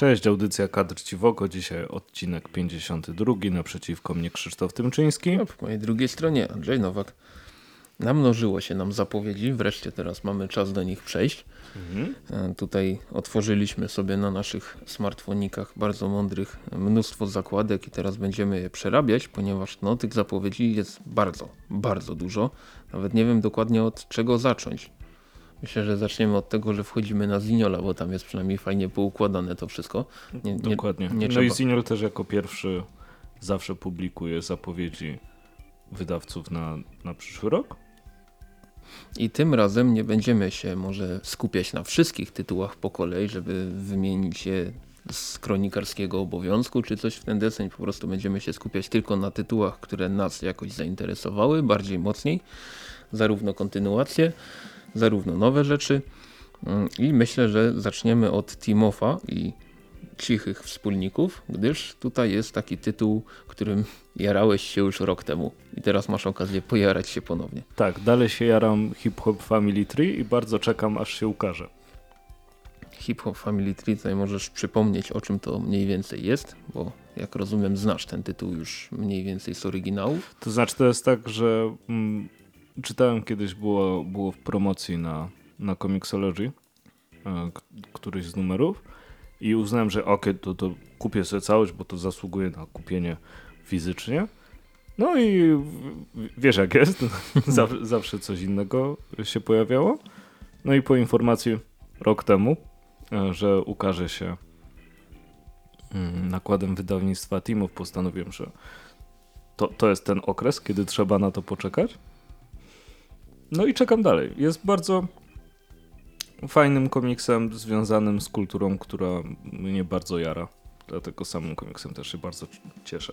Cześć, audycja Kadr Ci w oko. Dzisiaj odcinek 52. Naprzeciwko mnie Krzysztof Tymczyński. No, po mojej drugiej stronie Andrzej Nowak. Namnożyło się nam zapowiedzi, wreszcie teraz mamy czas do nich przejść. Mhm. E, tutaj otworzyliśmy sobie na naszych smartfonikach bardzo mądrych mnóstwo zakładek i teraz będziemy je przerabiać, ponieważ no, tych zapowiedzi jest bardzo, bardzo dużo. Nawet nie wiem dokładnie od czego zacząć. Myślę, że zaczniemy od tego, że wchodzimy na Ziniola, bo tam jest przynajmniej fajnie poukładane to wszystko. Nie, nie, Dokładnie. Nie no trzeba... i Ziniol też jako pierwszy zawsze publikuje zapowiedzi wydawców na, na przyszły rok. I tym razem nie będziemy się może skupiać na wszystkich tytułach po kolei, żeby wymienić je z kronikarskiego obowiązku czy coś w ten deseń. Po prostu będziemy się skupiać tylko na tytułach, które nas jakoś zainteresowały, bardziej mocniej. Zarówno kontynuacje, zarówno nowe rzeczy mm, i myślę, że zaczniemy od Timofa i cichych wspólników, gdyż tutaj jest taki tytuł, którym jarałeś się już rok temu i teraz masz okazję pojarać się ponownie. Tak, dalej się jaram Hip Hop Family Tree i bardzo czekam aż się ukaże. Hip Hop Family Tree, tutaj możesz przypomnieć o czym to mniej więcej jest, bo jak rozumiem znasz ten tytuł już mniej więcej z oryginału. To znaczy to jest tak, że mm, czytałem kiedyś, było, było w promocji na, na Comixology e, któryś z numerów i uznałem, że ok, to, to kupię sobie całość, bo to zasługuje na kupienie fizycznie. No i wiesz jak jest, zawsze, zawsze coś innego się pojawiało. No i po informacji rok temu, e, że ukaże się mm, nakładem wydawnictwa Teamów, postanowiłem, że to, to jest ten okres, kiedy trzeba na to poczekać. No i czekam dalej. Jest bardzo fajnym komiksem związanym z kulturą, która mnie bardzo jara. Dlatego samym komiksem też się bardzo cieszę.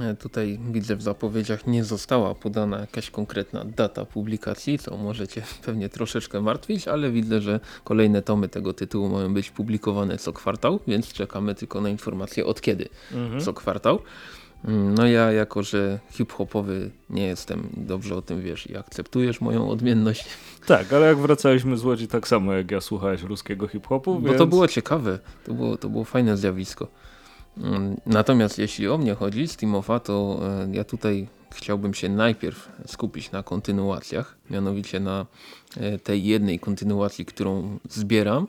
E, tutaj widzę w zapowiedziach nie została podana jakaś konkretna data publikacji, co możecie pewnie troszeczkę martwić, ale widzę, że kolejne tomy tego tytułu mają być publikowane co kwartał, więc czekamy tylko na informację od kiedy mhm. co kwartał. Mm, no ja jako, że hip-hopowy nie jestem, dobrze o tym wiesz i akceptujesz moją odmienność. Tak, ale jak wracaliśmy z Łodzi tak samo jak ja słuchałeś ruskiego hip-hopu. Bo więc... to było ciekawe, to było, to było fajne zjawisko. Mm, natomiast jeśli o mnie chodzi, z Timofa, to e, ja tutaj chciałbym się najpierw skupić na kontynuacjach, mianowicie na e, tej jednej kontynuacji, którą zbieram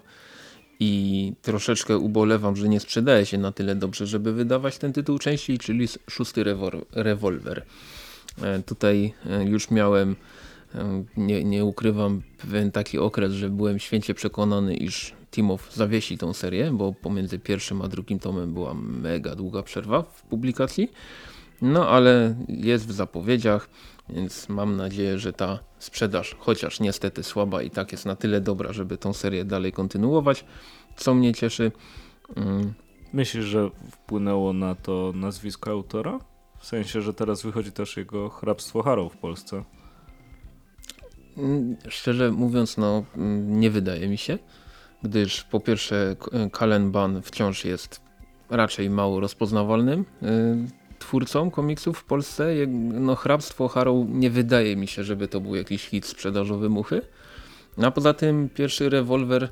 i troszeczkę ubolewam, że nie sprzedaje się na tyle dobrze, żeby wydawać ten tytuł częściej, czyli szósty rewolwer. E, tutaj e, już miałem, e, nie, nie ukrywam, pewien taki okres, że byłem święcie przekonany, iż Timow zawiesi tą serię, bo pomiędzy pierwszym a drugim tomem była mega długa przerwa w publikacji. No ale jest w zapowiedziach, więc mam nadzieję, że ta sprzedaż, chociaż niestety słaba i tak jest na tyle dobra, żeby tą serię dalej kontynuować, co mnie cieszy. Mm. Myślisz, że wpłynęło na to nazwisko autora? W sensie, że teraz wychodzi też jego hrabstwo Harrow w Polsce. Mm, szczerze mówiąc, no mm, nie wydaje mi się, gdyż po pierwsze Kalen Ban wciąż jest raczej mało rozpoznawalnym y, twórcom komiksów w Polsce. No, Hrabstwo Harrow nie wydaje mi się, żeby to był jakiś hit sprzedażowy muchy. A poza tym pierwszy rewolwer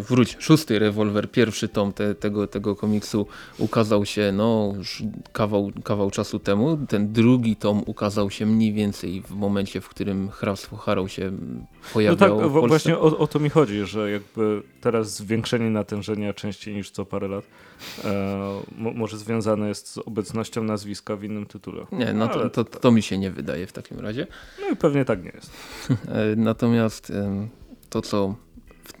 wróć, szósty rewolwer, pierwszy tom te, tego, tego komiksu ukazał się no, już kawał, kawał czasu temu. Ten drugi tom ukazał się mniej więcej w momencie, w którym Hrabstwo Harrow się pojawiało No tak, właśnie o, o, to mi chodzi, że jakby teraz zwiększenie natężenia częściej niż co parę lat e, może związane jest z obecnością nazwiska w innym tytule. Nie, no to, to, to, mi się nie wydaje w takim razie. No i pewnie tak nie jest. E, natomiast to, co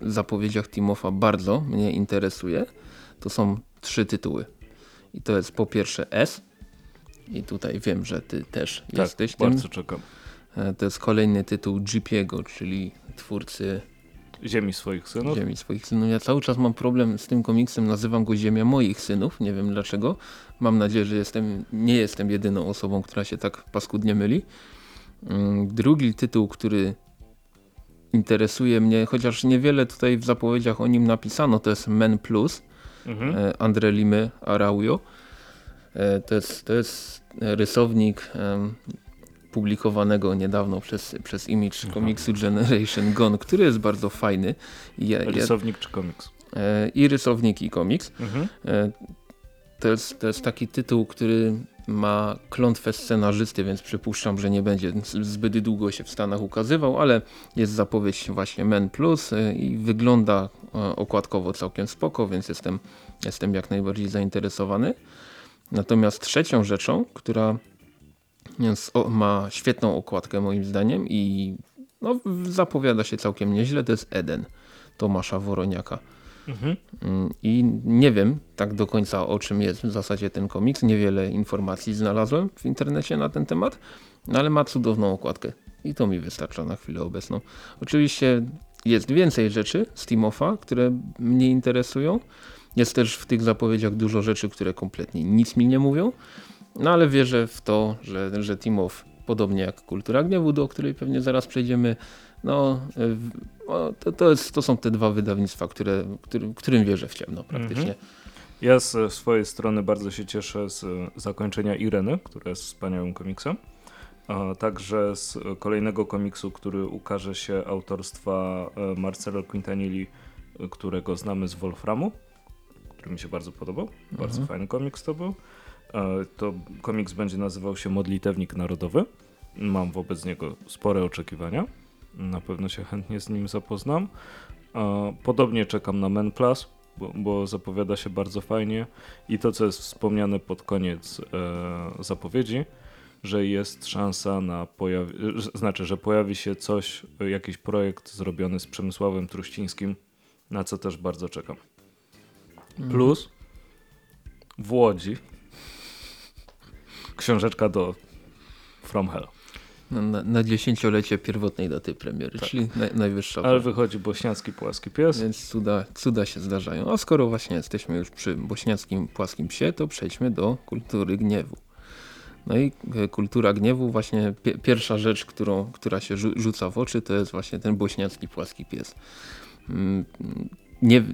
w zapowiedziach Timofa bardzo mnie interesuje, to są trzy tytuły. I to jest po pierwsze S. I tutaj wiem, że ty też tak, jesteś tym. bardzo czekam. E, to jest kolejny tytuł GP'ego, czyli twórcy Ziemi swoich synów. Ziemi swoich synów. Ja cały czas mam problem z tym komiksem, nazywam go Ziemia moich synów, nie wiem dlaczego. Mam nadzieję, że jestem, nie jestem jedyną osobą, która się tak paskudnie myli. Mm, drugi tytuł, który interesuje mnie, chociaż niewiele tutaj w zapowiedziach o nim napisano, to jest Men Plus mhm. E, Andre Limy Araujo. E, to jest, to jest rysownik publikowanego niedawno przez, przez Image komiksu Generation Gone, który jest bardzo fajny. Ja, rysownik ja, czy komiks? E, I rysownik i komiks. Mhm. To jest, to jest taki tytuł, który ma klątwę scenarzysty, więc przypuszczam, że nie będzie zbyt długo się w Stanach ukazywał, ale jest zapowiedź właśnie Men Plus e, i wygląda okładkowo całkiem spoko, więc jestem, jestem jak najbardziej zainteresowany. Natomiast trzecią rzeczą, która ma świetną okładkę moim zdaniem i no, zapowiada się całkiem nieźle, to jest Eden Tomasza Woroniaka. Mhm. Mm, I nie wiem tak do końca o czym jest w zasadzie ten komiks. Niewiele informacji znalazłem w internecie na ten temat, no ale ma cudowną okładkę. I to mi wystarcza na chwilę obecną. Oczywiście jest więcej rzeczy z Timofa, które mnie interesują. Jest też w tych zapowiedziach dużo rzeczy, które kompletnie nic mi nie mówią. No ale wierzę w to, że, że Timof, podobnie jak Kultura Gniewu, do której pewnie zaraz przejdziemy, no to, to, jest, to są te dwa wydawnictwa, które, którym, którym wierzę w ciemno praktycznie. Mhm. Ja z swojej strony bardzo się cieszę z zakończenia Ireny, która jest wspaniałym komiksem. A także z kolejnego komiksu, który ukaże się autorstwa e, Marcelo Quintanilli, którego znamy z Wolframu, który mi się bardzo podobał. Bardzo mhm. fajny komiks to był. E, to komiks będzie nazywał się Modlitewnik Narodowy. Mam wobec niego spore oczekiwania. Na pewno się chętnie z nim zapoznam. Podobnie czekam na Men Plus, bo, bo zapowiada się bardzo fajnie. I to, co jest wspomniane pod koniec e, zapowiedzi, że jest szansa na pojawi znaczy, że pojawi się coś, jakiś projekt zrobiony z Przemysławem Truścińskim, na co też bardzo czekam. Mhm. Plus w Łodzi książeczka do From Hell. Na, na, na dziesięciolecie pierwotnej daty premiery, tak. czyli najwyższa. Ale wychodzi bośniacki płaski pies. Więc cuda, cuda się zdarzają. A skoro właśnie jesteśmy już przy bośniackim płaskim psie, to przejdźmy do kultury gniewu. No i e, kultura gniewu, właśnie pierwsza rzecz, którą, która się rzuca w oczy, to jest właśnie ten bośniacki płaski pies. Mm, nie,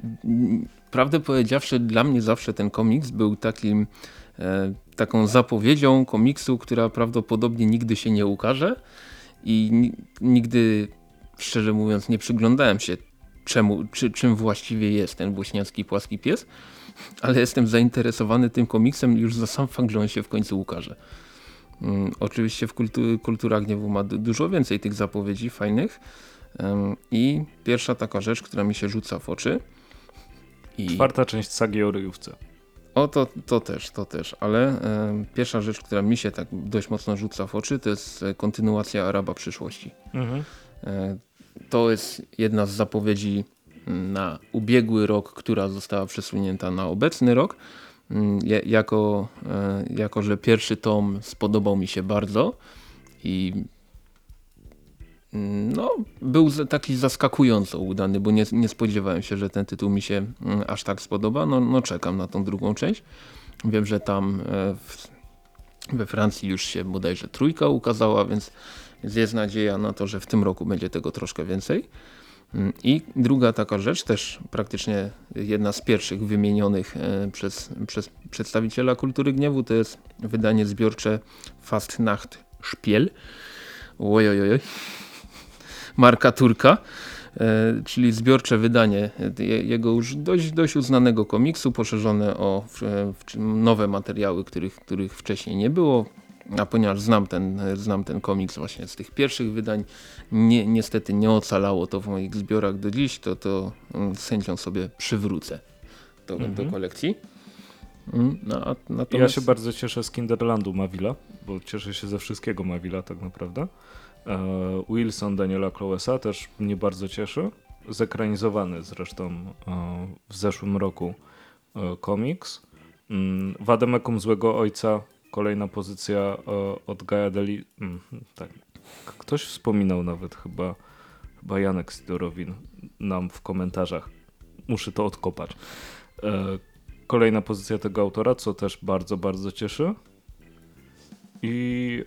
prawdę powiedziawszy, dla mnie zawsze ten komiks był takim taką zapowiedzią komiksu, która prawdopodobnie nigdy się nie ukaże i nigdy, szczerze mówiąc, nie przyglądałem się czemu, czy, czym właściwie jest ten bośniacki płaski pies, ale jestem zainteresowany tym komiksem już za sam fakt, że on się w końcu ukaże. Um, oczywiście w kultu, Kultura Gniewu ma dużo więcej tych zapowiedzi fajnych um, i pierwsza taka rzecz, która mi się rzuca w oczy. I... Czwarta część sagi o ryjówce. O, to, to też, to też, ale e, pierwsza rzecz, która mi się tak dość mocno rzuca w oczy, to jest e, kontynuacja Araba przyszłości. Mhm. E, to jest jedna z zapowiedzi na ubiegły rok, która została przesunięta na obecny rok. Mm, jako, e, jako, że pierwszy tom spodobał mi się bardzo i no, był taki zaskakująco udany, bo nie, nie spodziewałem się, że ten tytuł mi się mm, aż tak spodoba. No, no czekam na tą drugą część. Wiem, że tam e, w, we Francji już się bodajże trójka ukazała, więc, jest nadzieja na to, że w tym roku będzie tego troszkę więcej. Mm, I druga taka rzecz, też praktycznie jedna z pierwszych wymienionych e, przez, przez przedstawiciela kultury gniewu, to jest wydanie zbiorcze Fast Nacht Szpiel. Ojojoj. Marka Turka, e, czyli zbiorcze wydanie jego już dość, dość uznanego komiksu, poszerzone o nowe materiały, których, których wcześniej nie było. A ponieważ znam ten, znam ten komiks właśnie z tych pierwszych wydań, ni niestety nie ocalało to w moich zbiorach do dziś, to, to mm, z chęcią sobie przywrócę do, mhm. do kolekcji. Mm, no, natomiast... Ja się bardzo cieszę z Kinderlandu Mawila, bo cieszę się ze wszystkiego Mawila tak naprawdę. E, Wilson Daniela Clowesa też mnie bardzo cieszy. Zekranizowany zresztą e, w zeszłym roku e, komiks. Mm, Wademekum Złego Ojca, kolejna pozycja od Gaia Deli. Mm, tak. Ktoś wspominał nawet chyba, chyba Janek Sidorowin nam w komentarzach. Muszę to odkopać. Kolejna pozycja tego autora, co też bardzo, bardzo cieszy i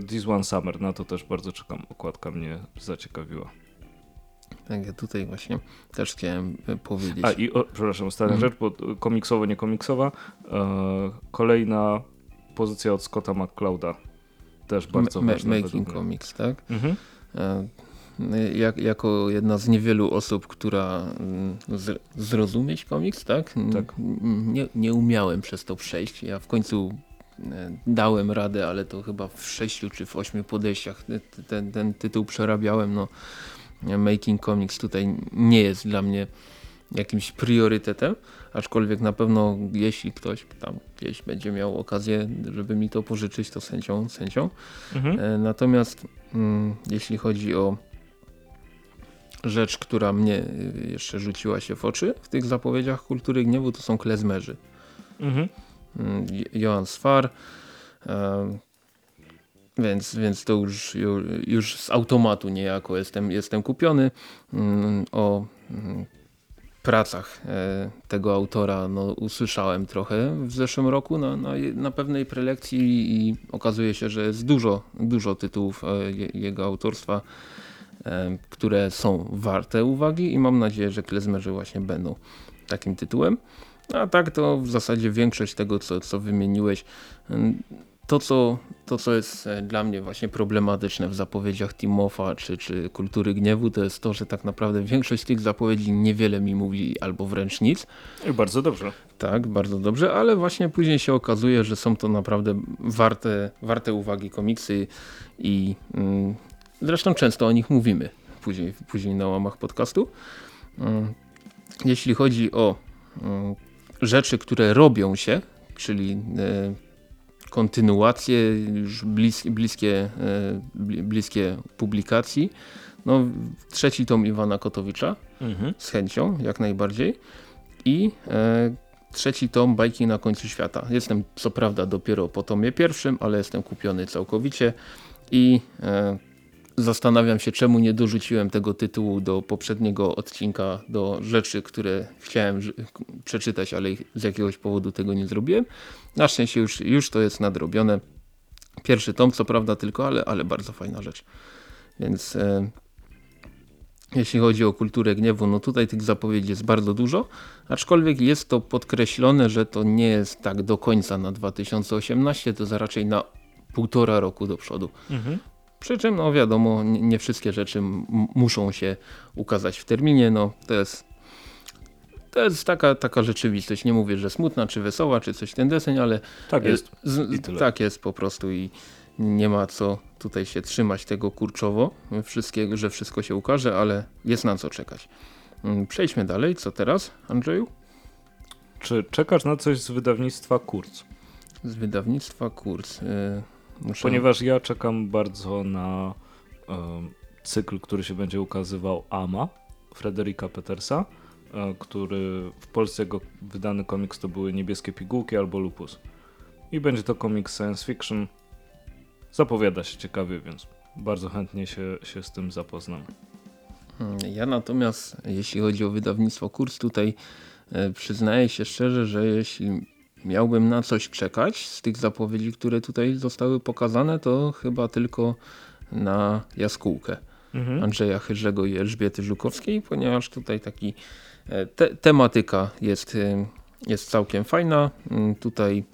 e, This One Summer, na to też bardzo czekam. Okładka mnie zaciekawiła. Tak, ja tutaj właśnie też chciałem e, powiedzieć. A i, o, przepraszam, ostatnia mm. rzecz, bo komiksowo, nie komiksowa. E, kolejna pozycja od Scotta McClouda. Też bardzo Ma Making Comics, tak? Mhm. E, jak, jako jedna z niewielu osób, która mm, z, zrozumieć komiks, tak? Tak. Nie, nie umiałem przez to przejść. Ja w końcu dałem radę, ale to chyba w sześciu czy w ośmiu podejściach ten, ten tytuł przerabiałem. No, Making Comics tutaj nie jest dla mnie jakimś priorytetem, aczkolwiek na pewno jeśli ktoś tam gdzieś będzie miał okazję, żeby mi to pożyczyć, to. Z chęcią. Mhm. E, natomiast mm, jeśli chodzi o rzecz, która mnie y, jeszcze rzuciła się w oczy w tych zapowiedziach kultury gniewu, to są klezmerzy. Mhm. Mm, Johan Sfar, więc, więc to już, już z automatu niejako jestem, jestem kupiony. Mm, o mm, pracach e, tego autora no, usłyszałem trochę w zeszłym roku na, na, na, pewnej prelekcji i okazuje się, że jest dużo, dużo tytułów e, jego autorstwa, e, które są warte uwagi i mam nadzieję, że klezmerzy właśnie będą takim tytułem. A tak to w zasadzie większość tego, co, co wymieniłeś, to co, to, co jest e, dla mnie właśnie problematyczne w zapowiedziach Timofa czy, czy Kultury Gniewu, to jest to, że tak naprawdę większość z tych zapowiedzi niewiele mi mówi albo wręcz nic. I bardzo dobrze. Tak, bardzo dobrze, ale właśnie później się okazuje, że są to naprawdę warte, warte uwagi komiksy i mm, zresztą często o nich mówimy później, później na łamach podcastu. Mm, jeśli chodzi o mm, rzeczy, które robią się, czyli y, kontynuacje już blis, bliskie, e, bliskie publikacji. No, trzeci tom Iwana Kotowicza mhm. z chęcią, jak najbardziej. I e, trzeci tom Bajki na końcu świata. Jestem co prawda dopiero po tomie pierwszym, ale jestem kupiony całkowicie i e, Zastanawiam się, czemu nie dorzuciłem tego tytułu do poprzedniego odcinka, do rzeczy, które chciałem przeczytać, ale z jakiegoś powodu tego nie zrobiłem. Na szczęście już, już to jest nadrobione. Pierwszy tom, co prawda tylko, ale, ale bardzo fajna rzecz. Więc e, jeśli chodzi o kulturę gniewu, no tutaj tych zapowiedzi jest bardzo dużo, aczkolwiek jest to podkreślone, że to nie jest tak do końca na 2018, to za raczej na półtora roku do przodu. Mhm. Przy czym, no wiadomo, nie wszystkie rzeczy muszą się ukazać w terminie. No, to jest, to jest taka, taka rzeczywistość. Nie mówię, że smutna, czy wesoła, czy coś ten deseń, ale tak jest. Z, tak jest po prostu i nie ma co tutaj się trzymać tego kurczowo, wszystkiego, że wszystko się ukaże, ale jest na co czekać. Mm, przejdźmy dalej. Co teraz, Andrzeju? Czy czekasz na coś z wydawnictwa Kurz? Z wydawnictwa Kurz. Y Muszę... Ponieważ ja czekam bardzo na um, cykl, który się będzie ukazywał Ama Frederika Petersa, um, który w Polsce jego wydany komiks to były Niebieskie Pigułki albo Lupus. I będzie to komiks science fiction. Zapowiada się ciekawie, więc bardzo chętnie się, się z tym zapoznam. Hmm, ja natomiast, jeśli chodzi o wydawnictwo Kurs, tutaj e, przyznaję się szczerze, że jeśli miałbym na coś czekać z tych zapowiedzi, które tutaj zostały pokazane, to chyba tylko na jaskółkę mhm. Andrzeja Chyrzego i Elżbiety Żukowskiej, ponieważ tutaj taki e, te, tematyka jest, e, jest całkiem fajna. Mm, tutaj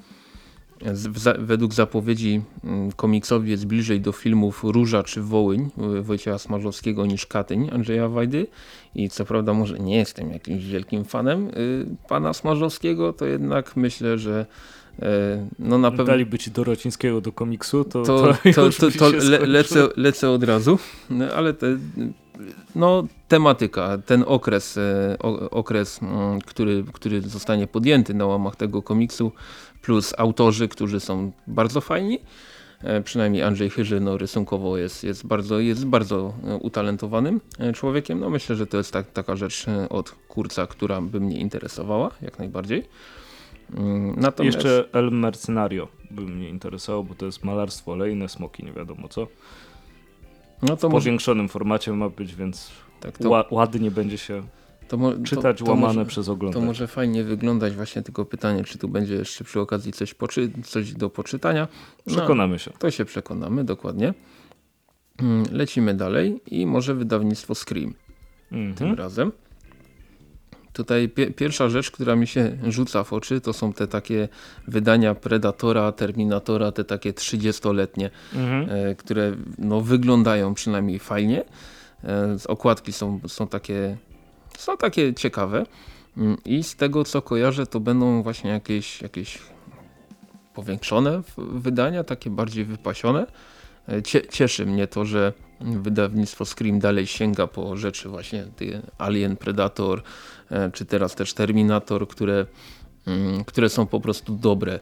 według zapowiedzi mm, komiksowi jest bliżej do filmów Róża czy Wołyń y, Wojciecha Smarzowskiego niż Katyń Andrzeja Wajdy. I co prawda może nie jestem jakimś wielkim fanem y, pana Smarzowskiego, to jednak myślę, że y, no na pewno... Daliby ci Dorocińskiego do komiksu, to, to, to, to, to le, lecę, lecę od razu, no, ale te, no, tematyka, ten okres, okres mm, który, który zostanie podjęty na łamach tego komiksu plus autorzy, którzy są bardzo fajni. E, przynajmniej Andrzej Chyży no, rysunkowo jest, jest, bardzo, jest bardzo e, utalentowanym e, człowiekiem. No, myślę, że to jest tak, taka rzecz od Kurca, która by mnie interesowała jak najbardziej. Mm, natomiast... Jeszcze El Mercenario by mnie interesowało, bo to jest malarstwo olejne, smoki, nie wiadomo co. No to w powiększonym może... formacie ma być, więc tak, to... ładnie będzie się mo, czytać to, to łamane może, przez oglądać. To może fajnie wyglądać właśnie tylko pytanie, czy tu będzie jeszcze przy okazji coś, poczy, coś do poczytania. No, przekonamy się. To się przekonamy, dokładnie. Mm, lecimy dalej i może wydawnictwo Scream mhm. tym razem. Tutaj pie pierwsza rzecz, która mi się rzuca w oczy, to są te takie wydania Predatora, Terminatora, te takie 30-letnie, mhm. e, które no, wyglądają przynajmniej fajnie. z okładki są, są, takie, są takie ciekawe mm, i z tego co kojarzę to będą właśnie jakieś, jakieś powiększone wydania, takie bardziej wypasione. Cieszy mnie to, że wydawnictwo Scream dalej sięga po rzeczy właśnie Alien, Predator, czy teraz też Terminator, które, mm, które są po prostu dobre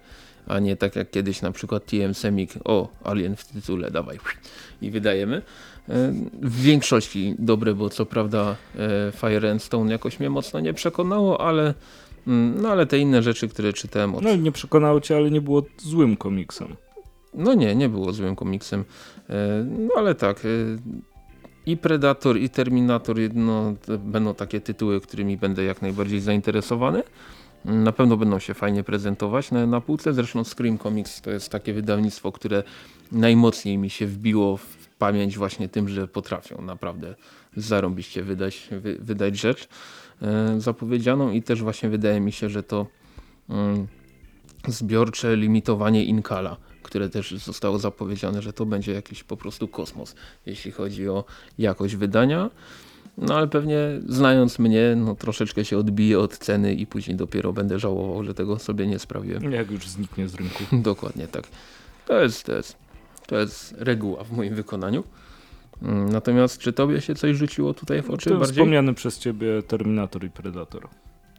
a nie tak jak kiedyś na przykład TM Semik, o Alien w tytule, dawaj i wydajemy. E, w większości dobre, bo co prawda e, Fire and Stone jakoś mnie mocno nie przekonało, ale, mm, no ale te inne rzeczy, które czytałem od... No nie przekonało cię, ale nie było złym komiksem. No nie, nie było złym komiksem, e, no ale tak i Predator i Terminator no, będą takie tytuły, którymi będę jak najbardziej zainteresowany. Na pewno będą się fajnie prezentować na, na półce. Zresztą Scream Comics to jest takie wydawnictwo, które najmocniej mi się wbiło w pamięć właśnie tym, że potrafią naprawdę zarąbiście wydać, wy, wydać rzecz e, zapowiedzianą i też właśnie wydaje mi się, że to mm, zbiorcze limitowanie Inkala które też zostało zapowiedziane, że to będzie jakiś po prostu kosmos, jeśli chodzi o jakość wydania. No ale pewnie znając mnie, no troszeczkę się odbije od ceny i później dopiero będę żałował, że tego sobie nie sprawiłem. Jak już zniknie z rynku. Dokładnie tak. To jest, to jest, to jest reguła w moim wykonaniu. Mm, natomiast czy tobie się coś rzuciło tutaj w oczy to bardziej? wspomniany przez ciebie Terminator i Predator.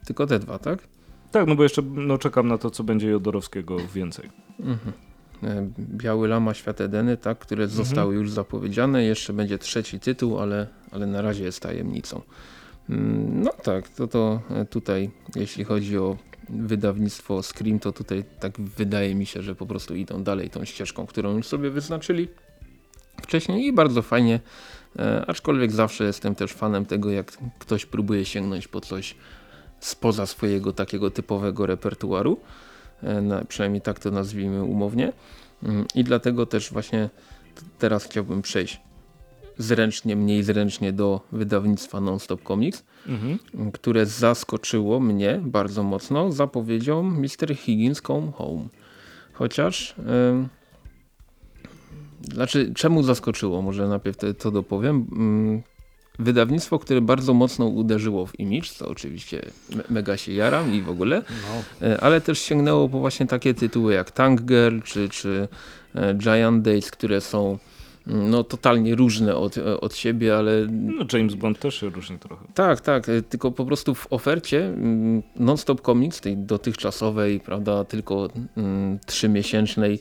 Tylko te dwa, tak? Tak, no bo jeszcze no, czekam na to, co będzie Jodorowskiego więcej. Mhm. E, Biały Lama Świat Edeny, tak, które mhm. zostały już zapowiedziane. Jeszcze będzie trzeci tytuł, ale, ale na razie jest tajemnicą. Mm, no tak, to, to e, tutaj jeśli chodzi o wydawnictwo Scream, to tutaj tak wydaje mi się, że po prostu idą dalej tą ścieżką, którą już sobie wyznaczyli wcześniej i bardzo fajnie, e, aczkolwiek zawsze jestem też fanem tego, jak ktoś próbuje sięgnąć po coś spoza swojego takiego typowego repertuaru. E, przynajmniej tak to nazwijmy umownie. Mm, I dlatego też właśnie teraz chciałbym przejść zręcznie, mniej zręcznie do wydawnictwa Nonstop Comics, mhm. które zaskoczyło mnie bardzo mocno zapowiedzią Mr. Higgins Come Home. Chociaż yy, znaczy czemu zaskoczyło? Może najpierw to, to dopowiem. Yy, wydawnictwo, które bardzo mocno uderzyło w image, co oczywiście me mega się jaram i w ogóle, no. E, ale też sięgnęło po właśnie takie tytuły jak Tank Girl czy, czy e, Giant Days, które są mm, no, totalnie różne od, e, od siebie, ale... No, James Bond też się różni trochę. Tak, tak, tylko po prostu w ofercie mm, Non-Stop Comics, tej dotychczasowej, prawda, tylko mm, trzymiesięcznej,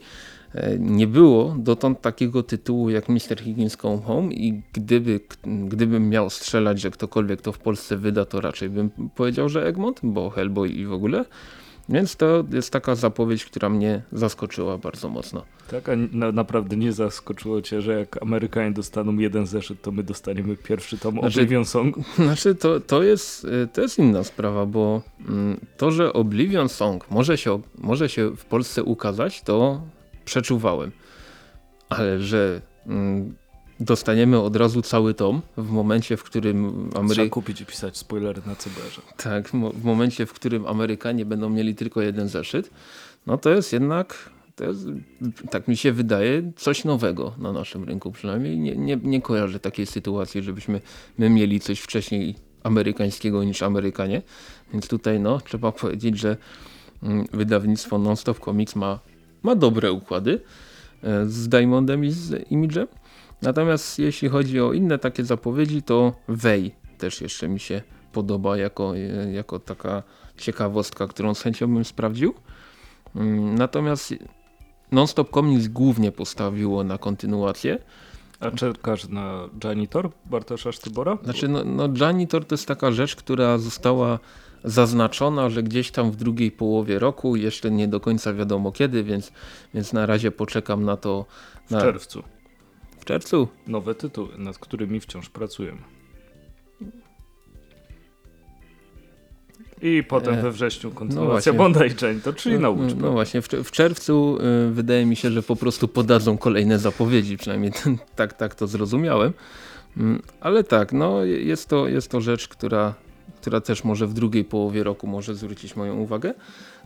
E, nie było dotąd takiego tytułu jak Mr. Higgins Come Home i gdyby, gdybym miał strzelać, że ktokolwiek to w Polsce wyda, to raczej bym powiedział, że Egmont, bo Hellboy i w ogóle. Więc to jest taka zapowiedź, która mnie zaskoczyła bardzo mocno. Tak, a na, naprawdę nie zaskoczyło cię, że jak Amerykanie dostaną jeden zeszyt, to my dostaniemy pierwszy tom znaczy, Oblivion Song? Znaczy to, to, jest, to jest inna sprawa, bo mm, to, że Oblivion Song może się, może się w Polsce ukazać, to przeczuwałem. Ale że mm, dostaniemy od razu cały tom w momencie, w którym Amery... kupić i pisać spoilery na cyberze. Tak, w momencie, w którym Amerykanie będą mieli tylko jeden zeszyt, no to jest jednak, to jest, tak mi się wydaje, coś nowego na naszym rynku przynajmniej. Nie, nie, nie kojarzę takiej sytuacji, żebyśmy my mieli coś wcześniej amerykańskiego niż Amerykanie. Więc tutaj no, trzeba powiedzieć, że mm, wydawnictwo Nonstop Comics ma ma dobre układy e, z Diamondem i z Image'em. Natomiast jeśli chodzi o inne takie zapowiedzi, to Wej też jeszcze mi się podoba jako, jako taka ciekawostka, którą z chęcią bym sprawdził. Mm, natomiast Nonstop Comics głównie postawiło na kontynuację. A czekasz na Janitor Bartosza Sztybora? Znaczy, no, no Janitor to jest taka rzecz, która została zaznaczona, że gdzieś tam w drugiej połowie roku, jeszcze nie do końca wiadomo kiedy, więc, więc na razie poczekam na to. Na... W czerwcu. Czerwcu? Nowe tytuły, nad którymi wciąż pracujemy. I potem e, we wrześniu kontynuacja no Bonda i Jane, to czyli no, naucz. No właśnie, w, czerwcu y, wydaje mi się, że po prostu podadzą kolejne zapowiedzi, przynajmniej ten, tak, tak to zrozumiałem. Y, ale tak, no jest to, jest to rzecz, która która też może w drugiej połowie roku może zwrócić moją uwagę.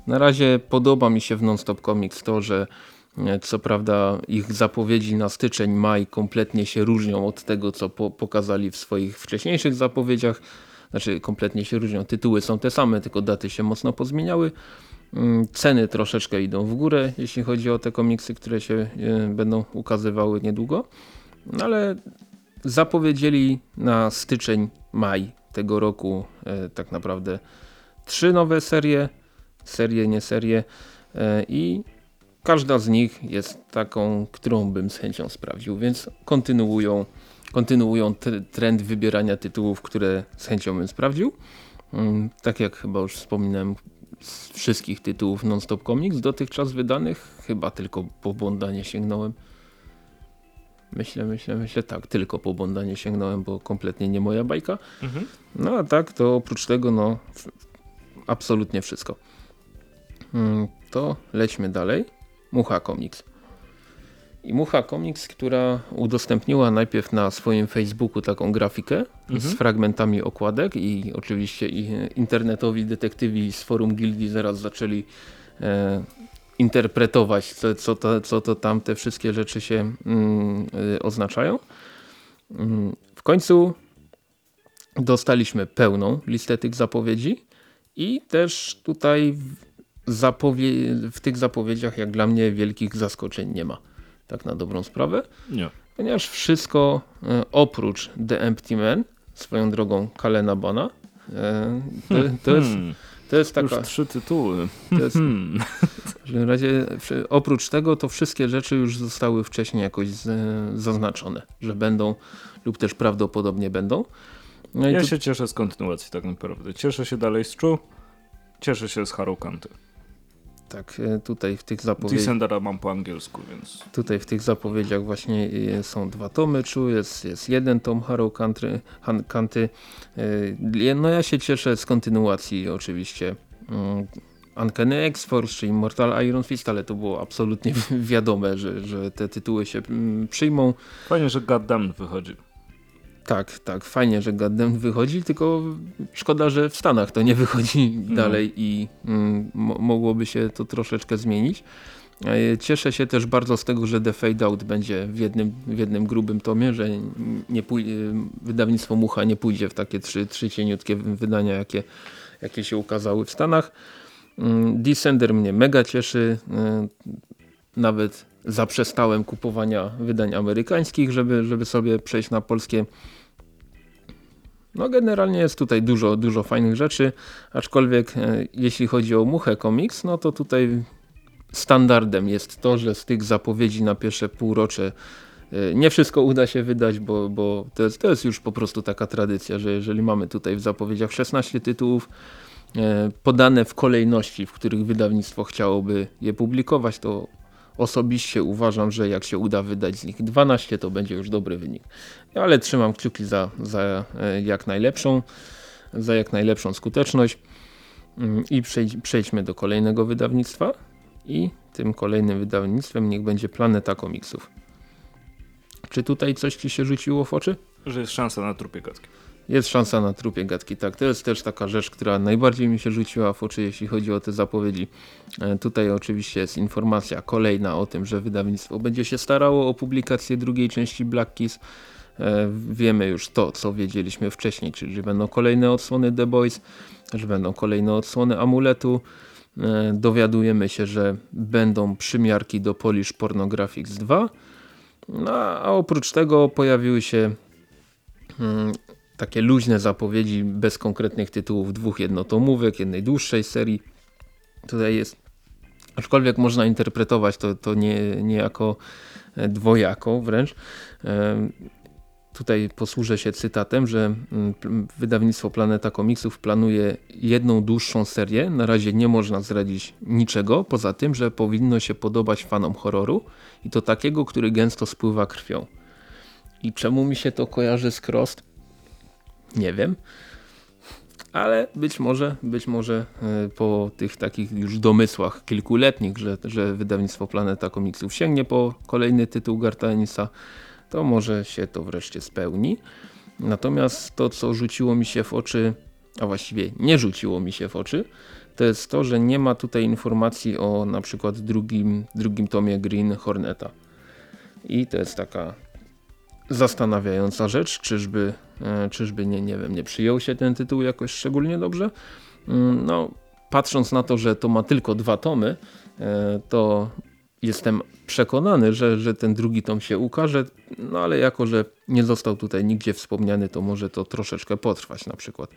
Na razie podoba mi się w Nonstop Comics to, że Co prawda ich zapowiedzi na styczeń, maj kompletnie się różnią od tego, co po pokazali w swoich wcześniejszych zapowiedziach. Znaczy kompletnie się różnią. Tytuły są te same, tylko daty się mocno pozmieniały. Mm, ceny troszeczkę idą w górę, jeśli chodzi o te komiksy, które się e, będą ukazywały niedługo. No ale zapowiedzieli na styczeń, maj tego roku e, tak naprawdę trzy nowe serie, serie, nie serie e, i każda z nich jest taką, którą bym z chęcią sprawdził, więc kontynuują, kontynuują trend wybierania tytułów, które z chęcią bym sprawdził. Mm, tak jak chyba już wspominałem, z wszystkich tytułów Non-Stop Comics dotychczas wydanych, chyba tylko po Bondanie sięgnąłem. Myślę, myślę, myślę, tak, tylko po Bondanie sięgnąłem, bo kompletnie nie moja bajka. Mhm. No a tak, to oprócz tego, no, absolutnie wszystko. Mm, to lećmy dalej. Mucha Comics. I Mucha Comics, która udostępniła najpierw na swoim Facebooku taką grafikę mhm. z fragmentami okładek i oczywiście internetowi detektywi z forum Gildii zaraz zaczęli e, interpretować, co, co, to, co to tam te wszystkie rzeczy się mm, y, oznaczają. Mm, w końcu dostaliśmy pełną listę tych zapowiedzi i też tutaj w tych zapowiedziach jak dla mnie wielkich zaskoczeń nie ma. Tak na dobrą sprawę. Nie. Ponieważ wszystko y, oprócz The Empty Man, swoją drogą Kalena Bana, y, to, to jest hmm. To jest taka... Już trzy tytuły. To jest, hmm. w razie, oprócz tego to wszystkie rzeczy już zostały wcześniej jakoś z, zaznaczone, że będą lub też prawdopodobnie będą. No ja tu... się cieszę z kontynuacji tak naprawdę. Cieszę się dalej z Chu, cieszę się z Harukanty. Tak, e, tutaj w tych zapowiedziach... Descendera mam po angielsku, więc... Tutaj w tych zapowiedziach właśnie e, są dwa tomy Chu, jest, jest jeden tom Harukanty. Kanty. E, no ja się cieszę z kontynuacji oczywiście mm, Uncanny X-Force czy Immortal Iron Fist, ale to było absolutnie wiadome, że, że te tytuły się mm, przyjmą. Fajnie, że Goddamn wychodzi. Tak, tak, fajnie, że Goddamn wychodzi, tylko szkoda, że w Stanach to nie wychodzi no. dalej i mm, mogłoby się to troszeczkę zmienić. E, cieszę się też bardzo z tego, że The Fade Out będzie w jednym, w jednym grubym tomie, że nie wydawnictwo Mucha nie pójdzie w takie trzy, trzy cieniutkie wydania, jakie, jakie się ukazały w Stanach. Mm, Descender mnie mega cieszy. E, nawet zaprzestałem kupowania wydań amerykańskich, żeby, żeby sobie przejść na polskie. No generalnie jest tutaj dużo, dużo fajnych rzeczy, aczkolwiek e, jeśli chodzi o Muchę Comics, no to tutaj standardem jest to, że z tych zapowiedzi na pierwsze półrocze e, nie wszystko uda się wydać, bo, bo to, jest, to jest już po prostu taka tradycja, że jeżeli mamy tutaj w zapowiedziach 16 tytułów, e, podane w kolejności, w których wydawnictwo chciałoby je publikować, to Osobiście uważam, że jak się uda wydać z nich 12, to będzie już dobry wynik. Ale trzymam kciuki za, za e, jak najlepszą, za jak najlepszą skuteczność. Mm, I przejdźmy do kolejnego wydawnictwa. I tym kolejnym wydawnictwem niech będzie Planeta Komiksów. Czy tutaj coś Ci się rzuciło w oczy? Że jest szansa na trupie gadki. Jest szansa na trupie gadki, tak. To jest też taka rzecz, która najbardziej mi się rzuciła w oczy, jeśli chodzi o te zapowiedzi. E, tutaj oczywiście jest informacja kolejna o tym, że wydawnictwo będzie się starało o publikację drugiej części Black Keys. E, wiemy już to, co wiedzieliśmy wcześniej, czyli że będą kolejne odsłony The Boys, że będą kolejne odsłony Amuletu. E, dowiadujemy się, że będą przymiarki do Polish Pornographics 2. No, a oprócz tego pojawiły się mm, takie luźne zapowiedzi bez konkretnych tytułów dwóch jednotomówek, jednej dłuższej serii. Tutaj jest, aczkolwiek można interpretować to, to nie, nie jako e, dwojako wręcz. Tutaj posłużę się cytatem, że mm, wydawnictwo Planeta Komiksów planuje jedną dłuższą serię. Na razie nie można zdradzić niczego, poza tym, że powinno się podobać fanom horroru i to takiego, który gęsto spływa krwią. I czemu mi się to kojarzy z Crost? Nie wiem. Ale być może, być może e, po tych takich już domysłach kilkuletnich, że, że wydawnictwo Planeta Komiksów sięgnie po kolejny tytuł Gartanisa, to może się to wreszcie spełni. Natomiast to, co rzuciło mi się w oczy, a właściwie nie rzuciło mi się w oczy, to jest to, że nie ma tutaj informacji o na przykład drugim, drugim tomie Green Horneta. I to jest taka zastanawiająca rzecz, czyżby, czyżby nie, nie wiem, nie przyjął się ten tytuł jakoś szczególnie dobrze. Mm, no, patrząc na to, że to ma tylko dwa tomy, e, to jestem przekonany, że, że ten drugi tom się ukaże, no ale jako, że nie został tutaj nigdzie wspomniany, to może to troszeczkę potrwać na przykład.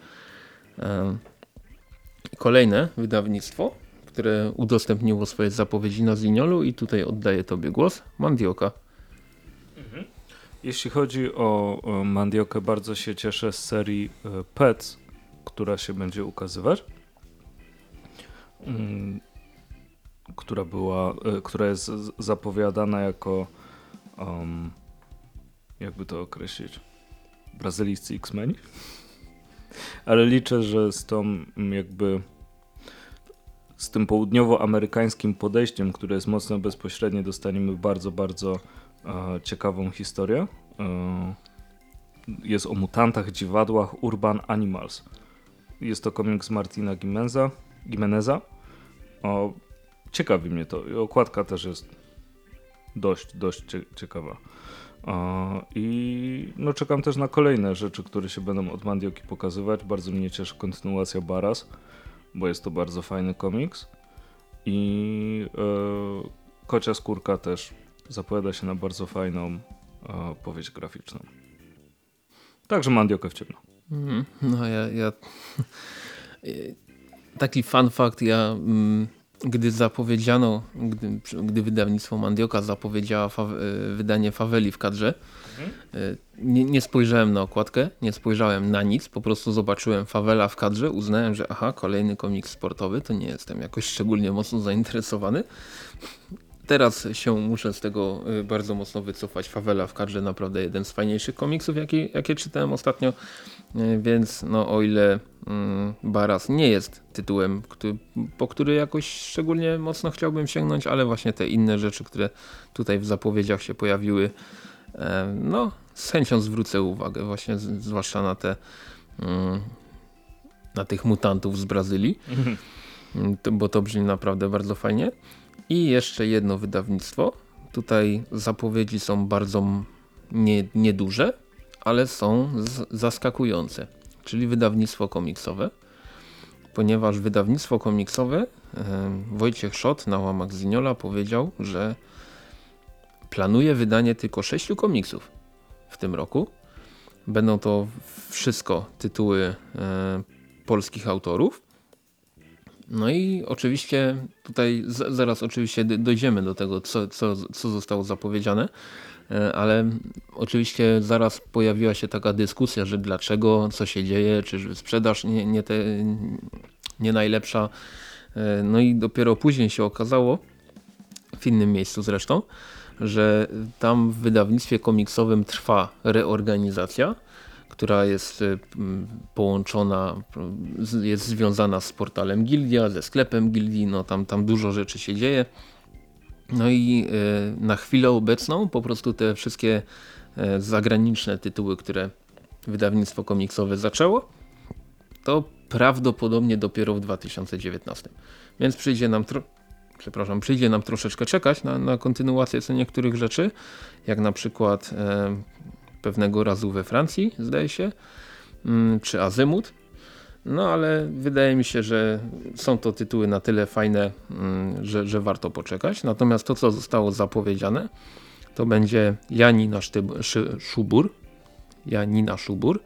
Kolejne wydawnictwo, które udostępniło swoje zapowiedzi na Ziniolu i tutaj oddaję Tobie głos, Mandioka. Mhm. Jeśli chodzi o, Mandiokę, bardzo się cieszę z serii e, Pets, która się będzie ukazywać. Mm, która była, e, która jest zapowiadana jako um, jakby to określić brazylijscy X-Men ale liczę, że z tą mm, jakby z tym południowoamerykańskim podejściem, które jest mocno bezpośrednie, dostaniemy bardzo, bardzo ciekawą historię. E, jest o mutantach, dziwadłach, urban animals. Jest to komiks Martina Gimenza, Gimeneza. O, ciekawi mnie to. Okładka też jest dość, dość ciekawa. I no, czekam też na kolejne rzeczy, które się będą od Mandioki pokazywać. Bardzo mnie cieszy kontynuacja Baras, bo jest to bardzo fajny komiks. I e, Kocia Skórka też zapowiada się na bardzo fajną e, powieść graficzną. Także Mandiokę w ciemno. Mm, no ja, ja taki fun fact, ja mm, gdy zapowiedziano, gdy, gdy wydawnictwo Mandioka zapowiedziała fa e, wydanie Faweli w kadrze, mhm. E, nie, nie, spojrzałem na okładkę, nie spojrzałem na nic, po prostu zobaczyłem Fawela w kadrze, uznałem, że aha, kolejny komiks sportowy, to nie jestem jakoś szczególnie mocno zainteresowany. Teraz się muszę z tego e, bardzo mocno wycofać. Fawela w kadrze naprawdę jeden z fajniejszych komiksów, jakie, jakie czytałem ostatnio, więc no o ile Mm, Baras nie jest tytułem, który, po który jakoś szczególnie mocno chciałbym sięgnąć, ale właśnie te inne rzeczy, które tutaj w zapowiedziach się pojawiły, no z chęcią zwrócę uwagę właśnie zwłaszcza na te mm, na tych mutantów z Brazylii, mhm. bo to brzmi naprawdę bardzo fajnie. I jeszcze jedno wydawnictwo. Tutaj zapowiedzi są bardzo nie, nieduże, ale są zaskakujące czyli wydawnictwo komiksowe, ponieważ wydawnictwo komiksowe Wojciech Szot na łamach Ziniola powiedział, że planuje wydanie tylko sześciu komiksów w tym roku. Będą to wszystko tytuły polskich autorów. No i oczywiście tutaj zaraz oczywiście dojdziemy do tego, co, co, co zostało zapowiedziane, E, ale oczywiście zaraz pojawiła się taka dyskusja, że dlaczego, co się dzieje, czy sprzedaż nie, nie, te, nie najlepsza. E, no i dopiero później się okazało, w innym miejscu zresztą, że tam w wydawnictwie komiksowym trwa reorganizacja, która jest e, połączona, jest związana z portalem Gildia, ze sklepem Gildii, no tam, tam dużo rzeczy się dzieje. No i e, na chwilę obecną po prostu te wszystkie e, zagraniczne tytuły, które wydawnictwo komiksowe zaczęło, to prawdopodobnie dopiero w 2019. Więc przyjdzie nam, przepraszam, przyjdzie nam troszeczkę czekać na, na kontynuację co niektórych rzeczy, jak na przykład e, pewnego razu we Francji, zdaje się, mm, czy Azymut, no ale wydaje mi się, że są to tytuły na tyle fajne, mm, że, że warto poczekać. Natomiast to, co zostało zapowiedziane, to będzie Janina Szubur, Janina Szubur,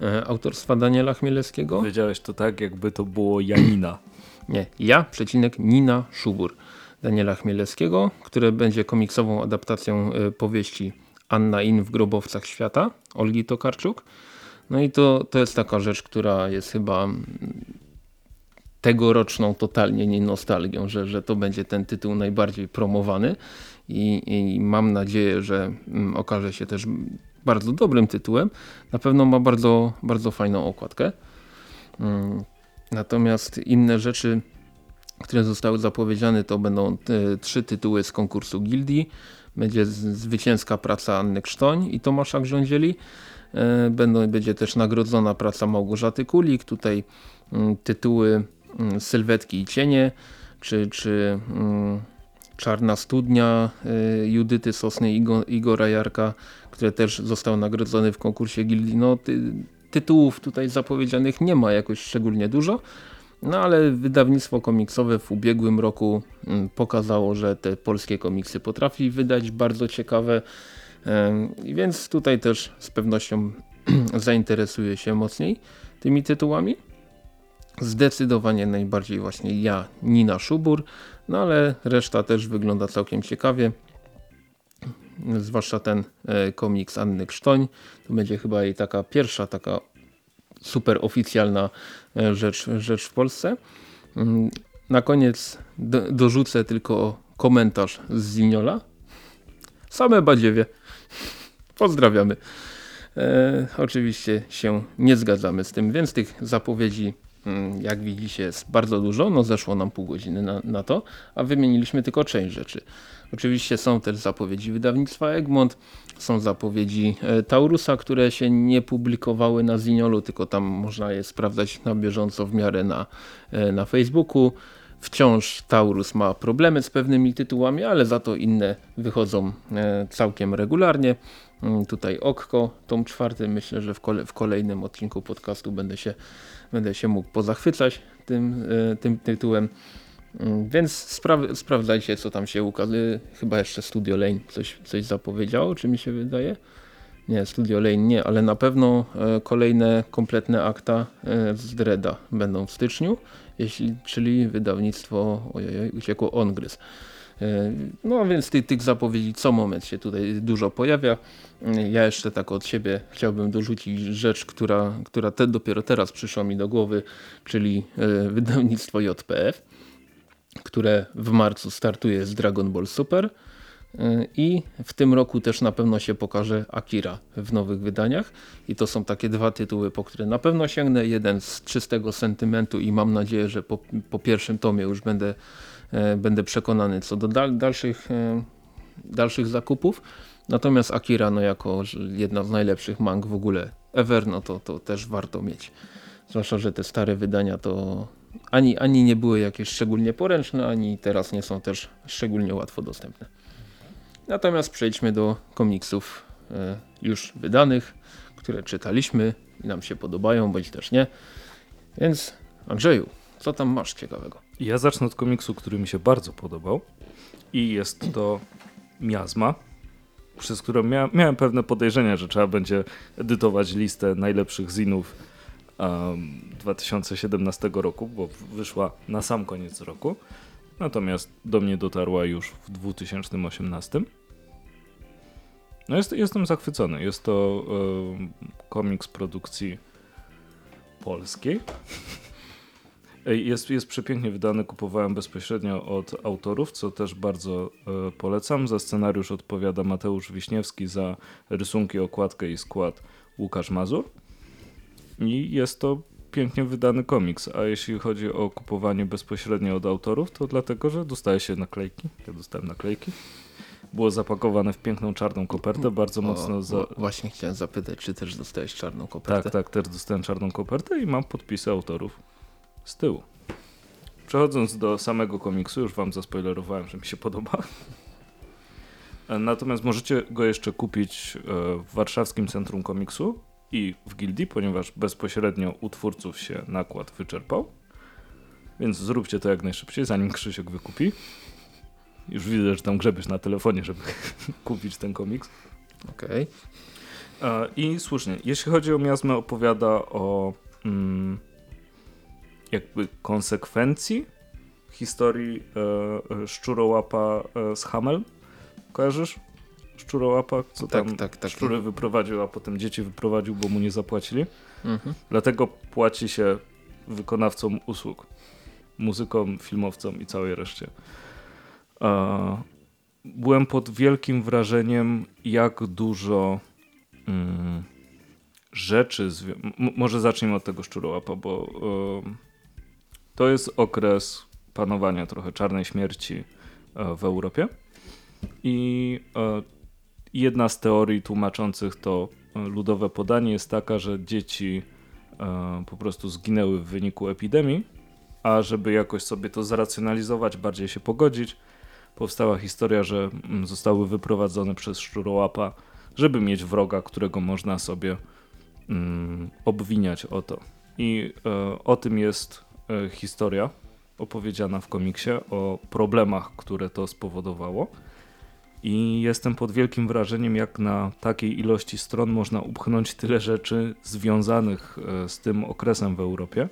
e, autorstwa Daniela Chmielewskiego. Powiedziałeś to tak, jakby to było Janina. Nie, ja, przecinek Nina Szubur Daniela Chmielewskiego, które będzie komiksową adaptacją e, powieści Anna In w grobowcach świata Olgi Tokarczuk. No i to, to jest taka rzecz, która jest chyba tegoroczną totalnie nie nostalgią, że, że to będzie ten tytuł najbardziej promowany i, i mam nadzieję, że mm, okaże się też bardzo dobrym tytułem. Na pewno ma bardzo, bardzo fajną okładkę. Mm, natomiast inne rzeczy, które zostały zapowiedziane to będą te, trzy tytuły z konkursu Gildii. Będzie zwycięska praca Anny Krztoń i Tomasza Grządzieli. E, będą, będzie też nagrodzona praca Małgorzaty Kulik. Tutaj mm, tytuły mm, Sylwetki i cienie, czy, czy mm, Czarna Studnia y, Judyty Sosny i Igora Jarka, które też zostały nagrodzone w konkursie Gildii. No, ty, tytułów tutaj zapowiedzianych nie ma jakoś szczególnie dużo, no ale wydawnictwo komiksowe w ubiegłym roku mm, pokazało, że te polskie komiksy potrafi wydać bardzo ciekawe, więc tutaj też z pewnością zainteresuje się mocniej tymi tytułami. Zdecydowanie najbardziej właśnie ja, Nina Szubur, no ale reszta też wygląda całkiem ciekawie. Zwłaszcza ten e, komiks Anny Krztoń. To będzie chyba jej taka pierwsza taka super oficjalna rzecz, rzecz w Polsce. Mm, na koniec do, dorzucę tylko komentarz z Ziniola. Same badziewie. Pozdrawiamy. E, oczywiście się nie zgadzamy z tym, więc tych zapowiedzi mm, jak widzicie jest bardzo dużo, no zeszło nam pół godziny na, na to, a wymieniliśmy tylko część rzeczy. Oczywiście są też zapowiedzi wydawnictwa Egmont, są zapowiedzi e, Taurusa, które się nie publikowały na Ziniolu, tylko tam można je sprawdzać na bieżąco w miarę na, e, na Facebooku. Wciąż Taurus ma problemy z pewnymi tytułami, ale za to inne wychodzą e, całkiem regularnie. Mm, tutaj Okko, tom czwarty, myślę, że w, kole, w kolejnym odcinku podcastu będę się, będę się mógł pozachwycać tym, tym tytułem. Mm, więc spra sprawdzajcie co tam się ukazuje. Chyba jeszcze Studio Lane coś, coś zapowiedziało, czy mi się wydaje? Nie, Studio Lane nie, ale na pewno e, kolejne kompletne akta e, z Dreda będą w styczniu, jeśli, czyli wydawnictwo, ojej, uciekło Ongryz. E, no więc ty, tych zapowiedzi co moment się tutaj dużo pojawia. Mm, ja jeszcze tak od siebie chciałbym dorzucić rzecz, która, która te dopiero teraz przyszła mi do głowy, czyli wydawnictwo JPF które w marcu startuje z Dragon Ball Super y, i w tym roku też na pewno się pokaże Akira w nowych wydaniach i to są takie dwa tytuły, po które na pewno sięgnę. Jeden z czystego sentymentu i mam nadzieję, że po, po pierwszym tomie już będę, e, będę przekonany co do dal, dalszych, e, dalszych zakupów. Natomiast Akira no jako jedna z najlepszych mang w ogóle ever, no to, to też warto mieć. Zwłaszcza, że te stare wydania to ani, ani nie były jakieś szczególnie poręczne, ani teraz nie są też szczególnie łatwo dostępne. Natomiast przejdźmy do komiksów e, już wydanych, które czytaliśmy i nam się podobają, bądź też nie. Więc Andrzeju, co tam masz ciekawego? Ja zacznę od komiksu, który mi się bardzo podobał i jest to Miazma, przez którą mia miałem pewne podejrzenia, że trzeba będzie edytować listę najlepszych zinów 2017 roku, bo wyszła na sam koniec roku. Natomiast do mnie dotarła już w 2018. No jest, jestem zachwycony. Jest to y, komiks produkcji polskiej. Jest, jest przepięknie wydany, kupowałem bezpośrednio od autorów, co też bardzo y, polecam. Za scenariusz odpowiada Mateusz Wiśniewski, za rysunki, okładkę i skład Łukasz Mazur. I jest to pięknie wydany komiks, a jeśli chodzi o kupowanie bezpośrednio od autorów, to dlatego, że dostaje się naklejki. Ja dostałem naklejki. Było zapakowane w piękną czarną kopertę, bardzo o, mocno... Za... Właśnie chciałem zapytać, czy też dostałeś czarną kopertę? Tak, tak, też dostałem czarną kopertę i mam podpisy autorów z tyłu. Przechodząc do samego komiksu, już wam zaspoilerowałem, że mi się podoba. Natomiast możecie go jeszcze kupić e, w warszawskim Centrum Komiksu i w gildii, ponieważ bezpośrednio u twórców się nakład wyczerpał. Więc zróbcie to jak najszybciej, zanim Krzysiek wykupi. Już widzę, że tam grzebiesz na telefonie, żeby kupić ten komiks. Okej. Okay. I słusznie, jeśli chodzi o miazmę, opowiada o mm, jakby konsekwencji historii e, e szczurołapa e, z Hamel. Kojarzysz? Szczurołapa, co tak, tam tak, tak. szczury wyprowadził, a potem dzieci wyprowadził, bo mu nie zapłacili. Mhm. Dlatego płaci się wykonawcom usług, muzykom, filmowcom i całej reszcie. byłem pod wielkim wrażeniem, jak dużo mm, rzeczy. może zacznijmy od tego szczurołapa, bo to jest okres panowania trochę czarnej śmierci e, w Europie. I e, jedna z teorii tłumaczących to e, ludowe podanie jest taka, że dzieci e, po prostu zginęły w wyniku epidemii, a żeby jakoś sobie to zracjonalizować, bardziej się pogodzić, powstała historia, że mm, zostały wyprowadzone przez szczurołapa, żeby mieć wroga, którego można sobie mm, obwiniać o to. I e, o tym jest historia opowiedziana w komiksie, o problemach, które to spowodowało. I jestem pod wielkim wrażeniem, jak na takiej ilości stron można upchnąć tyle rzeczy związanych e, z tym okresem w Europie,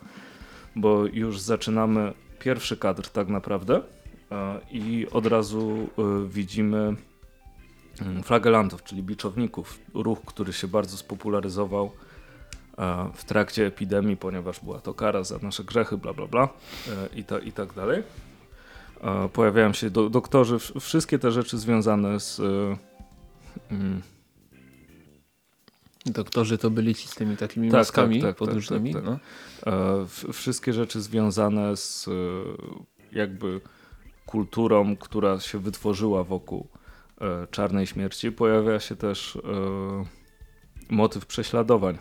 bo już zaczynamy pierwszy kadr tak naprawdę e, i od razu e, widzimy mm, flagellantów, czyli biczowników, ruch, który się bardzo spopularyzował w trakcie epidemii, ponieważ była to kara za nasze grzechy, bla bla bla i, ta, i tak dalej pojawiają się do, doktorzy, wszystkie te rzeczy związane z... Mm. Doktorzy to byli ci z tymi takimi tak, tak maskami tak, tak, podróżnymi? Tak, tak. No. wszystkie rzeczy związane z e, jakby kulturą, która się wytworzyła wokół e, czarnej śmierci. Pojawia się też motyw prześladowań,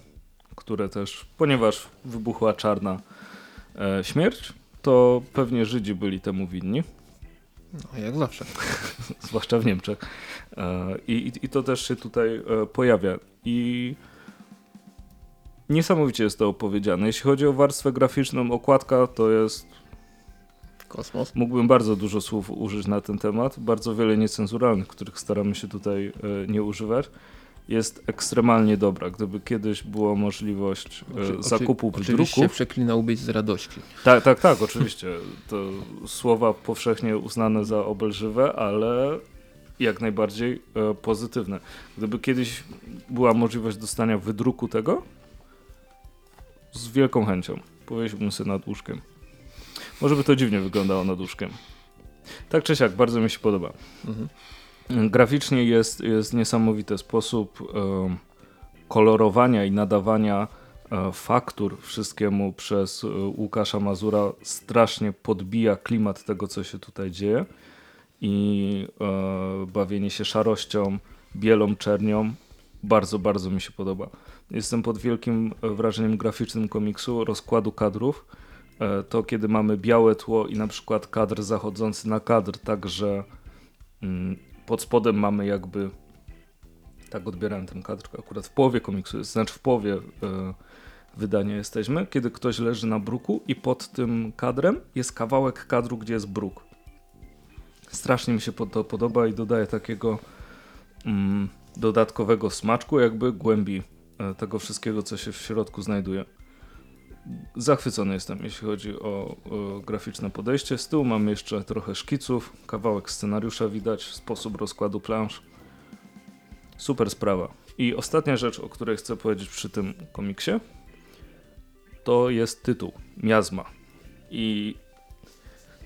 które też, ponieważ wybuchła czarna śmierć, to pewnie Żydzi byli temu winni. No, jak zawsze. Zwłaszcza w Niemczech. E, I, I to też się tutaj e, pojawia. I niesamowicie jest to opowiedziane. Jeśli chodzi o warstwę graficzną, okładka to jest Kosmos. Mógłbym bardzo dużo słów użyć na ten temat. Bardzo wiele niecenzuralnych, których staramy się tutaj e, nie używać jest ekstremalnie dobra. Gdyby kiedyś była możliwość e, oczy, zakupu oczy, druku. Oczywiście przeklinałbyś z radości. Tak, tak, tak, oczywiście. To słowa powszechnie uznane za obelżywe, ale jak najbardziej e, pozytywne. Gdyby kiedyś była możliwość dostania wydruku tego, z wielką chęcią powiesiłbym sobie nad łóżkiem. Może by to dziwnie wyglądało nad łóżkiem. Tak czy siak, bardzo mi się podoba. Mhm. Graficznie jest, jest niesamowity sposób e, kolorowania i nadawania e, faktur wszystkiemu przez e, Łukasza Mazura strasznie podbija klimat tego, co się tutaj dzieje i bawienie się szarością, bielą, czernią bardzo, bardzo mi się podoba. Jestem pod wielkim wrażeniem graficznym komiksu, rozkładu kadrów. To kiedy mamy białe tło i na przykład kadr zachodzący na kadr, także mm, pod spodem mamy jakby tak odbierałem ten kadr akurat w połowie komiksu, znaczy w połowie e, wydania jesteśmy, kiedy ktoś leży na bruku i pod tym kadrem jest kawałek kadru, gdzie jest bruk. Strasznie mi się to podoba i dodaje takiego mm, dodatkowego smaczku, jakby głębi e, tego wszystkiego, co się w środku znajduje zachwycony jestem, jeśli chodzi o, o, graficzne podejście. Z tyłu mam jeszcze trochę szkiców, kawałek scenariusza widać, sposób rozkładu plansz. Super sprawa. I ostatnia rzecz, o której chcę powiedzieć przy tym komiksie, to jest tytuł Miazma. I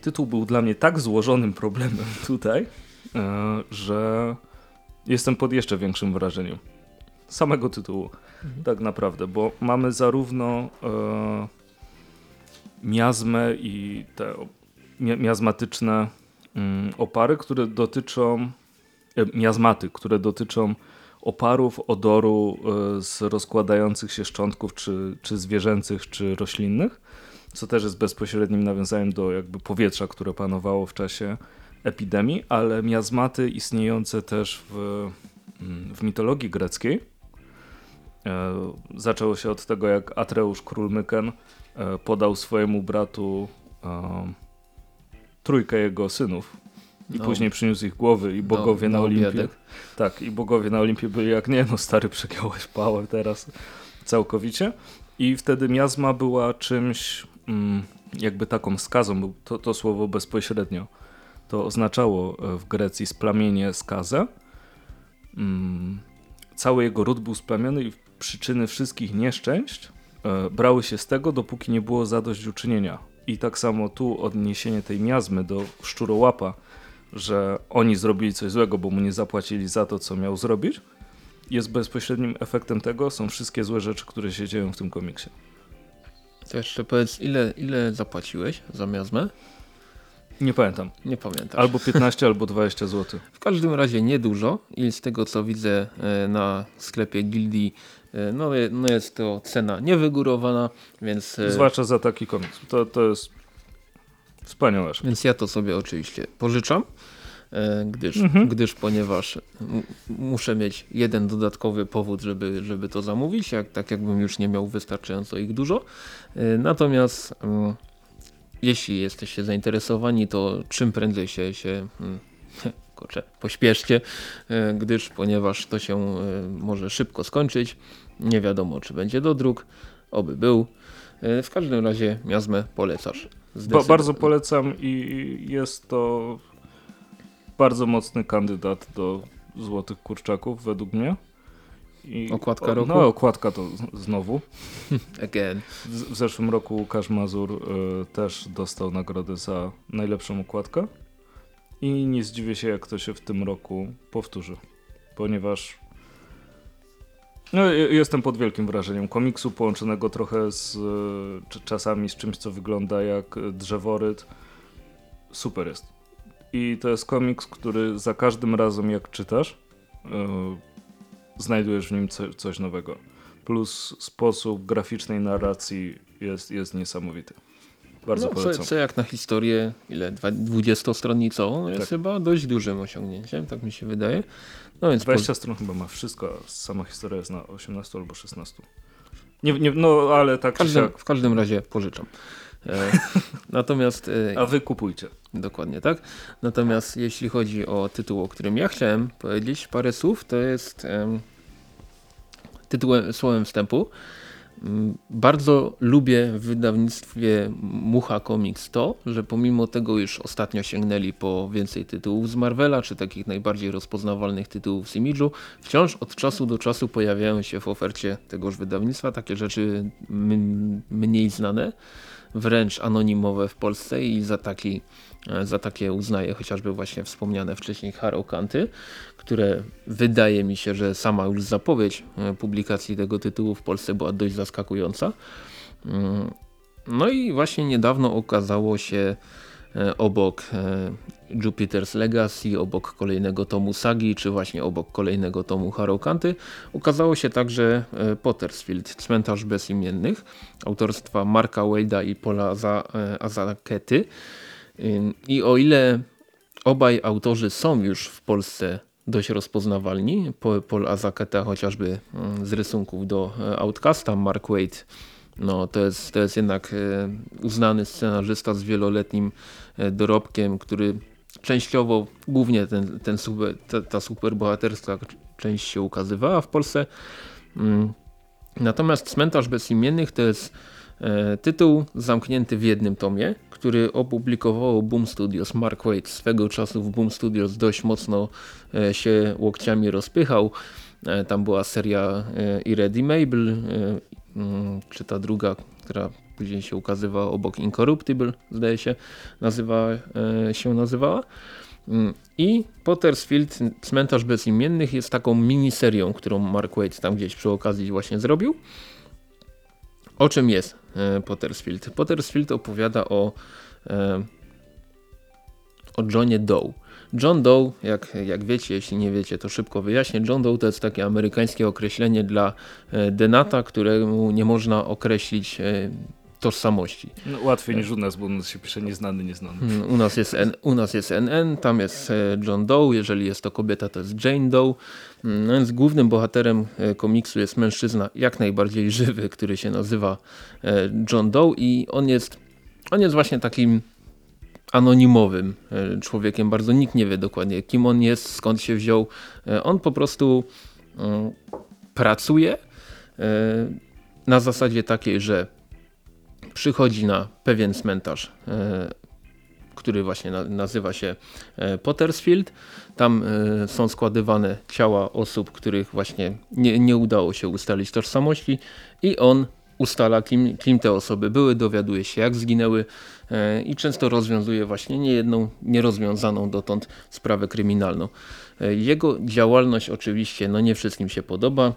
tytuł był dla mnie tak złożonym problemem tutaj, e, że jestem pod jeszcze większym wrażeniem samego tytułu mhm. tak naprawdę, bo mamy zarówno e, miazmę i te miazmatyczne mm, opary, które dotyczą e, miazmaty, które dotyczą oparów odoru e, z rozkładających się szczątków, czy, czy zwierzęcych, czy roślinnych, co też jest bezpośrednim nawiązaniem do jakby powietrza, które panowało w czasie epidemii, ale miazmaty istniejące też w, mm, w mitologii greckiej, zaczęło się od tego, jak Atreusz Król Myken e, podał swojemu bratu e, trójkę jego synów i no. później przyniósł ich głowy i no, bogowie no, na Olimpie. Tak, i bogowie na Olimpie byli jak nie, no stary, przegiąłeś pałę teraz całkowicie. I wtedy miazma była czymś, mm, jakby taką skazą, to, to słowo bezpośrednio. To oznaczało w Grecji splamienie skazę. Mm, cały jego ród był splamiony i przyczyny wszystkich nieszczęść e, brały się z tego, dopóki nie było zadośćuczynienia. I tak samo tu odniesienie tej miazmy do szczurołapa, że oni zrobili coś złego, bo mu nie zapłacili za to, co miał zrobić, jest bezpośrednim efektem tego, są wszystkie złe rzeczy, które się dzieją w tym komiksie. To jeszcze powiedz, ile, ile zapłaciłeś za miazmę? Nie pamiętam. Nie pamiętam. Albo 15, albo 20 zł. W każdym razie niedużo i z tego co widzę e, na sklepie Gildii no, no jest to cena niewygórowana, więc... E, Zwłaszcza za taki komiks. To, to jest Wspaniałe. Więc ja to sobie oczywiście pożyczam. E, gdyż, mhm. gdyż ponieważ muszę mieć jeden dodatkowy powód, żeby, żeby to zamówić, jak, tak jakbym już nie miał wystarczająco ich dużo. E, natomiast mm, jeśli jesteście zainteresowani, to czym prędzej się, się hmm, kurczę, pośpieszcie, e, gdyż ponieważ to się może szybko skończyć, nie wiadomo czy będzie do dróg, oby był. W każdym razie miazmę polecasz. Ba bardzo polecam i jest to bardzo mocny kandydat do Złotych Kurczaków według mnie. I okładka roku? No, okładka to znowu. Again. W, w, zeszłym roku Łukasz Mazur y, też dostał nagrodę za najlepszą okładkę. I nie zdziwię się, jak to się w tym roku powtórzy. Ponieważ no, jestem pod wielkim wrażeniem komiksu, połączonego trochę z y, czasami z czymś, co wygląda jak drzeworyt. Super jest. I to jest komiks, który za każdym razem jak czytasz, yy, znajdujesz w nim co, coś nowego. Plus sposób graficznej narracji jest, jest niesamowity. Bardzo no, polecam. Co, co jak na historię, ile? 20-stronnicową jest tak. chyba dość dużym osiągnięciem, tak mi się wydaje. No więc 20 po... stron chyba ma wszystko, a sama historia jest na 18 albo 16. Nie, nie, no ale tak każdym, w każdym razie pożyczam. E, natomiast... E, A wy kupujcie. Dokładnie tak. Natomiast jeśli chodzi o tytuł, o którym ja chciałem powiedzieć parę słów, to jest tytułem, słowem wstępu. Mm, bardzo lubię w wydawnictwie Mucha Comics to, że pomimo tego, już ostatnio sięgnęli po więcej tytułów z Marvela, czy takich najbardziej rozpoznawalnych tytułów z Image'u, wciąż od czasu do czasu pojawiają się w ofercie tegoż wydawnictwa takie rzeczy mniej znane wręcz anonimowe w Polsce i za, taki, e, za takie uznaję chociażby właśnie wspomniane wcześniej Harokanty, które wydaje mi się, że sama już zapowiedź e, publikacji tego tytułu w Polsce była dość zaskakująca. Mm, no i właśnie niedawno okazało się e, obok Jupiter's Legacy, obok kolejnego tomu Sagi, czy właśnie obok kolejnego tomu Harokanty, ukazało się także e, Pottersfield, Cmentarz Bezimiennych, autorstwa Marka Wade'a i Paula e, Azakety. I o ile obaj autorzy są już w Polsce dość rozpoznawalni, Paul Azaketa chociażby mm, z rysunków do e, Outcasta, Mark Wade no, to, jest, to jest jednak uznany scenarzysta z wieloletnim dorobkiem, który częściowo głównie ten, ten super, ta, ta superbohaterska część się ukazywała w Polsce. Mm. Natomiast Cmentarz Bezimiennych to jest e, tytuł zamknięty w jednym tomie, który opublikowało Boom Studios. Mark Waid swego czasu w Boom Studios dość mocno e, się łokciami rozpychał. E, tam była seria Irredeemable, mm, czy ta druga, która później się ukazywała obok Incorruptible, zdaje się, nazywa, e, się nazywała. Mm, I Pottersfield, Cmentarz Bezimiennych jest taką miniserią, którą Mark Waid tam gdzieś przy okazji właśnie zrobił. O czym jest e, Pottersfield? Pottersfield opowiada o, e, o Johnie Doe. John Doe, jak, jak wiecie, jeśli nie wiecie, to szybko wyjaśnię. John Doe to jest takie amerykańskie określenie dla denata, któremu nie można określić tożsamości. No, łatwiej niż u nas, bo u nas się pisze nieznany, nieznany. Hmm, u nas jest, N, u nas jest NN, tam jest e, John Doe, jeżeli jest to kobieta, to jest Jane Doe. Hmm, no więc głównym bohaterem e, komiksu jest mężczyzna jak najbardziej żywy, który się nazywa e, John Doe i on jest, on jest właśnie takim anonimowym człowiekiem. Bardzo nikt nie wie dokładnie kim on jest, skąd się wziął. On po prostu mm, pracuje na zasadzie takiej, że przychodzi na pewien cmentarz, e, który właśnie nazywa się e, Pottersfield. Tam e, są składywane ciała osób, których właśnie nie, nie udało się ustalić tożsamości i on ustala kim, kim te osoby były, dowiaduje się jak zginęły i często rozwiązuje właśnie niejedną nierozwiązaną dotąd sprawę kryminalną. Jego działalność oczywiście no nie wszystkim się podoba.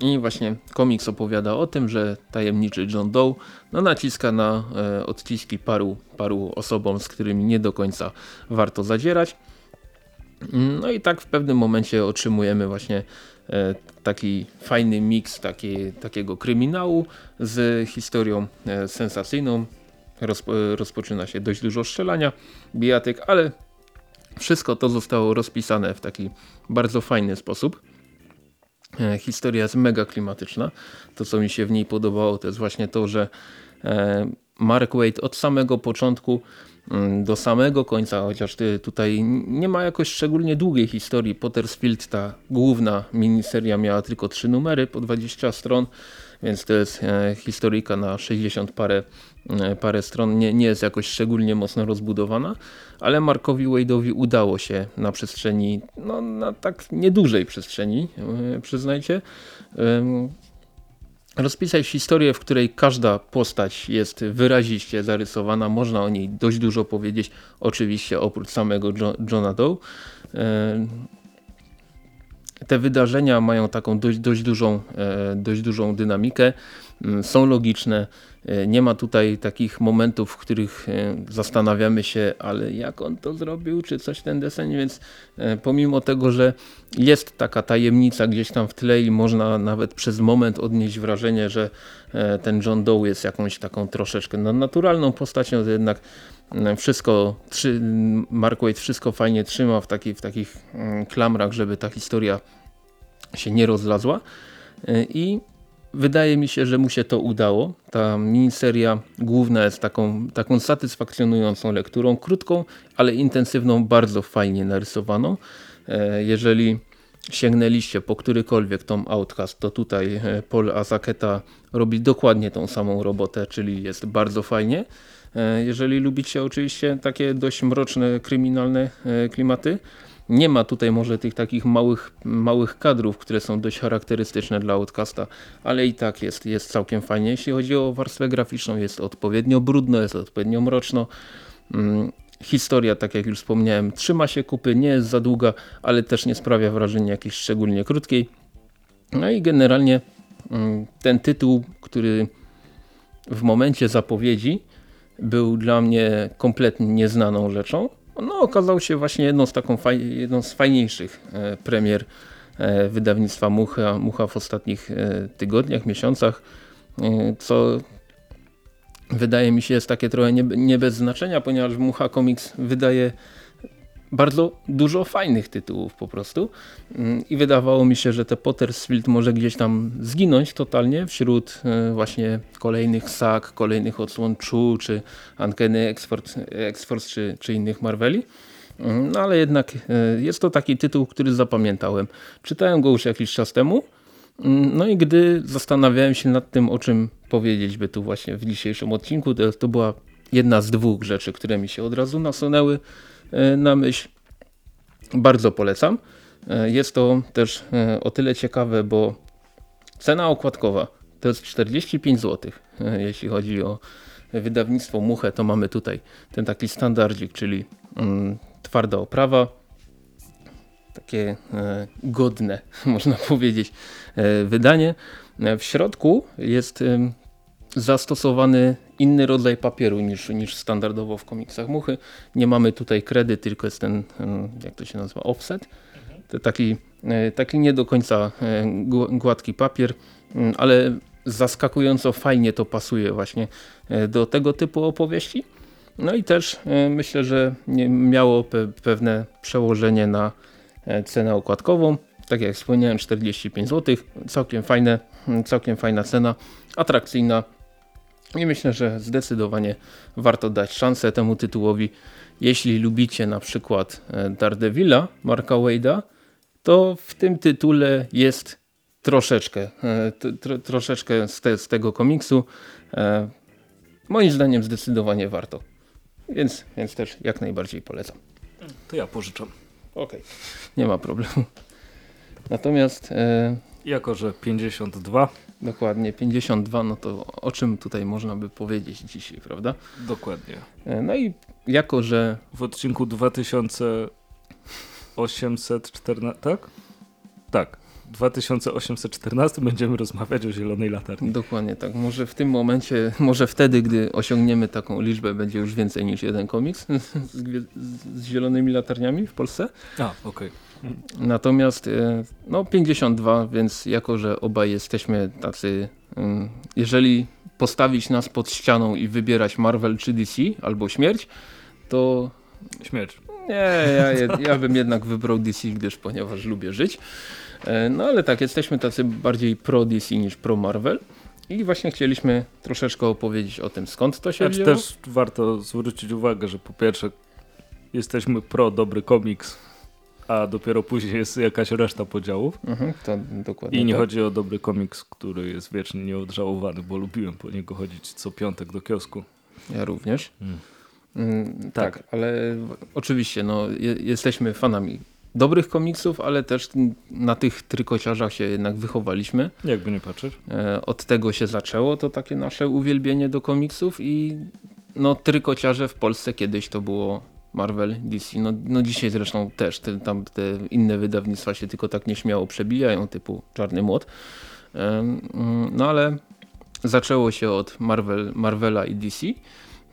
I właśnie komiks opowiada o tym, że tajemniczy John Doe no, naciska na e, odciski paru, paru osobom, z którymi nie do końca warto zadzierać. No i tak w pewnym momencie otrzymujemy właśnie e, taki fajny miks taki, takiego kryminału z historią e, sensacyjną. rozpo, rozpoczyna się dość dużo strzelania, bijatyk, ale wszystko to zostało rozpisane w taki bardzo fajny sposób. E, historia jest mega klimatyczna. To, co mi się w niej podobało, to jest właśnie to, że e, Mark Wade od samego początku mm, do samego końca, chociaż tutaj nie ma jakoś szczególnie długiej historii. Pottersfield, ta główna miniseria miała tylko trzy numery po 20 stron, więc to jest e, historyjka na 60 parę, parę stron. Nie, nie jest jakoś szczególnie mocno rozbudowana, ale Markowi Wade'owi udało się na przestrzeni, no na tak niedużej przestrzeni, przyznajcie, rozpisać historię, w której każda postać jest wyraziście zarysowana. Można o niej dość dużo powiedzieć, oczywiście oprócz samego Johna Doe. Te wydarzenia mają taką dość, dość, dużą, e, dość dużą dynamikę, są logiczne, E, nie ma tutaj takich momentów, w których e, zastanawiamy się, ale jak on to zrobił, czy coś ten deseń, więc e, pomimo tego, że jest taka tajemnica gdzieś tam w tle i można nawet przez moment odnieść wrażenie, że ten John Doe jest jakąś taką troszeczkę naturalną postacią, to jednak wszystko, Mark Wade wszystko fajnie trzyma w, taki, w takich mm, klamrach, żeby ta historia się nie rozlazła. I Wydaje mi się, że mu się to udało. Ta miniseria główna jest taką, taką satysfakcjonującą lekturą, krótką, ale intensywną, bardzo fajnie narysowaną. E, jeżeli sięgnęliście po którykolwiek tom Outcast, to tutaj e, Paul Azaketa robi dokładnie tą samą robotę, czyli jest bardzo fajnie. E, jeżeli lubicie oczywiście takie dość mroczne, kryminalne klimaty, nie ma tutaj może tych takich małych, małych kadrów, które są dość charakterystyczne dla Outcasta, ale i tak jest, jest całkiem fajnie. Jeśli chodzi o warstwę graficzną, jest odpowiednio brudno, jest odpowiednio mroczno. Hmm. Historia, tak jak już wspomniałem, trzyma się kupy, nie jest za długa, ale też nie sprawia wrażenia jakiejś szczególnie krótkiej. No i generalnie mm, ten tytuł, który w momencie zapowiedzi był dla mnie kompletnie nieznaną rzeczą, no, okazał się właśnie jedną z, taką faj, jedną z fajniejszych e, premier e, wydawnictwa Mucha, Mucha w ostatnich e, tygodniach, miesiącach, co wydaje mi się jest takie trochę nie, nie bez znaczenia, ponieważ Mucha Comics wydaje bardzo dużo fajnych tytułów po prostu mm, i wydawało mi się, że te Pottersfield może gdzieś tam zginąć totalnie wśród e, właśnie kolejnych SAG, kolejnych odsłon Chu czy Uncanny X-Force czy, czy innych Marveli. Mm, no ale jednak e, jest to taki tytuł, który zapamiętałem. Czytałem go już jakiś czas temu, mm, no i gdy zastanawiałem się nad tym, o czym powiedzieć by tu właśnie w dzisiejszym odcinku, to, to była jedna z dwóch rzeczy, które mi się od razu nasunęły. E, na myśl. Bardzo polecam. E, jest to też e, o tyle ciekawe, bo cena okładkowa to jest 45 zł. Jeśli chodzi o wydawnictwo Muchę, to mamy tutaj ten taki standardzik, czyli mm, twarda oprawa, takie godne, można powiedzieć, wydanie. W środku jest zastosowany inny rodzaj papieru niż, niż standardowo w komiksach Muchy. Nie mamy tutaj kredy, tylko jest ten, jak to się nazywa, offset. To taki, e, taki nie do końca e, gładki papier, mm, ale zaskakująco fajnie to pasuje właśnie e, do tego typu opowieści. No i też myślę, że miało pewne przełożenie na cenę okładkową. Tak jak wspomniałem 45 zł, całkiem fajne, całkiem fajna cena, atrakcyjna i myślę, że zdecydowanie warto dać szansę temu tytułowi. Jeśli lubicie na przykład e, Daredevila Marka Wade'a, to w tym tytule jest troszeczkę, e, tro, troszeczkę z, te, z, tego komiksu. E, moim zdaniem zdecydowanie warto. Więc, więc też jak najbardziej polecam. To ja pożyczam. Okej, okay. nie ma problemu. Natomiast... Jako, że 52 Dokładnie, 52, no to o czym tutaj można by powiedzieć dzisiaj, prawda? Dokładnie. E, no i jako, że... W odcinku 2814, tak? Tak. 2814 będziemy rozmawiać o zielonej latarni. Dokładnie tak. Może w tym momencie, może wtedy, gdy osiągniemy taką liczbę, będzie już więcej niż jeden komiks z, z zielonymi latarniami w Polsce. A, okej. Okay. Natomiast e, no 52, więc jako, że obaj jesteśmy tacy, mm, jeżeli postawić nas pod ścianą i wybierać Marvel czy DC albo śmierć, to Śmierć. nie, ja, ja bym jednak wybrał DC, gdyż ponieważ lubię żyć. E, no ale tak, jesteśmy tacy bardziej pro DC niż pro Marvel. I właśnie chcieliśmy troszeczkę opowiedzieć o tym, skąd to się Znaczy wzięło. też warto zwrócić uwagę, że po pierwsze jesteśmy pro dobry komiks, a dopiero później jest jakaś reszta podziałów. Mhm, to dokładnie I nie tak. chodzi o dobry komiks, który jest wiecznie nieodżałowany, bo lubiłem po niego chodzić co piątek do kiosku. Ja również. Mm. Mm, Tak. tak. ale oczywiście no, je, jesteśmy fanami dobrych komiksów, ale też na tych trykociarzach się jednak wychowaliśmy. Jakby nie patrzeć. E, Od tego się zaczęło to takie nasze uwielbienie do komiksów i no trykociarze w Polsce kiedyś to było Marvel, DC, no, no dzisiaj zresztą też, te, tam te inne wydawnictwa się tylko tak nieśmiało przebijają, typu Czarny Młot. Mm, No ale zaczęło się od Marvel, Marvela i DC.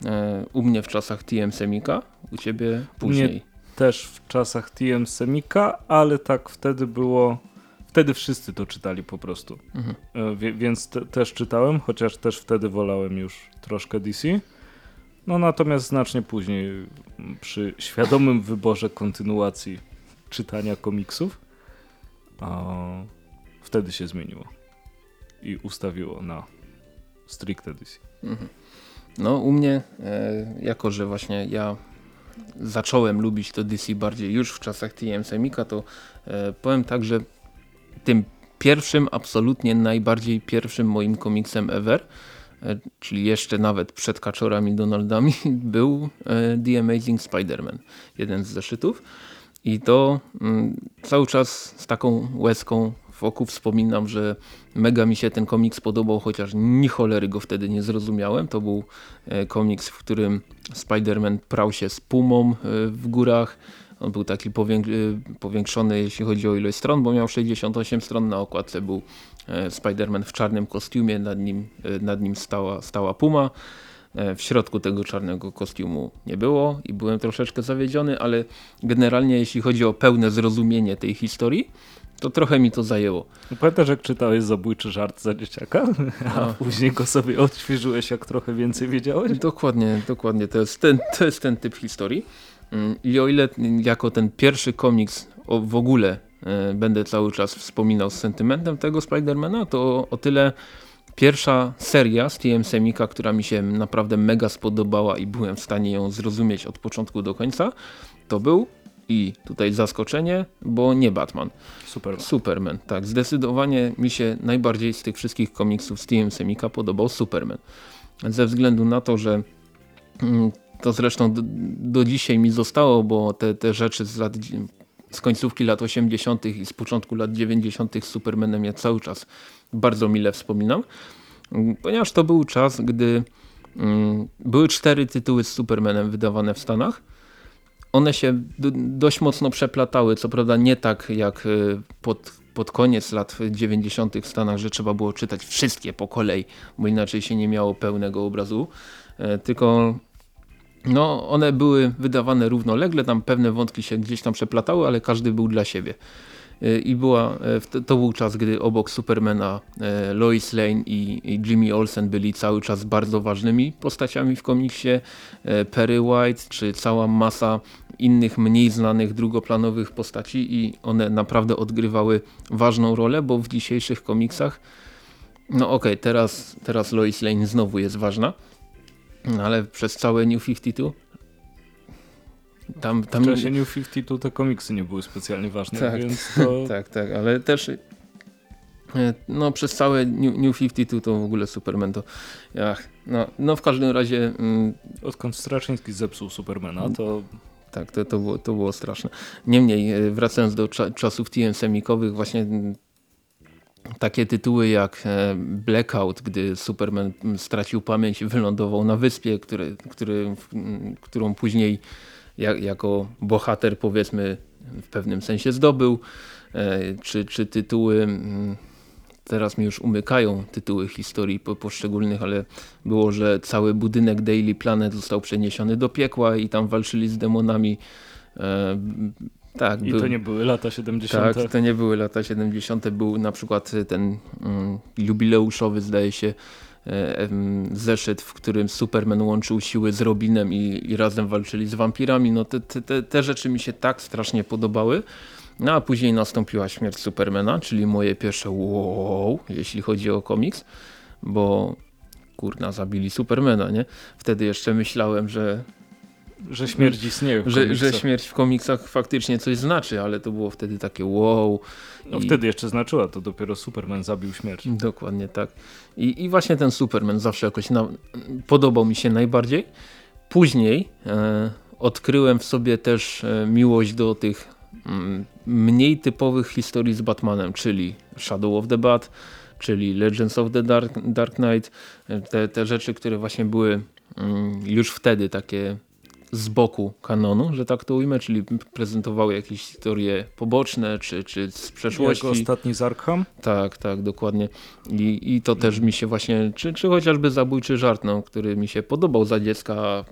E, U mnie w czasach TM Semika, u ciebie później. Też w czasach TM Semika, ale tak wtedy było... Wtedy wszyscy to czytali po prostu. Mhm. E, więc te, też czytałem, chociaż też wtedy wolałem już troszkę DC. No natomiast znacznie później m, przy świadomym wyborze kontynuacji czytania komiksów wtedy się zmieniło i ustawiło na stricte DC. Mhm. No u mnie, e, jako że właśnie ja zacząłem lubić to DC bardziej już w czasach TM Semika, to e, powiem tak, że tym pierwszym, absolutnie najbardziej pierwszym moim komiksem ever, czyli jeszcze nawet przed Kaczorami Donaldami, był e, The Amazing Spider-Man, jeden z zeszytów. I to mm, cały czas z taką łezką w oku wspominam, że mega mi się ten komiks podobał, chociaż ni cholery go wtedy nie zrozumiałem. To był e, komiks, w którym Spider-Man prał się z pumą e, w górach. On był taki e, powiększony, jeśli chodzi o ilość stron, bo miał 68 stron. Na okładce był e, Spider-Man w czarnym kostiumie, nad nim, e, nad nim stała, stała puma. E, W środku tego czarnego kostiumu nie było i byłem troszeczkę zawiedziony, ale generalnie jeśli chodzi o pełne zrozumienie tej historii, to trochę mi to zajęło. Pamiętasz jak czytałeś zabójczy żart za dzieciaka? A No. później go sobie odświeżyłeś jak trochę więcej wiedziałeś? Dokładnie, dokładnie. To jest ten, to jest ten typ historii. Mm, I o ile jako ten pierwszy komiks w ogóle e, będę cały czas wspominał z sentymentem tego Spidermana, to o tyle pierwsza seria z TM Semika, która mi się naprawdę mega spodobała i byłem w stanie ją zrozumieć od początku do końca, to był i tutaj zaskoczenie, bo nie Batman. Super. Superman, tak. Zdecydowanie mi się najbardziej z tych wszystkich komiksów z Steven Semika podobał Superman. Ze względu na to, że mm, to zresztą do, do dzisiaj mi zostało, bo te, te rzeczy z, lat, z końcówki lat 80. i z początku lat 90. z Supermanem ja cały czas bardzo mile wspominam, ponieważ to był czas, gdy mm, były cztery tytuły z Supermanem wydawane w Stanach. One się do, dość mocno przeplatały, co prawda nie tak jak y, pod, pod koniec lat 90. w Stanach, że trzeba było czytać wszystkie po kolei, bo inaczej się nie miało pełnego obrazu, e, tylko no, one były wydawane równolegle, tam pewne wątki się gdzieś tam przeplatały, ale każdy był dla siebie. E, I była, e, to był czas, gdy obok Supermana e, Lois Lane i, Jimmy Olsen byli cały czas bardzo ważnymi postaciami w komiksie. Perry White czy cała masa innych mniej znanych drugoplanowych postaci i one naprawdę odgrywały ważną rolę, bo w dzisiejszych komiksach no okej, teraz, teraz Lois Lane znowu jest ważna, no ale przez całe New 52 tam, W tam czasie New 52 te komiksy nie były specjalnie ważne, Tak. więc to tak, tak, ale też e, no przez całe New, New 52 to w ogóle Superman to ach, no, no w każdym razie mm, odkąd Straczyński zepsuł Supermana, to Tak, to, to, było, to było straszne. Niemniej, e, wracając do cza czasów TM semikowych, właśnie mm, takie tytuły jak e, Blackout, gdy Superman mm, stracił pamięć i wylądował na wyspie, który, który, mm, którą później ja, jako bohater powiedzmy w pewnym sensie zdobył, e, czy, czy tytuły mm, teraz mi już umykają tytuły historii po, poszczególnych, ale było, że cały budynek Daily Planet został przeniesiony do piekła i tam walczyli z demonami. Tak, i był, to nie były lata 70. tak, to nie były lata 70. Był na przykład ten mm, jubileuszowy, zdaje się, e, zeszyt, w którym Superman łączył siły z Robinem i, i razem walczyli z wampirami. No te, te, te rzeczy mi się tak strasznie podobały. No a później nastąpiła śmierć Supermana, czyli moje pierwsze wow, jeśli chodzi o komiks, bo kurna zabili Supermana, nie? Wtedy jeszcze myślałem, że że śmierć istnieje że, że, śmierć w komiksach faktycznie coś znaczy, ale to było wtedy takie wow. No I... wtedy jeszcze znaczyła, to dopiero Superman zabił śmierć. Dokładnie tak. I, i właśnie ten Superman zawsze jakoś na... podobał mi się najbardziej. Później e, odkryłem w sobie też e, miłość do tych mm, mniej typowych historii z Batmanem, czyli Shadow of the Bat, czyli Legends of the Dark, Dark Knight, e, te, te rzeczy, które właśnie były mm, już wtedy takie z boku kanonu, że tak to ujmę, czyli prezentowały jakieś historie poboczne, czy, czy z przeszłości. Jak ostatni z Arkham? Tak, tak, dokładnie. I, i to też mi się właśnie, czy, czy chociażby Zabójczy Żart, no, który mi się podobał za dziecka,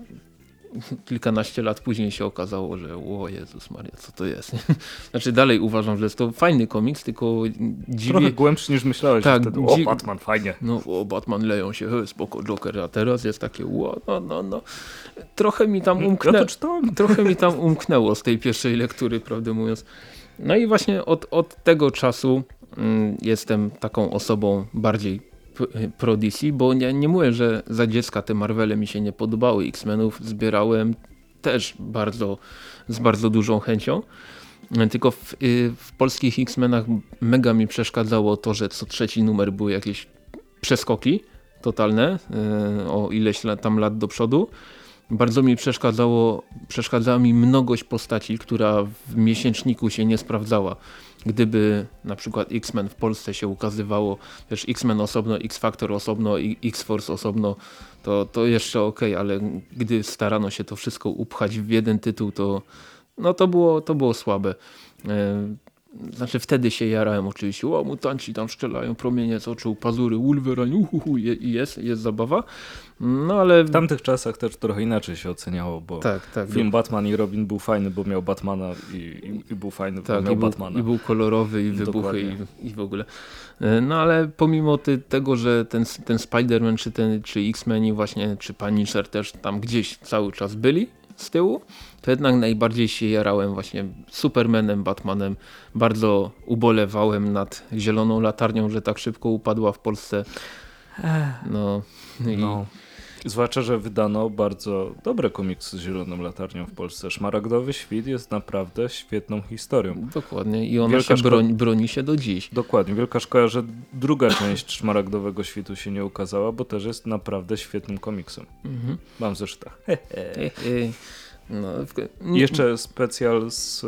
kilkanaście lat później się okazało, że o Jezus Maria, co to jest? Znaczy dalej uważam, że jest to fajny komiks, tylko dziwnie... Trochę głębszy niż myślałeś tak, wtedy. O, Batman, fajnie. No, o, Batman leją się, he, spoko, Joker, a teraz jest takie, o, no, no, no. Trochę mi tam umknęło, ja trochę mi tam umknęło z tej pierwszej lektury, prawdę mówiąc. No i właśnie od, od tego czasu mm, jestem taką osobą bardziej pro DC, bo nie, nie mówię, że za dziecka te Marvele mi się nie podobały. X-Menów zbierałem też bardzo, z bardzo dużą chęcią. Tylko w, y, w polskich X-Menach mega mi przeszkadzało to, że co trzeci numer były jakieś przeskoki totalne y, o ileś tam lat do przodu. Bardzo mi przeszkadzało, przeszkadzała mi mnogość postaci, która w miesięczniku się nie sprawdzała gdyby na przykład X-Men w Polsce się ukazywało, też X-Men osobno, X-Factor osobno i X-Force osobno, to, to jeszcze ok, ale gdy starano się to wszystko upchać w jeden tytuł, to, no to, było, to było słabe. E, znaczy wtedy się jarałem oczywiście, o mutanci tam strzelają, promienie z oczu, pazury, Wolverine, uhuhu, jest, jest zabawa. No ale... W tamtych czasach też trochę inaczej się oceniało, bo tak, tak, film Batman i Robin był fajny, bo miał Batmana i, i, i był fajny, tak, bo miał i był, Batmana. I był kolorowy i wybuchy i, i, w ogóle. E, no ale pomimo ty, tego, że ten, ten Spider-Man czy, ten, czy X-Meni właśnie, czy Punisher też tam gdzieś cały czas byli z tyłu, to jednak najbardziej się jarałem właśnie Supermanem, Batmanem. Bardzo ubolewałem nad zieloną latarnią, że tak szybko upadła w Polsce. No, i... no. Zwłaszcza, że wydano bardzo dobre komiksy z Zieloną Latarnią w Polsce. Szmaragdowy Świt jest naprawdę świetną historią. Dokładnie i ona Wielka się broni, broni, się do dziś. Dokładnie. Wielka szkoda, że druga część Szmaragdowego Świtu się nie ukazała, bo też jest naprawdę świetnym komiksem. Mhm. Mam zresztą. He, he. No, w... Jeszcze specjal z y,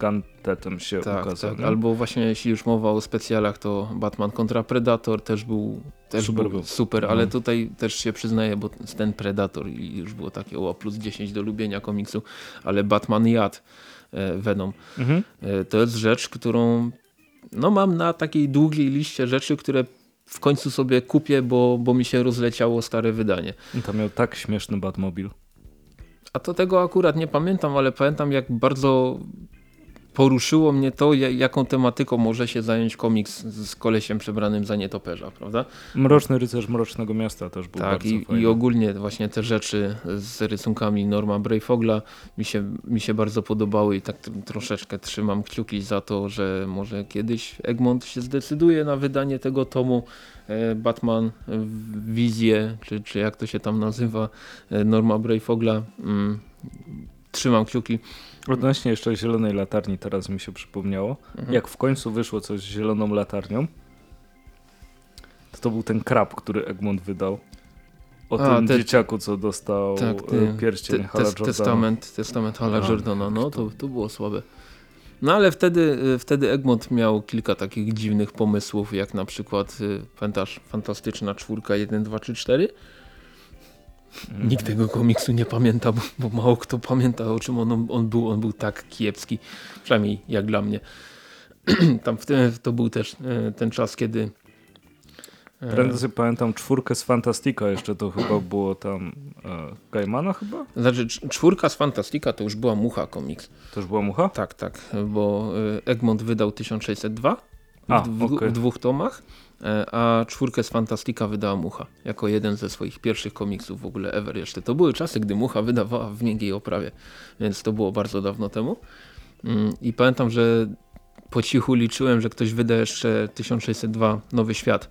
Guntetem się tak, ukazał. Tak. Albo właśnie jeśli już mowa o specjalach, to Batman kontra Predator też był też super, był, super ale no. tutaj też się przyznaję, bo ten Predator i już było takie o plus 10 do lubienia komiksu, ale Batman Jad e, Venom mhm. e, to jest rzecz, którą no mam na takiej długiej liście rzeczy, które w końcu sobie kupię, bo, bo mi się rozleciało stare wydanie. To miał tak śmieszny Batmobil. A to tego akurat nie pamiętam, ale pamiętam jak bardzo poruszyło mnie to, jaką tematyką może się zająć komiks z kolesiem przebranym za nietoperza, prawda? Mroczny rycerz Mrocznego Miasta też był tak, i, i ogólnie właśnie te rzeczy z rysunkami Norma Brayfogla mi się, mi się bardzo podobały i tak troszeczkę trzymam kciuki za to, że może kiedyś Egmont się zdecyduje na wydanie tego tomu e, Batman Wizję, czy, czy jak to się tam nazywa, e, Norma Brayfogla. Mm, trzymam kciuki. Odnośnie jeszcze zielonej latarni teraz mi się przypomniało. Mhm. Jak w końcu wyszło coś z zieloną latarnią, to to był ten krab, który Egmont wydał. O A, tym te, dzieciaku, co dostał tak, ty, pierścień te, Hala. Testament, testament Hala A, Jordana, no to, to było słabe. No ale wtedy, wtedy Egmont miał kilka takich dziwnych pomysłów, jak na przykład, pamiętasz, fantastyczna czwórka 1, 2, 3, 4? Nikt tego komiksu nie pamięta, bo, bo, mało kto pamięta o czym on, on był. On był tak kiepski, przynajmniej jak dla mnie. Tam w tym, to był też e, ten czas, kiedy e, Prędzej pamiętam czwórkę z Fantastika, jeszcze to chyba było tam e, Gaimana chyba? Znaczy czwórka z Fantastika to już była Mucha komiks. To już była Mucha? Tak, tak, bo e, Egmont wydał 1602 A, w, w, okej. w dwóch tomach, a czwórkę z Fantastika wydała Mucha, jako jeden ze swoich pierwszych komiksów w ogóle ever jeszcze. To były czasy, gdy Mucha wydawała w miękkiej oprawie, więc to było bardzo dawno temu. Mm, I pamiętam, że po cichu liczyłem, że ktoś wyda jeszcze 1602 Nowy Świat,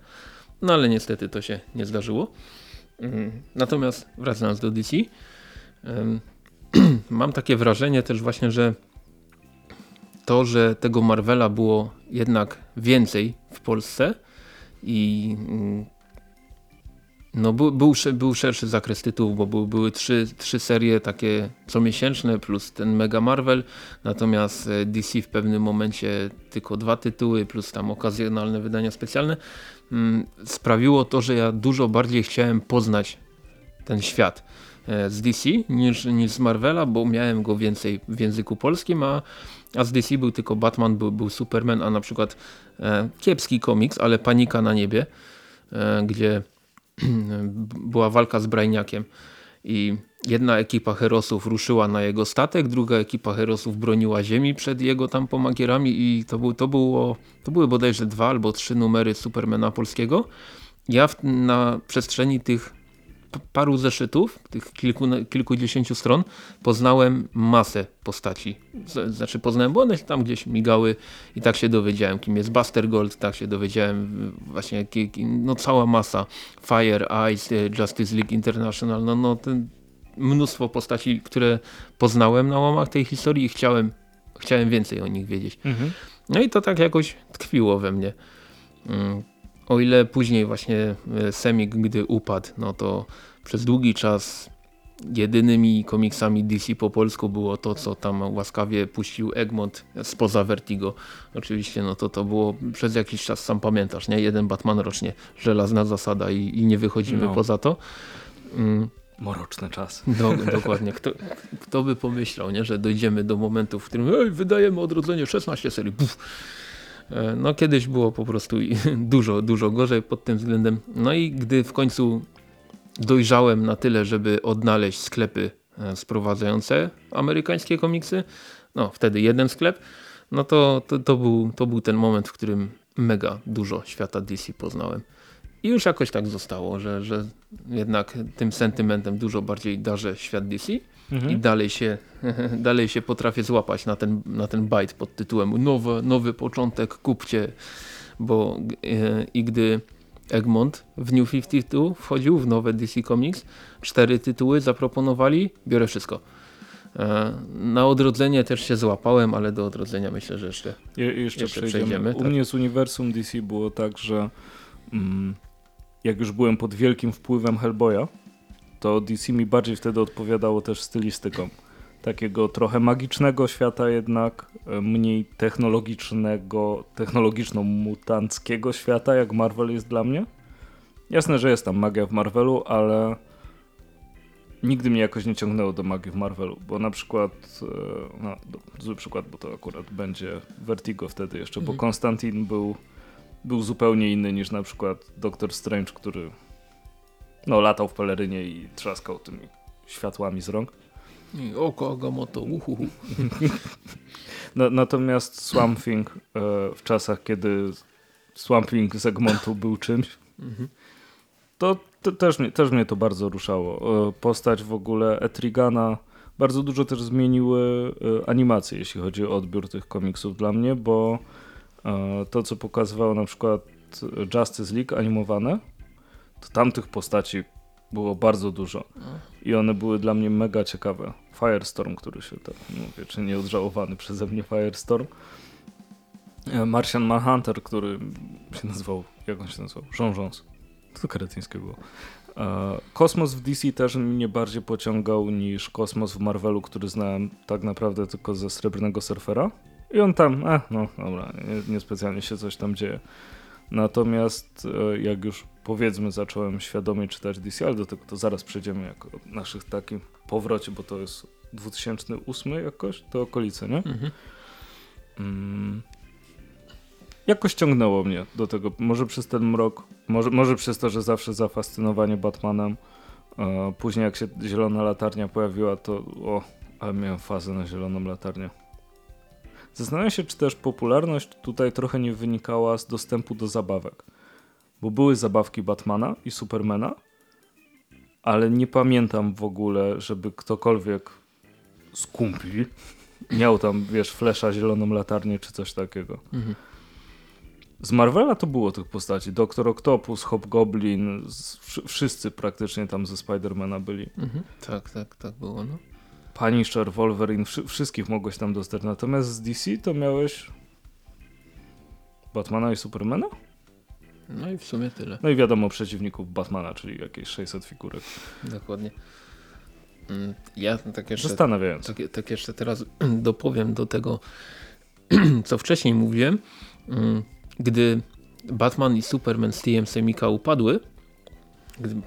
no ale niestety to się nie zdarzyło. Mm, Natomiast wracając do DC, mam takie wrażenie też właśnie, że to, że tego Marvela było jednak więcej w Polsce i mm, no był, był, był szerszy zakres tytułów, bo był, były trzy, trzy serie takie comiesięczne plus ten Mega Marvel, natomiast e, DC w pewnym momencie tylko dwa tytuły plus tam okazjonalne wydania specjalne mm, sprawiło to, że ja dużo bardziej chciałem poznać ten świat e, z DC niż, niż z Marvela, bo miałem go więcej w języku polskim, a, a z DC był tylko Batman, był, był Superman, a na przykład e, kiepski komiks, ale Panika na niebie, e, gdzie była walka z Brajniakiem i jedna ekipa herosów ruszyła na jego statek, druga ekipa herosów broniła ziemi przed jego tam pomagierami i to, był, to, było, to były bodajże dwa albo trzy numery Supermana polskiego. Ja w, na przestrzeni tych paru zeszytów, tych kilku, kilkudziesięciu stron, poznałem masę postaci. Znaczy poznałem, bo one tam gdzieś migały i tak się dowiedziałem, kim jest Buster Gold, tak się dowiedziałem właśnie, no cała masa Fire, Ice, y, Justice League International, no, no ten, mnóstwo postaci, które poznałem na łamach tej historii i chciałem, chciałem więcej o nich wiedzieć. Mhm. No i to tak jakoś tkwiło we mnie. O ile później właśnie e, Semik, gdy upadł, no to przez długi czas jedynymi komiksami DC po polsku było to, co tam łaskawie puścił Egmont spoza Vertigo. Oczywiście no to to było przez jakiś czas, sam pamiętasz, nie? Jeden Batman rocznie, żelazna zasada i, i nie wychodzimy No. poza to. Mm, Mroczny czas. do, dokładnie. Kto, kto by pomyślał, nie? że dojdziemy do momentu, w którym Ej, wydajemy odrodzenie 16 serii. Puf. E, No kiedyś było po prostu dużo, dużo gorzej pod tym względem. No i gdy w końcu dojrzałem na tyle, żeby odnaleźć sklepy e, sprowadzające amerykańskie komiksy, no wtedy jeden sklep, no to, to, to, był, to był ten moment, w którym mega dużo świata DC poznałem. I już jakoś tak zostało, że, że jednak tym sentymentem dużo bardziej darzę świat DC i Mhm. dalej się, dalej się potrafię złapać na ten, na ten bajt pod tytułem nowy, nowy początek, kupcie, bo e, i gdy Egmont w New 52 wchodził w nowe DC Comics, cztery tytuły zaproponowali, biorę wszystko. E, Na odrodzenie też się złapałem, ale do odrodzenia myślę, że jeszcze Je, jeszcze, Jeszcze przejdziemy. przejdziemy, U tak. mnie z uniwersum DC było tak, że mm, jak już byłem pod wielkim wpływem Hellboya, to DC mi bardziej wtedy odpowiadało też stylistyką. Takiego trochę magicznego świata jednak, e, mniej technologicznego, technologiczno-mutanckiego świata, jak Marvel jest dla mnie. Jasne, że jest tam magia w Marvelu, ale nigdy mnie jakoś nie ciągnęło do magii w Marvelu, bo na przykład, e, no, zły przykład, bo to akurat będzie Vertigo wtedy jeszcze, bo Mhm. Konstantin był, był zupełnie inny niż na przykład Doctor Strange, który no, latał w pelerynie i trzaskał tymi światłami z rąk. I oko Agamotto, uhuhu. Na, natomiast Swamp Thing e, w czasach, kiedy Swamp Thing z Egmontu był czymś, Mhm. to, to też, mnie, też mnie to bardzo ruszało. E, Postać w ogóle Etrigana bardzo dużo też zmieniły e, animacje, jeśli chodzi o odbiór tych komiksów dla mnie, bo to, co pokazywało na przykład Justice League animowane, to tamtych postaci było bardzo dużo i one były dla mnie mega ciekawe. Firestorm, który się tak mówię, czy nieodżałowany przeze mnie Firestorm. E, Martian Manhunter, który się nazywał, jak on się nazywał? Jean-Jons. To kretyńskie było. E, Kosmos w DC też mnie bardziej pociągał niż kosmos w Marvelu, który znałem tak naprawdę tylko ze Srebrnego Surfera. I on tam, eh, no dobra, nie- niespecjalnie się coś tam dzieje. Natomiast e, jak już powiedzmy zacząłem świadomie czytać DC, ale do tego to zaraz przejdziemy jako naszych takim powrocie, bo to jest 2008 jakoś, to okolice, nie? Mhm. Mm. Jakoś ciągnęło mnie do tego. Może przez ten mrok, może, może przez to, że zawsze zafascynowanie Batmanem. E, później jak się zielona latarnia pojawiła, to o, ale miałem fazę na zieloną latarnię. Zastanawiam się, czy też popularność tutaj trochę nie wynikała z dostępu do zabawek. Bo były zabawki Batmana i Supermana, ale nie pamiętam w ogóle, żeby ktokolwiek z kumpli miał tam, wiesz, flesza, zieloną latarnię czy coś takiego. Mhm. Z Marvela to było tych postaci. Doktor Octopus, Hobgoblin, z, wszyscy praktycznie tam ze Spidermana byli. Mhm. Tak, tak, tak było. No. Punisher, Wolverine, wszy wszystkich mogłeś tam dostać. Natomiast z DC to miałeś Batmana i Supermana? No i w sumie tyle. No i wiadomo przeciwników Batmana, czyli jakieś 600 figurek. Dokładnie. Mm, ja tak jeszcze, Zastanawiając. tak, tak jeszcze teraz dopowiem do tego, co wcześniej mówiłem. Mm, gdy Batman i Superman z TM Semika upadły,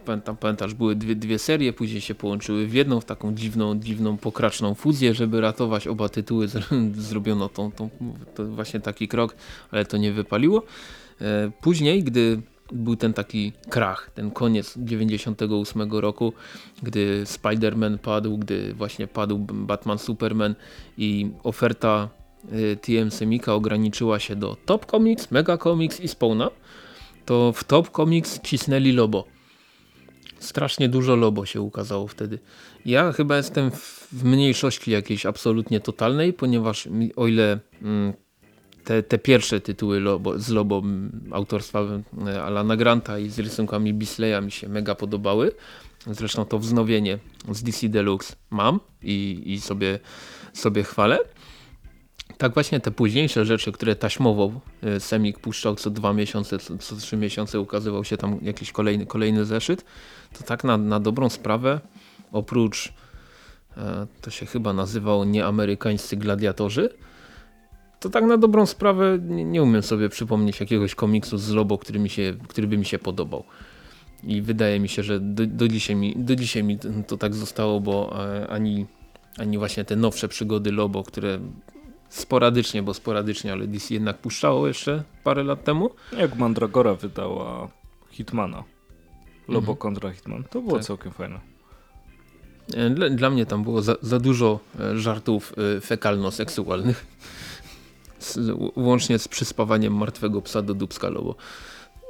pamiętam, pamiętasz, były dwie, dwie serie, później się połączyły w jedną, w taką dziwną, dziwną, pokraczną fuzję, żeby ratować oba tytuły. Zrobiono tą, tą, to właśnie taki krok, ale to nie wypaliło. E, później, gdy był ten taki krach, ten koniec 98 roku, gdy Spider-Man padł, gdy właśnie padł Batman Superman i oferta y, TM Semika ograniczyła się do Top Comics, Mega Comics i Spawna, to w Top Comics cisnęli Lobo. Strasznie dużo Lobo się ukazało wtedy. Ja chyba jestem w mniejszości jakiejś absolutnie totalnej, ponieważ o ile mm, te, te pierwsze tytuły Lobo, z Lobo autorstwa e, Alana Granta i z rysunkami Bisleya mi się mega podobały. Zresztą to wznowienie z DC Deluxe mam i, i sobie, sobie chwalę. Tak właśnie te późniejsze rzeczy, które taśmowo e, Semik puszczał co dwa miesiące, co, co trzy miesiące ukazywał się tam jakiś kolejny, kolejny zeszyt, to tak na, na dobrą sprawę oprócz e, to się chyba nazywało nieamerykańscy gladiatorzy, to tak na dobrą sprawę nie, nie, umiem sobie przypomnieć jakiegoś komiksu z Lobo, który, mi się, który by mi się podobał. I wydaje mi się, że do, do, dzisiaj, mi, do dzisiaj mi to tak zostało, bo e, ani, ani właśnie te nowsze przygody Lobo, które sporadycznie, bo sporadycznie, ale DC jednak puszczało jeszcze parę lat temu. Jak Mandragora wydała Hitmana. Lobo mhm. kontra Hitman. To było tak. całkiem fajne. E, dla, dla, mnie tam było za, za dużo e, żartów fekalno-seksualnych z, łącznie z przyspawaniem martwego psa do dubska lobo.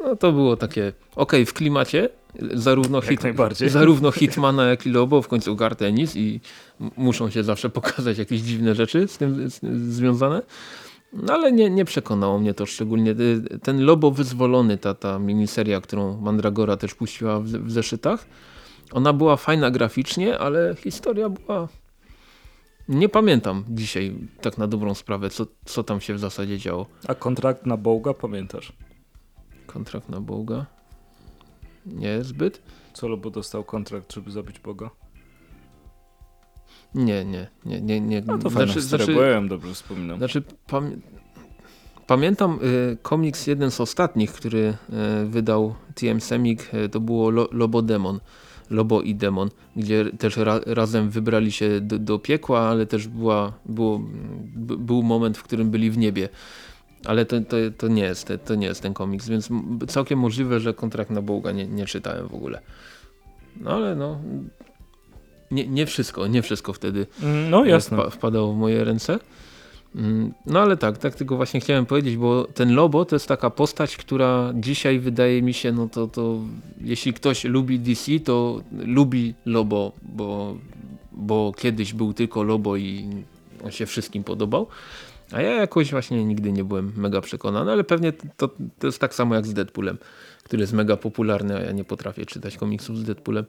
No to było takie ok w klimacie, zarówno, hit, zarówno Hitmana jak i Lobo, w końcu Gartenis i muszą się zawsze pokazać jakieś dziwne rzeczy z tym z, związane. No ale nie, nie przekonało mnie to szczególnie. Ten Lobo Wyzwolony, ta, ta miniseria, którą Mandragora też puściła w, w zeszytach, ona była fajna graficznie, ale historia była nie pamiętam dzisiaj tak na dobrą sprawę, co, co tam się w zasadzie działo. A kontrakt na Boga pamiętasz? Kontrakt na Boga? Nie zbyt. Co Lobo dostał kontrakt, żeby zabić Boga? Nie, nie, nie, nie. nie. No to znaczy, znaczy, byłem, dobrze wspominam. Znaczy, pamię pamiętam y, komiks jeden z ostatnich, który y, wydał TM Semik, y, to było Lo Lobo Demon. Lobo i Demon, gdzie też ra razem wybrali się do, do, piekła, ale też była, było, był moment, w którym byli w niebie. Ale to, to, to, nie jest, to nie jest ten komiks, więc całkiem możliwe, że kontrakt na Boga nie, nie czytałem w ogóle. No ale no, nie, nie wszystko, nie wszystko wtedy mm, no, jasne. wpadało w moje ręce. Mm, no ale tak, tak tylko właśnie chciałem powiedzieć, bo ten Lobo to jest taka postać, która dzisiaj wydaje mi się, no to, to jeśli ktoś lubi DC, to lubi Lobo, bo, bo kiedyś był tylko Lobo i on się wszystkim podobał. A ja jakoś właśnie nigdy nie byłem mega przekonany, ale pewnie to, to jest tak samo jak z Deadpoolem, który jest mega popularny, a ja nie potrafię czytać komiksów z Deadpoolem.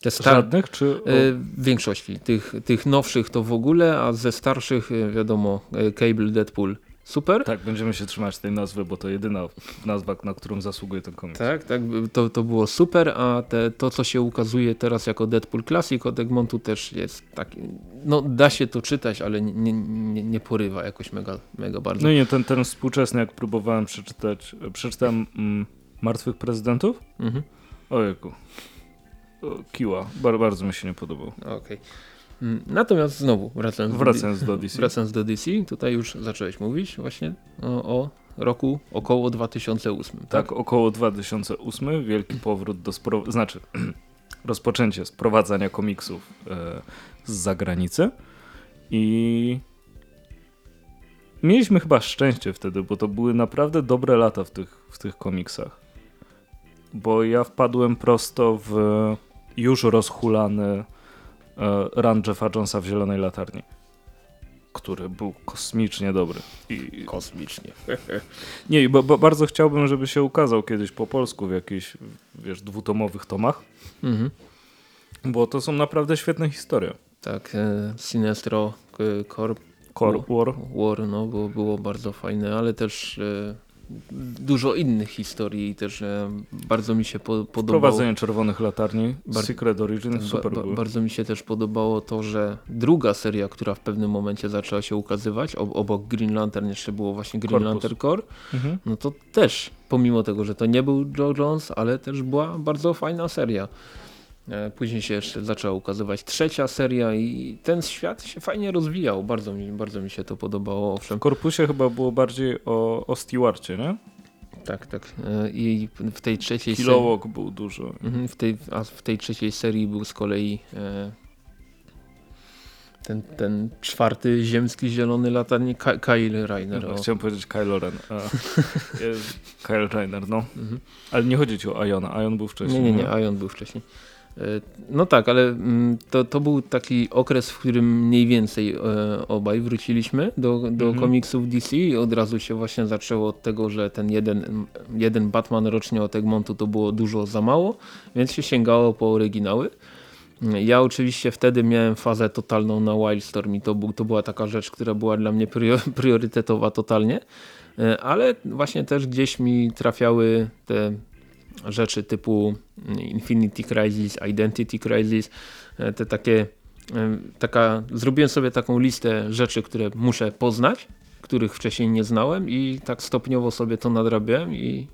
Te star... Żadnych? Czy... W e, większości. Tych, tych nowszych to w ogóle, a ze starszych e, wiadomo e, Cable, Deadpool, super. Tak, będziemy się trzymać tej nazwy, bo to jedyna nazwa, na którą zasługuje ten komiks. Tak, tak, to, to było super, a te, to co się ukazuje teraz jako Deadpool Classic od Egmontu też jest taki, no da się to czytać, ale nie, nie, nie porywa jakoś mega, mega bardzo. No nie, ten, ten współczesny jak próbowałem przeczytać, przeczytałem mm, Martwych Prezydentów? Mhm. Ojejku kiła. Bar bardzo mi się nie podobał. Okej. Okay. Mm, natomiast znowu wracając, wracając do, do DC. Wracając do DC, tutaj już zacząłeś mówić właśnie o, o roku około 2008. Tak? tak, około 2008. Wielki powrót do znaczy rozpoczęcie sprowadzania komiksów e, z zagranicy i mieliśmy chyba szczęście wtedy, bo to były naprawdę dobre lata w tych, w tych komiksach. Bo ja wpadłem prosto w już rozhulany e, run Jeffa Jonesa w Zielonej Latarni, który był kosmicznie dobry. I, Kosmicznie. nie, i bo, bo bardzo chciałbym, żeby się ukazał kiedyś po polsku w jakichś, wiesz, dwutomowych tomach, Mhm. bo to są naprawdę świetne historie. Tak, e, Sinestro e, Corp Core War. War, no, bo było bardzo fajne, ale też e, dużo innych historii i też e, bardzo mi się po, podobało. Prowadzenie Czerwonych Latarni, Bar- Secret Origin, super ba, bardzo mi się też podobało to, że druga seria, która w pewnym momencie zaczęła się ukazywać, ob, obok Green Lantern jeszcze było właśnie Green Corpus. Lantern Core, Mhm. no to też, pomimo tego, że to nie był Joe Jones, ale też była bardzo fajna seria. E, Później się jeszcze zaczęła ukazywać trzecia seria i ten świat się fajnie rozwijał. Bardzo mi, bardzo mi się to podobało, owszem. W Korpusie chyba było bardziej o, o Stewarcie, nie? Tak, tak. E, I w tej trzeciej serii... Kilowog był dużo. Mhm, W tej, a w tej trzeciej serii był z kolei e, ten, ten czwarty ziemski zielony latarnie Ka Kyle Reiner. Dobra, O. Chciałem powiedzieć Kylo Ren. A, Kyle Rainer, no. Mhm. Ale nie chodzi ci o Iona. Ion był wcześniej. Nie, nie, nie, Ion był wcześniej. E, No tak, ale mm, to, to był taki okres, w którym mniej więcej e, obaj wróciliśmy do, do Mhm. komiksów DC i od razu się właśnie zaczęło od tego, że ten jeden, jeden Batman rocznie od Egmontu to było dużo za mało, więc się sięgało po oryginały. Ja oczywiście wtedy miałem fazę totalną na Wildstorm i to, był, to była taka rzecz, która była dla mnie prior- priorytetowa totalnie, E, ale właśnie też gdzieś mi trafiały te rzeczy typu Infinity Crisis, Identity Crisis, e, te takie, e, taka, zrobiłem sobie taką listę rzeczy, które muszę poznać, których wcześniej nie znałem i tak stopniowo sobie to nadrabiałem i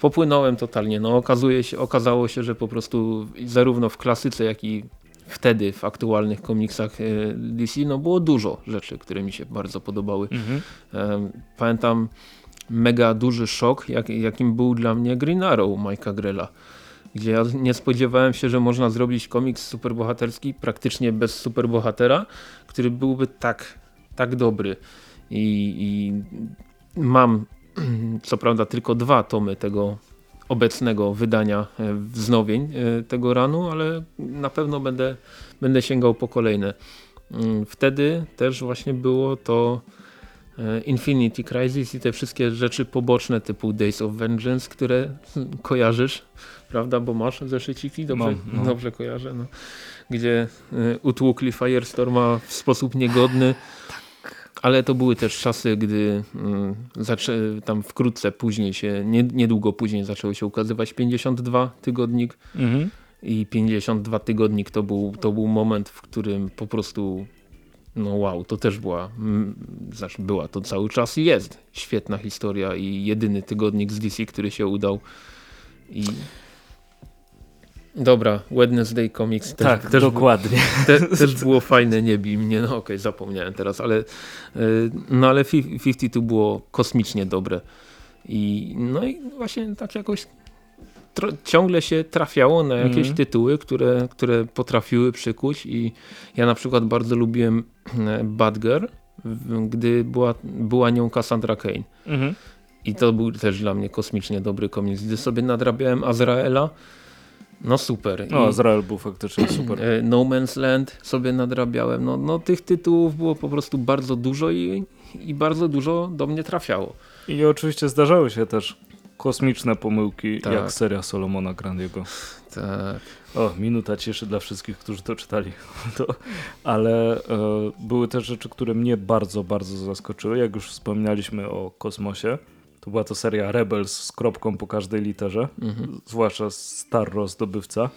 popłynąłem totalnie. No okazuje się, okazało się, że po prostu zarówno w klasyce, jak i wtedy w aktualnych komiksach e, DC, no było dużo rzeczy, które mi się bardzo podobały. Mhm. Pamiętam mega duży szok, jak, jakim był dla mnie Green Arrow Mike'a Grella. Gdzie ja nie spodziewałem się, że można zrobić komiks superbohaterski praktycznie bez superbohatera, który byłby tak, tak dobry. I, i mam co prawda tylko dwa tomy tego obecnego wydania e, wznowień e, tego ranu, ale na pewno będę, będę sięgał po kolejne. Mm, Wtedy też właśnie było to Infinity Crisis i te wszystkie rzeczy poboczne typu Days of Vengeance, które kojarzysz, prawda, bo masz zeszyciki, dobrze, Mam, no. dobrze kojarzę, no. gdzie e, utłukli Firestorma w sposób niegodny. Ale to były też czasy, gdy zaczę, tam wkrótce później się, nie, niedługo później zaczęło się ukazywać 52 tygodnik Mhm. i 52 tygodnik to był, to był moment, w którym po prostu no wow, to też była, znaczy była, to cały czas jest. Świetna historia i jedyny tygodnik z DC, który się udał. I Dobra, Wednesday Comics też, Tak, też, dokładnie. te, też było fajne, nie bij mnie, no okej, zapomniałem teraz, ale y, no ale fi- 52 było kosmicznie dobre. I no i właśnie tak jakoś ciągle się trafiało na jakieś Mhm. tytuły, które, które potrafiły przykuć i ja na przykład bardzo lubiłem e, Badger, gdy była, była nią Cassandra Kane. Mhm. I to był też dla mnie kosmicznie dobry komiks. Gdy sobie nadrabiałem Azraela, no super. No, I, Izrael był faktycznie super. e, no Man's Land sobie nadrabiałem. No, no tych tytułów było po prostu bardzo dużo i, i bardzo dużo do mnie trafiało. I oczywiście zdarzały się też kosmiczne pomyłki, Tak. jak seria Solomona Grandiego. Tak. O, minuta cieszy dla wszystkich, którzy to czytali. To, ale e, były też rzeczy, które mnie bardzo, bardzo zaskoczyły. Jak już wspominaliśmy o kosmosie, to była to seria Rebels z kropką po każdej literze, Mhm. zwłaszcza Starro zdobywca.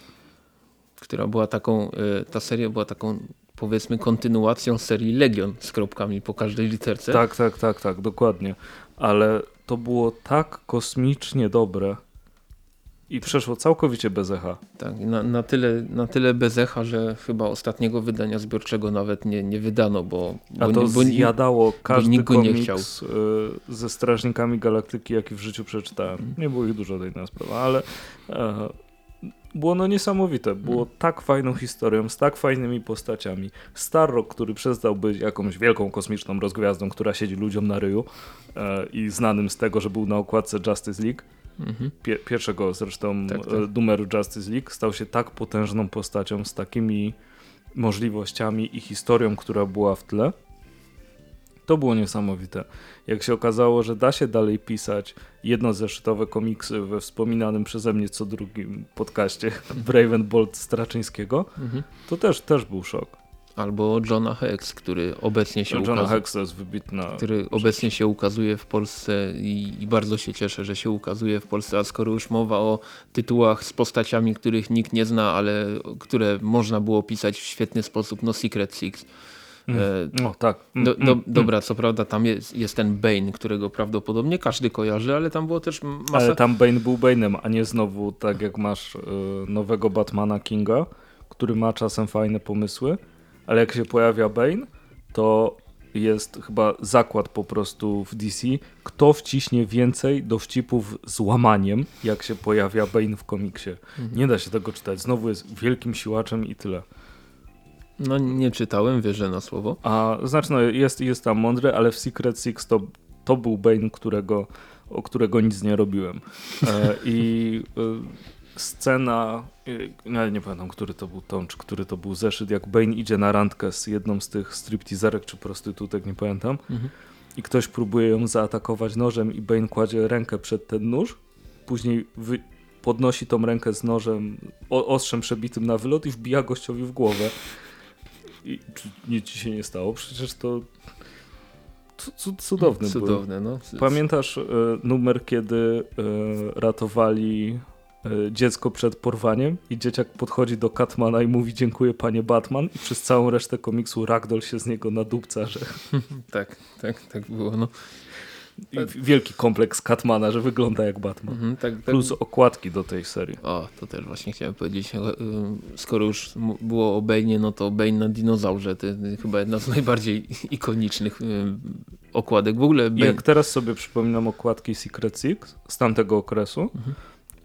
Która była taką, e, ta seria była taką powiedzmy kontynuacją serii Legion z kropkami po każdej literce. Tak, tak, tak, tak, dokładnie. Ale to było tak kosmicznie dobre i przeszło całkowicie bez echa. Tak, na, na, tyle, na tyle bez echa, że chyba ostatniego wydania zbiorczego nawet nie, nie wydano, bo, A bo, to nie- bo, zjadało każdy nikt go nie komiks y, ze Strażnikami Galaktyki, jaki w życiu przeczytałem. Nie było ich dużo, to inna sprawa, ale e, było no niesamowite. Było Mhm. tak fajną historią, z tak fajnymi postaciami. Starrock, który przestał być jakąś wielką kosmiczną rozgwiazdą, która siedzi ludziom na ryju e, i znanym z tego, że był na okładce Justice League, Mhm. pie pierwszego zresztą Tak, tak. e, numeru Justice League, stał się tak potężną postacią z takimi możliwościami i historią, która była w tle. To było niesamowite. Jak się okazało, że da się dalej pisać jednozeszytowe komiksy we wspominanym przeze mnie co drugim podcaście Brave and Bold Straczyńskiego, Mhm. to też, też był szok. Albo Johna Hex, który obecnie się Johna ukazuje. Hex jest wybitna... który obecnie się ukazuje w Polsce i, i bardzo się cieszę, że się ukazuje w Polsce, a skoro już mowa o tytułach z postaciami, których nikt nie zna, ale które można było pisać w świetny sposób, no Secret Six. Mm. E, No tak. Mm, do, mm, do, mm. dobra, co prawda tam jest, jest ten Bane, którego prawdopodobnie każdy kojarzy, ale tam było też masa... Ale tam Bane był Bane'em, a nie znowu tak jak masz y, nowego Batmana Kinga, który ma czasem fajne pomysły, ale jak się pojawia Bane, to jest chyba zakład po prostu w DC, kto wciśnie więcej dowcipów z łamaniem, jak się pojawia Bane w komiksie. Mhm. Nie da się tego czytać. Znowu jest wielkim siłaczem i tyle. No nie czytałem, wierzę na słowo. A znaczy, no, jest, jest tam mądry, ale w Secret Six to, to był Bane, którego, o którego nic nie robiłem. E, I e, scena, e, no, nie pamiętam, który to był tom, czy który to był zeszyt, jak Bane idzie na randkę z jedną z tych stripteaserek czy prostytutek, nie pamiętam, Mhm. i ktoś próbuje ją zaatakować nożem i Bane kładzie rękę przed ten nóż, później wy, podnosi tą rękę z nożem, ostrzem przebitym na wylot i wbija gościowi w głowę. I czy nic ci się nie stało? Przecież to cu- cu- cudowny był. Cudowne, no. Pamiętasz e, numer, kiedy e, ratowali e, dziecko przed porwaniem i dzieciak podchodzi do Catmana i mówi dziękuję panie Batman i przez całą resztę komiksu Ragdoll się z niego nadupca, że Tak, tak, tak było, no. Wielki kompleks Catmana, że wygląda jak Batman. Mhm, tak, tak. Plus okładki do tej serii. O, to też właśnie chciałem powiedzieć. e, Skoro już było o Bane'ie, no to Bane na dinozaurze to chyba jedna z najbardziej ikonicznych y, okładek. W ogóle Bane, jak teraz sobie przypominam okładki Secret Six z tamtego okresu,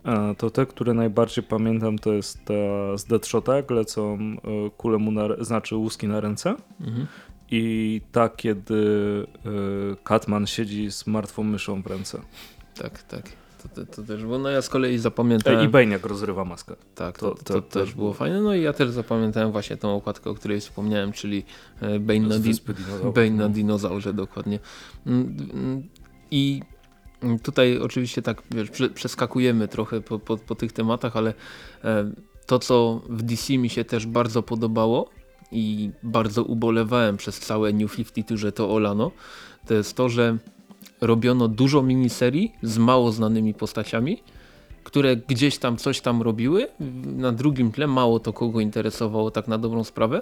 e, to te, które najbardziej pamiętam, to jest ta z Deadshota, jak lecą e, kule mu na, znaczy łuski na ręce. mhm. I ta, kiedy y, Catman siedzi z martwą myszą w ręce. tak, tak. To, to, to też było. No ja z kolei zapamiętałem. E, I jak rozrywa maskę. Tak, to, To- to, też było fajne. No i ja też zapamiętałem właśnie tą okładkę, o której wspomniałem, czyli e, Bane na, di Wyspy Dinozaurów. Bane na dinozaurze, dokładnie. Mm, mm, I mm, tutaj oczywiście tak wiesz, prze- przeskakujemy trochę po, po, po tych tematach, ale e, to co w DC mi się też bardzo podobało i bardzo ubolewałem przez całe New 52, że to olano, to jest to, że robiono dużo miniserii z mało znanymi postaciami, które gdzieś tam coś tam robiły, na drugim tle mało to kogo interesowało tak na dobrą sprawę,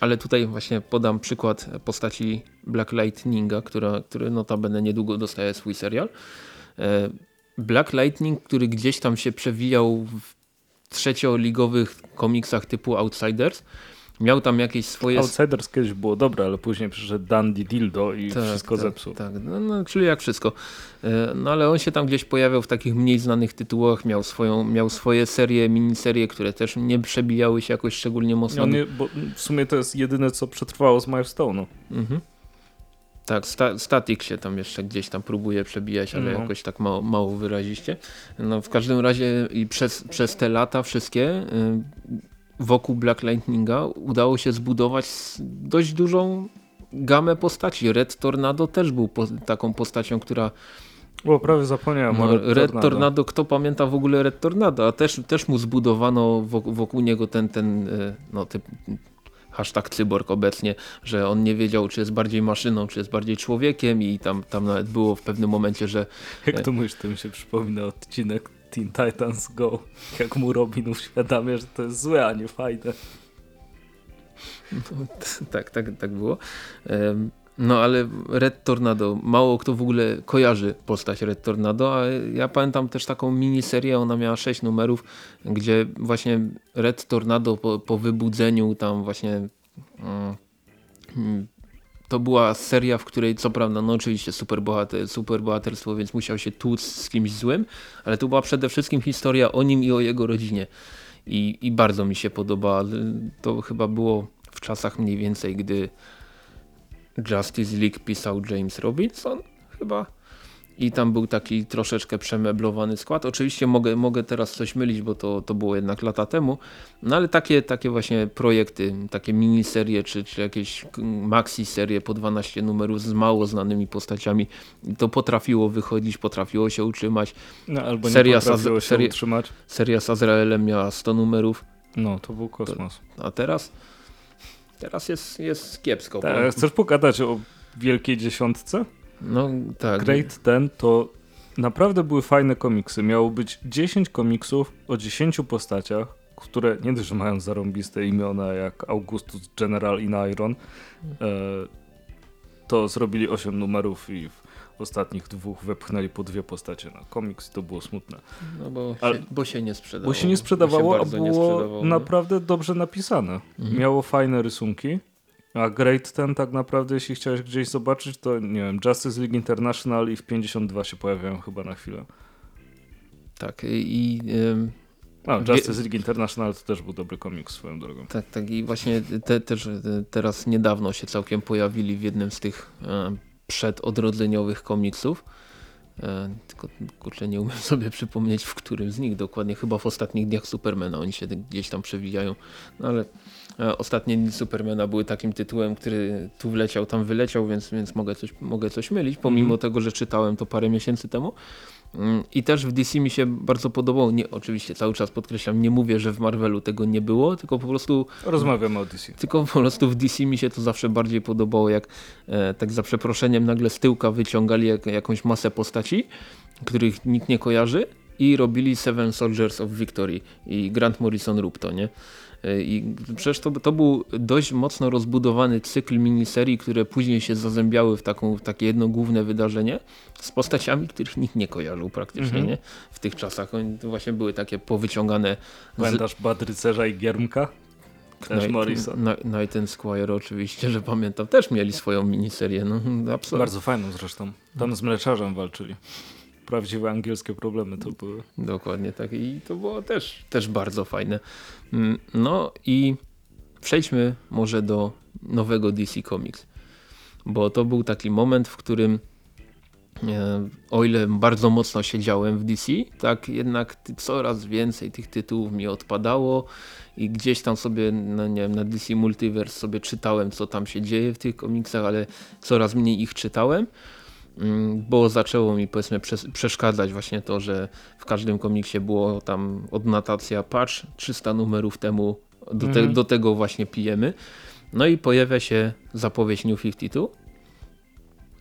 ale tutaj właśnie podam przykład postaci Black Lightninga, która, który notabene niedługo dostaje swój serial. E, Black Lightning, który gdzieś tam się przewijał w trzecioligowych komiksach typu Outsiders, miał tam jakieś swoje... Outsiders kiedyś było dobre, ale później przyszedł Dandy Dildo i Tak, wszystko tak, zepsuł. Tak, no, no, czyli jak wszystko. E, No ale on się tam gdzieś pojawiał w takich mniej znanych tytułach, miał, swoją, miał swoje serie, miniserie, które też nie przebijały się jakoś szczególnie mocno. No nie, bo w sumie to jest jedyne, co przetrwało z Milestone'u. Mhm. Tak, sta Static się tam jeszcze gdzieś tam próbuje przebijać, ale No. jakoś tak mało, mało wyraziście. No w każdym razie i przez, przez te lata wszystkie y, wokół Black Lightninga udało się zbudować dość dużą gamę postaci. Red Tornado też był po taką postacią, która Bo prawie zapomniałem o no, Red, Red Tornado. Tornado, kto pamięta w ogóle Red Tornado, a też, też mu zbudowano wokół, wokół niego ten, ten y, no, typ, hashtag cyborg obecnie, że on nie wiedział, czy jest bardziej maszyną, czy jest bardziej człowiekiem i tam, tam nawet było w pewnym momencie, że Jak to mówisz, to mi się przypomina odcinek Teen Titans Go. Jak mu Robin uświadamia, że to jest złe, a nie fajne. tak, tak, tak było. No ale Red Tornado, mało kto w ogóle kojarzy postać Red Tornado, a ja pamiętam też taką miniserię, ona miała 6 numerów, gdzie właśnie Red Tornado po, po wybudzeniu tam właśnie mm, mm, to była seria, w której co prawda, no oczywiście superbohater, superbohaterstwo, więc musiał się tłuc z kimś złym, ale to była przede wszystkim historia o nim i o jego rodzinie. I, i bardzo mi się podoba. To chyba było w czasach mniej więcej, gdy Justice League pisał James Robinson chyba i tam był taki troszeczkę przemeblowany skład. Oczywiście mogę, mogę teraz coś mylić, bo to, to było jednak lata temu, no ale takie, takie właśnie projekty, takie miniserie czy, czy jakieś maxi serie po 12 numerów z mało znanymi postaciami, to potrafiło wychodzić, potrafiło się utrzymać. No, albo seria nie potrafiło się seria, utrzymać. Seria z Azraelem miała 100 numerów. No, to był kosmos. To, a teraz? Teraz jest, jest kiepsko. Tak, bo... Chcesz pogadać o Wielkiej Dziesiątce? No tak. Great ten to naprawdę były fajne komiksy. Miało być 10 komiksów o 10 postaciach, które nie dość, że mają zarąbiste imiona jak Augustus General in Iron, e, to zrobili 8 numerów i w ostatnich dwóch wepchnęli po dwie postacie na komiks i to było smutne. No bo, Ale, się, bo się nie sprzedawało. Bo się nie sprzedawało, się a było naprawdę dobrze napisane. Mhm. Miało fajne rysunki. A Great ten tak naprawdę, jeśli chciałeś gdzieś zobaczyć, to nie wiem, Justice League International i w 52 się pojawiają chyba na chwilę. Tak i... A, Justice League International to też był dobry komiks swoją drogą. Tak, tak i właśnie te, też teraz niedawno się całkiem pojawili w jednym z tych e, przedodrodzeniowych komiksów. E, tylko kurczę nie umiem sobie przypomnieć w którym z nich dokładnie, chyba w ostatnich dniach Supermana oni się gdzieś tam przewijają, no ale ostatnie dni Supermana były takim tytułem, który tu wleciał, tam wyleciał, więc, więc mogę, coś, mogę coś mylić, pomimo mm tego, że czytałem to parę miesięcy temu. Mm, I też w DC mi się bardzo podobało, nie, oczywiście cały czas podkreślam, nie mówię, że w Marvelu tego nie było, tylko po prostu... Rozmawiamy o DC. Tylko po prostu w DC mi się to zawsze bardziej podobało, jak e, tak za przeproszeniem nagle z tyłka wyciągali jak, jakąś masę postaci, których nikt nie kojarzy i robili Seven Soldiers of Victory i Grant Morrison rób to, nie? E, I przecież to, to był dość mocno rozbudowany cykl miniserii, które później się zazębiały w, taką, w takie jedno główne wydarzenie z postaciami, których nikt nie kojarzył praktycznie mm -hmm. nie? w tych czasach. Oni to właśnie były takie powyciągane. Pamiętasz z... Badrycerza i Giermka? Też Night, Morrison. Night and Squire oczywiście, że pamiętam. Też mieli swoją miniserię. No, absolutnie. Bardzo fajną zresztą. Tam z mleczarzem walczyli prawdziwe angielskie problemy to były. Dokładnie tak i to było też, też bardzo fajne. Mm, no i przejdźmy może do nowego DC Comics, bo to był taki moment, w którym e, o ile bardzo mocno siedziałem w DC, tak jednak coraz więcej tych tytułów mi odpadało i gdzieś tam sobie no nie wiem, na DC Multiverse sobie czytałem co tam się dzieje w tych komiksach, ale coraz mniej ich czytałem. Mm, bo zaczęło mi powiedzmy przeszkadzać właśnie to, że w każdym komiksie było tam odnotacja patch 300 numerów temu do, te, mhm. do tego właśnie pijemy. No i pojawia się zapowiedź New 52.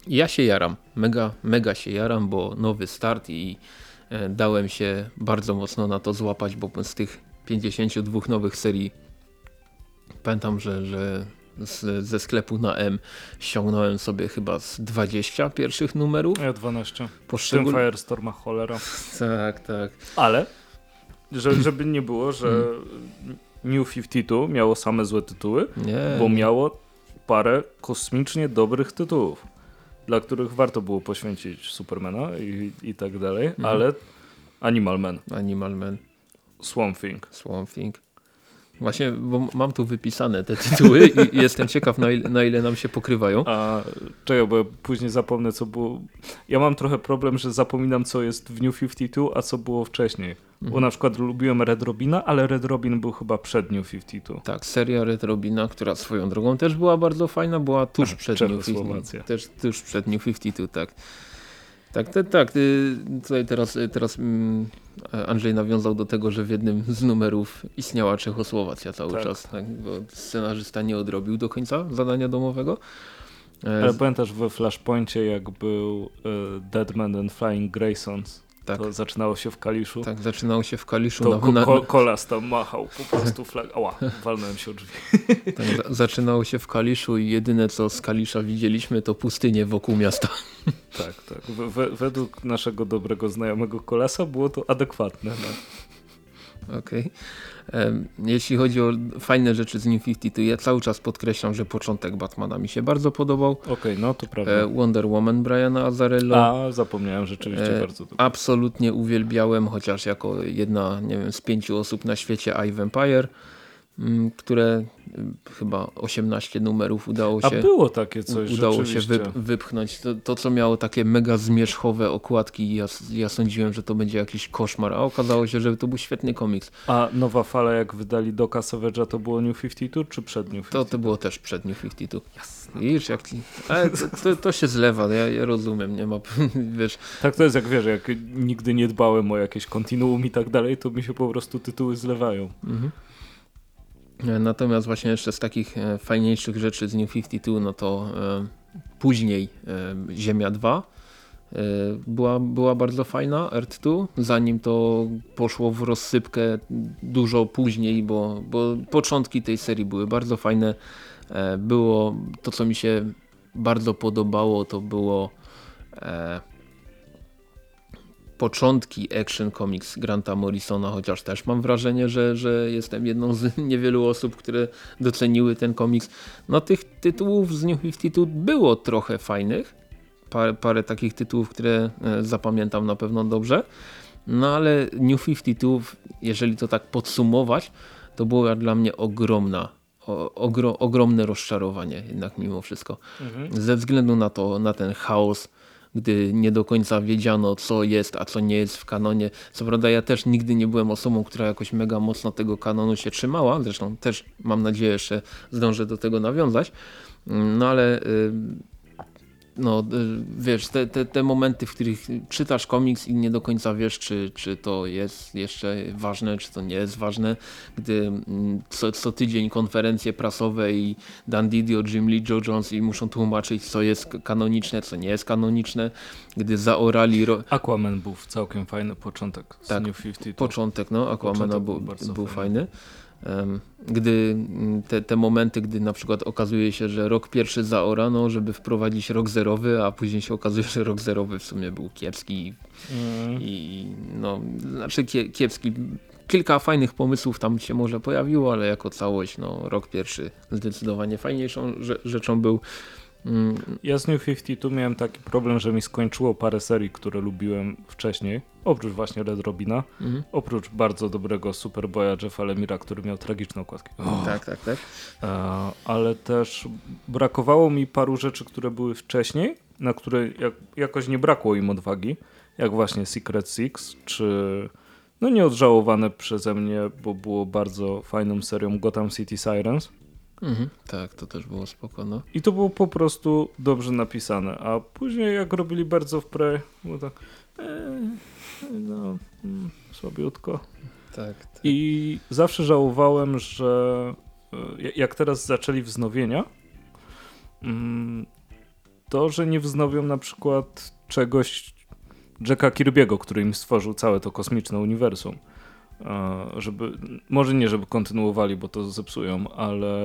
Ja się jaram, mega, mega się jaram, bo nowy start i e, dałem się bardzo mocno na to złapać, bo z tych 52 nowych serii pamiętam, że, że z, ze sklepu na M ściągnąłem sobie chyba z 20 pierwszych numerów. Ja 12. Poszczegól... W tym Firestorma cholera. tak, tak. Ale, że, żeby nie było, że hmm. New 52 miało same złe tytuły, nie. bo miało parę kosmicznie dobrych tytułów, dla których warto było poświęcić Supermana i, i tak dalej, mhm. ale Animal Man. Animal Man. Swamp Thing. Swamp Thing. Właśnie, bo mam tu wypisane te tytuły i jestem ciekaw na ile, na ile nam się pokrywają. A czekaj, bo później zapomnę co było. Ja mam trochę problem, że zapominam co jest w New 52, a co było wcześniej. Mhm. Bo na przykład lubiłem Red Robina, ale Red Robin był chyba przed New 52. Tak, seria Red Robina, która swoją drogą też była bardzo fajna, była tuż przed New 52. Też tuż przed New 52, tak. Tak, tak, tak. Tutaj teraz, teraz mm, Andrzej nawiązał do tego, że w jednym z numerów istniała Czechosłowacja cały tak. czas, tak, bo scenarzysta nie odrobił do końca zadania domowego. E, Ale pamiętasz we Flashpoincie, jak był e, Deadman and Flying Graysons? Tak. To zaczynało się w Kaliszu. Tak, zaczynało się w Kaliszu. To na, ko kolas tam machał po prostu flag. Ała, walnąłem się o drzwi. Tak, zaczynało się w Kaliszu i jedyne co z Kalisza widzieliśmy to pustynie wokół miasta. Tak, tak. według naszego dobrego znajomego kolasa było to adekwatne. No. Okej. Em, Jeśli chodzi o fajne rzeczy z New 52, ja cały czas podkreślam, że początek Batmana mi się bardzo podobał. Okej, no to prawda. E, Wonder Woman Briana Azarello. A, zapomniałem, rzeczywiście E, bardzo dobrze. Absolutnie uwielbiałem, chociaż jako jedna nie wiem, z pięciu osób na świecie I Vampire, które mm, chyba 18 numerów udało A się, było takie coś, udało się wyp, wypchnąć. To, to, co miało takie mega zmierzchowe okładki, ja, ja sądziłem, że to będzie jakiś koszmar, a okazało się, że to był świetny komiks. A nowa fala, jak wydali Doka Savage'a, to było New 52 czy przed New 52? To, to było też przed New 52. Widzisz, jak ci... Ale to, to, to się zlewa, ja, ja rozumiem, nie ma, wiesz, Tak to jest, jak wiesz, jak nigdy nie dbałem o jakieś kontinuum i tak dalej, to mi się po prostu tytuły zlewają. Mhm. Natomiast właśnie jeszcze z takich e, fajniejszych rzeczy z New 52, no to e, później e, Ziemia 2 e, była, była bardzo fajna, Earth 2, zanim to poszło w rozsypkę dużo później, bo, bo początki tej serii były bardzo fajne. Było to, co mi się bardzo podobało, to było początki Action Comics Granta Morrisona, chociaż też mam wrażenie, że, że jestem jedną z niewielu osób, które doceniły ten komiks. No tych tytułów z New 52 było trochę fajnych, parę, parę takich tytułów, które e, zapamiętam na pewno dobrze, no ale New 52, jeżeli to tak podsumować, to była dla mnie ogromna, ogro, ogromne rozczarowanie jednak mimo wszystko. Ze względu na to, na ten chaos, gdy nie do końca wiedziano co jest, a co nie jest w kanonie. Co prawda ja też nigdy nie byłem osobą, która jakoś mega mocno tego kanonu się trzymała, zresztą też mam nadzieję, że zdążę do tego nawiązać, no ale y, no, y, wiesz, te, te, te momenty, w których czytasz komiks i nie do końca wiesz, czy, czy to jest jeszcze ważne, czy to nie jest ważne, gdy mm, co, co tydzień konferencje prasowe i Dan Didio, Jim Lee, Joe Jones i muszą tłumaczyć, co jest kanoniczne, co nie jest kanoniczne, gdy zaorali ro Aquaman był całkiem fajny początek z Tak, New 52. początek, no, Aquamana Początek był, był był fajny. fajny. Gdy mm, te, te momenty, gdy na przykład okazuje się, że rok pierwszy zaorano, żeby wprowadzić rok zerowy, a później się okazuje, że rok zerowy w sumie był kiepski Mm. i no, znaczy kie, kiepski. Kilka fajnych pomysłów tam się może pojawiło, ale jako całość, no, rok pierwszy zdecydowanie fajniejszą rze- rzeczą był. Mm, Ja z New 52 miałem taki problem, że mi skończyło parę serii, które lubiłem wcześniej. Oprócz właśnie Red Robina. mhm. Oprócz bardzo dobrego Superboya Jeffa Lemira, który miał tragiczne okładki. O. Tak, tak, tak. E, ale też brakowało mi paru rzeczy, które były wcześniej, na które jak, jakoś nie brakło im odwagi, jak właśnie Secret Six, czy no nieodżałowane przeze mnie, bo było bardzo fajną serią Gotham City Sirens. Mhm. Tak, to też było spoko, no. I to było po prostu dobrze napisane, a później jak robili bardzo w pre, było tak e, no, mm, słabiutko. Tak, tak. I zawsze żałowałem, że e, jak teraz zaczęli wznowienia, mm, to, że nie wznowią na przykład czegoś Jacka Kirby'ego, który im stworzył całe to kosmiczne uniwersum. Żeby, może nie, żeby kontynuowali, bo to zepsują, ale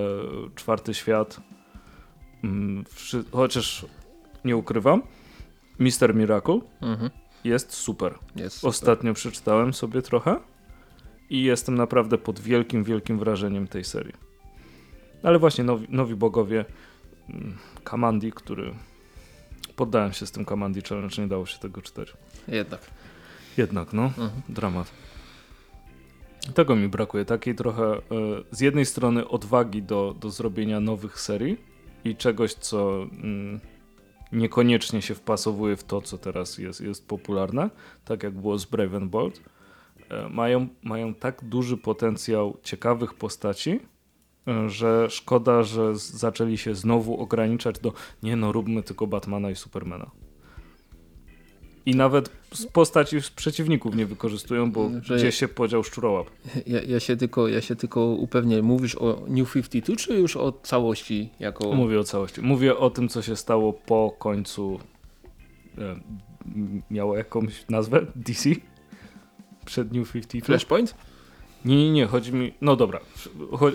czwarty świat, mm, chociaż nie ukrywam, Mister Miracle Mhm. jest super. Jest super. Ostatnio przeczytałem sobie trochę i jestem naprawdę pod wielkim, wielkim wrażeniem tej serii. Ale właśnie nowi, nowi bogowie, mm, Kamandi, który poddałem się z tym Kamandi Challenge, nie dało się tego czytać. Jednak. Jednak, no, Mhm. dramat. Tego mi brakuje, takiej trochę e, z jednej strony odwagi do, do zrobienia nowych serii i czegoś, co mm, niekoniecznie się wpasowuje w to, co teraz jest, jest popularne, tak jak było z Brave and Bold. E, mają, mają tak duży potencjał ciekawych postaci, e, że szkoda, że zaczęli się znowu ograniczać do nie no, róbmy tylko Batmana i Supermana. I nawet z postaci z przeciwników nie wykorzystują, bo Że- gdzie się podział szczurołap. Ja, ja, się tylko, ja się tylko upewnię, mówisz o New 52 czy już o całości jako... Mówię o całości. Mówię o tym, co się stało po końcu. E, miało jakąś nazwę? DC? Przed New 52? Flashpoint? Nie, nie, nie, chodzi mi, no dobra,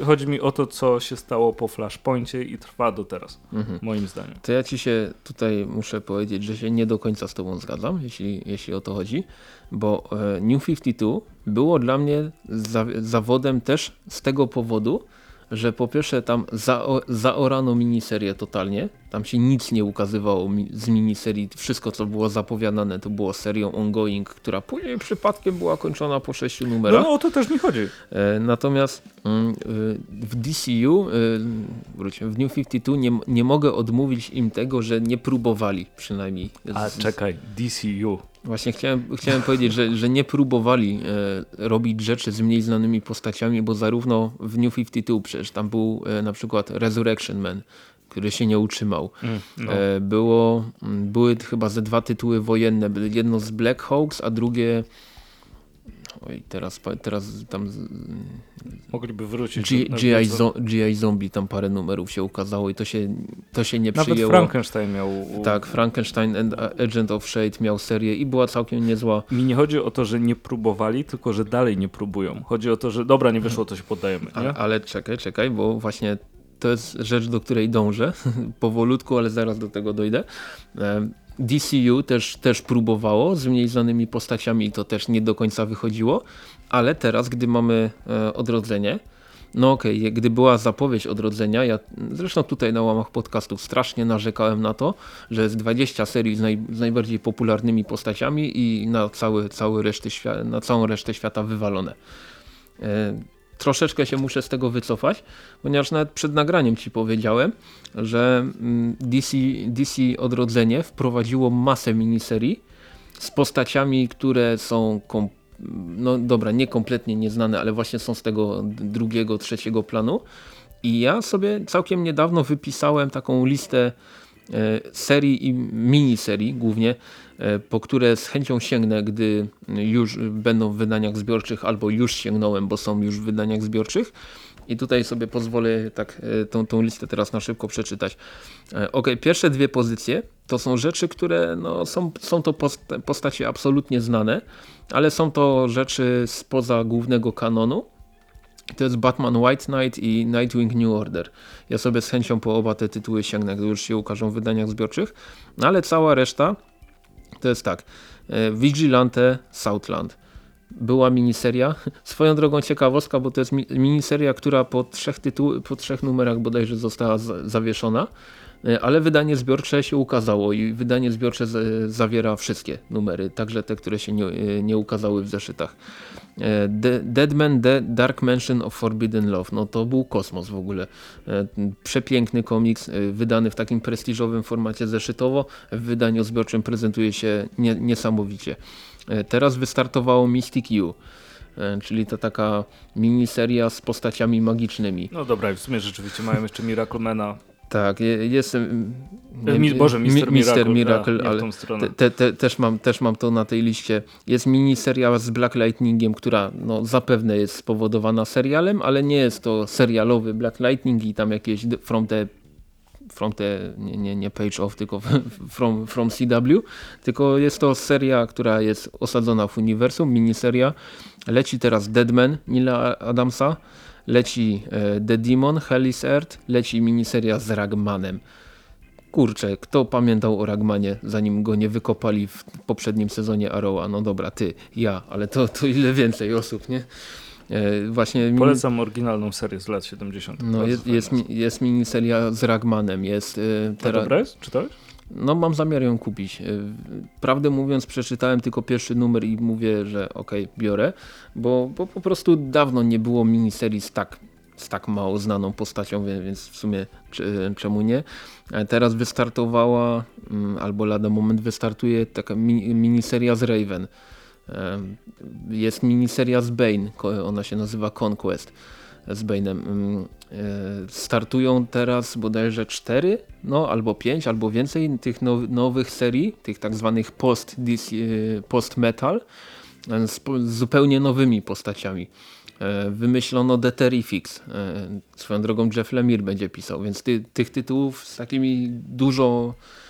chodzi mi o to, co się stało po Flashpoincie i trwa do teraz, mhm. moim zdaniem. To ja ci się tutaj muszę powiedzieć, że się nie do końca z tobą zgadzam, jeśli, jeśli o to chodzi, bo e, New 52 było dla mnie za, zawodem też z tego powodu, że po pierwsze tam zao, zaorano miniserię totalnie, tam się nic nie ukazywało z miniserii, wszystko co było zapowiadane to było serią ongoing, która później przypadkiem była kończona po sześciu numerach. No, no o to też mi chodzi. E, natomiast mm, w DCU, e, w New 52 nie, nie mogę odmówić im tego, że nie próbowali przynajmniej. A czekaj, DCU. Właśnie chciałem, chciałem powiedzieć, że, że nie próbowali e, robić rzeczy z mniej znanymi postaciami, bo zarówno w New 52 przecież tam był e, na przykład Resurrection Man, który się nie utrzymał. Mm, no. e, było, były chyba ze dwa tytuły wojenne, jedno z Black Hawks, a drugie Oj, teraz, teraz tam... Mogliby wrócić. G.I. Zombie tam parę numerów się ukazało i to się, to się nie Nawet przyjęło. Frankenstein miał... Tak, Frankenstein and Agent of Shade miał serię i była całkiem niezła. Mi nie chodzi o to, że nie próbowali, tylko że dalej nie próbują. Chodzi o to, że dobra, nie wyszło, to się poddajemy. Nie? ale czekaj, czekaj, bo właśnie to jest rzecz, do której dążę powolutku, ale zaraz do tego dojdę. DCU też, też próbowało z mniej znanymi postaciami i to też nie do końca wychodziło, ale teraz, gdy mamy e, odrodzenie, no okej, okay, gdy była zapowiedź odrodzenia, ja zresztą tutaj na łamach podcastów strasznie narzekałem na to, że jest 20 serii z, naj, z najbardziej popularnymi postaciami i na, cały, cały reszty na całą resztę świata wywalone. Troszeczkę się muszę z tego wycofać, ponieważ nawet przed nagraniem ci powiedziałem, że mm, DC, DC Odrodzenie wprowadziło masę miniserii z postaciami, które są no dobra, nie kompletnie nieznane, ale właśnie są z tego drugiego, trzeciego planu. I ja sobie całkiem niedawno wypisałem taką listę e, serii i miniserii głównie, po które z chęcią sięgnę, gdy już będą w wydaniach zbiorczych albo już sięgnąłem, bo są już w wydaniach zbiorczych. I tutaj sobie pozwolę tak e, tą, tą listę teraz na szybko przeczytać. E, ok, pierwsze dwie pozycje to są rzeczy, które no, są, są to postacie absolutnie znane, ale są to rzeczy spoza głównego kanonu. To jest Batman White Knight i Nightwing New Order. Ja sobie z chęcią po oba te tytuły sięgnę, gdy już się ukażą w wydaniach zbiorczych, no, ale cała reszta to jest tak. E, Vigilante Southland. Była miniseria. Swoją drogą ciekawostka, bo to jest miniseria, która po trzech, tytuł, po trzech numerach bodajże została zawieszona, ale wydanie zbiorcze się ukazało i wydanie zbiorcze zawiera wszystkie numery, także te, które się nie, e, nie ukazały w zeszytach. E, Deadman The Dark Mansion of Forbidden Love. No to był kosmos w ogóle. E, przepiękny komiks, e, wydany w takim prestiżowym formacie zeszytowo. W wydaniu zbiorczym prezentuje się nie, niesamowicie. Teraz wystartowało Mystic U czyli to taka miniseria z postaciami magicznymi. No dobra, w sumie rzeczywiście mają jeszcze Miraclemana tak, jest... Nie, Boże, Mister, Mister Miracle, Miracle ale te, te, też, mam, też mam to na tej liście. Jest miniseria z Black Lightningiem, która no, zapewne jest spowodowana serialem, ale nie jest to serialowy Black Lightning i tam jakieś from the from the, nie, nie, nie page off, tylko from, from CW, tylko jest to seria, która jest osadzona w uniwersum, miniseria. Leci teraz Deadman Nila Adamsa, leci e, The Demon, Hell is Earth, leci miniseria z Ragmanem. Kurczę, kto pamiętał o Ragmanie, zanim go nie wykopali w poprzednim sezonie Arrowa? No dobra, ty, ja, ale to, to ile więcej osób, nie? E, właśnie Polecam oryginalną serię z lat 70. No jest, jest, jest miniseria z Ragmanem. Jest, e, teraz... dobra jest? Czytałeś? No mam zamiar ją kupić. Y, prawdę mówiąc przeczytałem tylko pierwszy numer i mówię, że okej, okay, biorę, bo, bo po prostu dawno nie było miniserii z tak, z tak mało znaną postacią, więc w sumie czemu nie. E, teraz wystartowała, mm, albo lada moment wystartuje taka miniseria z Raven. E, jest miniseria z Bane, ona się nazywa Conquest z Bane'em. E, startują teraz bodajże cztery, no albo pięć, albo więcej tych nowych serii, tych tak zwanych post-metal, post e, z, z zupełnie nowymi postaciami. E, wymyślono The Terrifics. Swoją drogą Jeff Lemire będzie pisał, więc ty, tych tytułów z takimi dużo e,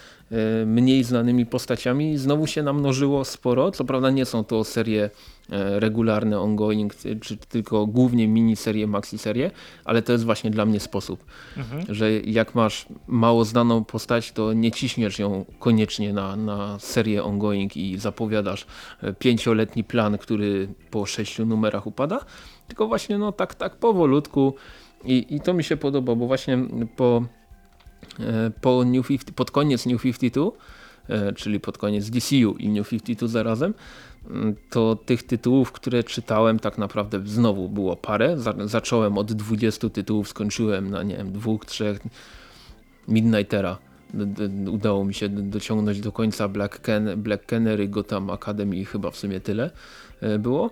mniej znanymi postaciami znowu się namnożyło sporo. Co prawda nie są to serie e, regularne, ongoing, czy tylko głównie miniserie, maxi-serie, ale to jest właśnie dla mnie sposób, mhm. że jak masz mało znaną postać, to nie ciśniesz ją koniecznie na, na serię ongoing i zapowiadasz e, pięcioletni plan, który po sześciu numerach upada, tylko właśnie no tak, tak powolutku i, i to mi się podoba, bo właśnie po E, po New 50, pod koniec New 52, e, czyli pod koniec DCU i New 52 zarazem, mm, to tych tytułów, które czytałem tak naprawdę znowu było parę. Zacząłem od 20 tytułów, skończyłem na nie wiem, dwóch, trzech. Midnightera udało mi się dociągnąć do końca Black, Ken Black Canary, Gotham Academy chyba w sumie tyle e, było.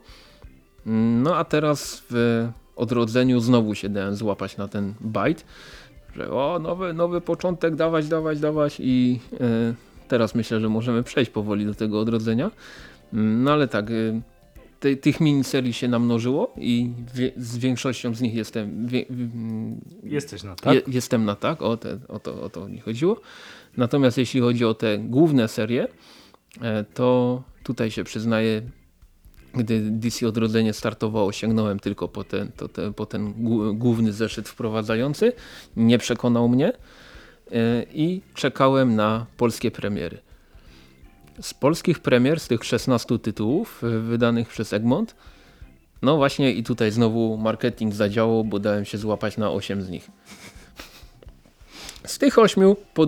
Mm, no a teraz w odrodzeniu znowu się dałem złapać na ten bite że o, nowy, nowy początek, dawać, dawać, dawać i e, teraz myślę, że możemy przejść powoli do tego odrodzenia. Mm, no ale tak, e, te, tych miniserii się namnożyło i wie, z większością z nich jestem... Wie, Jesteś na tak? Je, jestem na tak, o, te, o, to, o to mi chodziło. Natomiast jeśli chodzi o te główne serie, e, to tutaj się przyznaję, gdy DC Odrodzenie startowało, sięgnąłem tylko po ten, to, te, po ten główny zeszyt wprowadzający. Nie przekonał mnie e, i czekałem na polskie premiery. Z polskich premier, z tych 16 tytułów e, wydanych przez Egmont, no właśnie i tutaj znowu marketing zadziałał, bo dałem się złapać na 8 z nich. Z tych 8 po, e,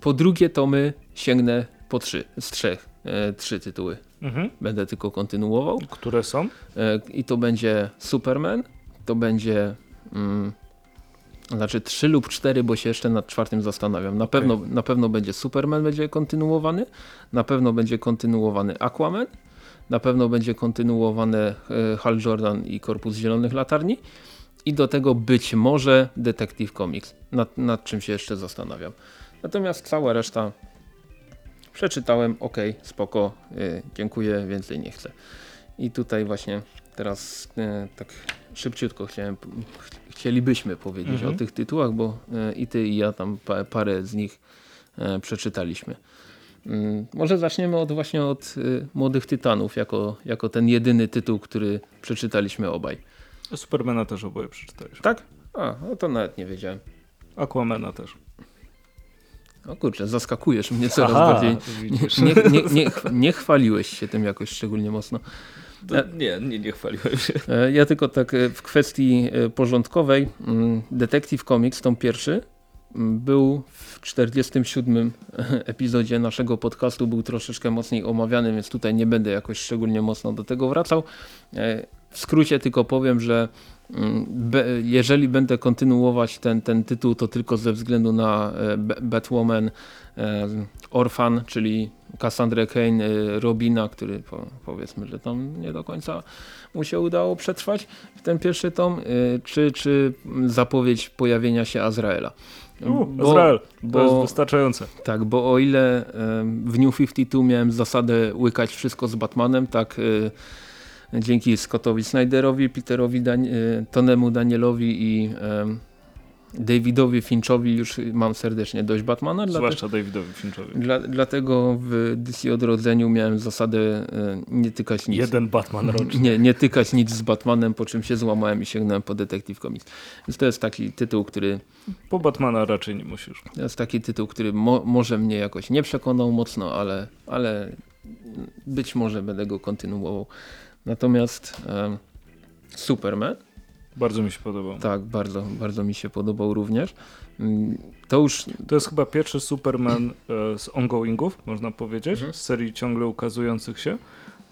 po drugie tomy sięgnę po 3, z trzech, trzy tytuły. Mhm. Będę tylko kontynuował. Które są? E, I to będzie Superman, to będzie mm, znaczy trzy lub cztery, bo się jeszcze nad czwartym zastanawiam. Na pewno, okay. na pewno będzie Superman będzie kontynuowany, na pewno będzie kontynuowany Aquaman, na pewno będzie kontynuowany e, Hal Jordan i Korpus Zielonych Latarni i do tego być może Detective Comics, nad, nad czym się jeszcze zastanawiam. Natomiast cała reszta Przeczytałem, ok, spoko, y, dziękuję, więcej nie chcę. I tutaj właśnie teraz y, tak szybciutko chciałem, ch chcielibyśmy powiedzieć mhm. o tych tytułach, bo y, i ty i ja tam pa, parę z nich przeczytaliśmy. Mm, może zaczniemy od właśnie od Młodych Tytanów, jako, jako ten jedyny tytuł, który przeczytaliśmy obaj. Supermana też oboje przeczytaliśmy. Tak? A, no to nawet nie wiedziałem. Aquamana też. O kurczę, zaskakujesz mnie coraz Aha, bardziej. Nie, nie, nie, nie, chwaliłeś się tym jakoś szczególnie mocno. To nie, nie, nie chwaliłem się. E, ja tylko tak e, w kwestii e, porządkowej. Mm, Detective Comics, tom pierwszy, mm, był w 47 epizodzie naszego podcastu, był troszeczkę mocniej omawiany, więc tutaj nie będę jakoś szczególnie mocno do tego wracał. W skrócie tylko powiem, że jeżeli będę kontynuować ten, ten tytuł, to tylko ze względu na e, Batwoman e, Orphan, czyli Cassandra Kane, e, Robina, który powiedzmy, że tam nie do końca mu się udało przetrwać w ten pierwszy tom, czy, czy zapowiedź pojawienia się Azraela. U, bo, Azrael, to bo, jest wystarczające. Tak, bo o ile w New 52 miałem zasadę łykać wszystko z Batmanem, tak dzięki Scottowi Snyderowi, Peterowi Dan e, Tonemu Danielowi i Davidowi Finchowi już mam serdecznie dość Batmana. Zwłaszcza dlatego, Davidowi Finchowi. Dla, dlatego w DC Odrodzeniu miałem zasadę e, nie tykać nic. Jeden Batman rocznie. Nie, nie tykać nic z Batmanem, po czym się złamałem i sięgnąłem po Detective Comics. Więc to jest taki tytuł, który... Po Batmana raczej nie musisz. To jest taki tytuł, który mo może mnie jakoś nie przekonał mocno, ale, ale być może będę go kontynuował. Natomiast e, Superman. Bardzo mi się podobał. Tak, bardzo, bardzo mi się podobał również. Mm, to już... To jest chyba pierwszy Superman e, z ongoingów, można powiedzieć, mhm. z serii ciągle ukazujących się,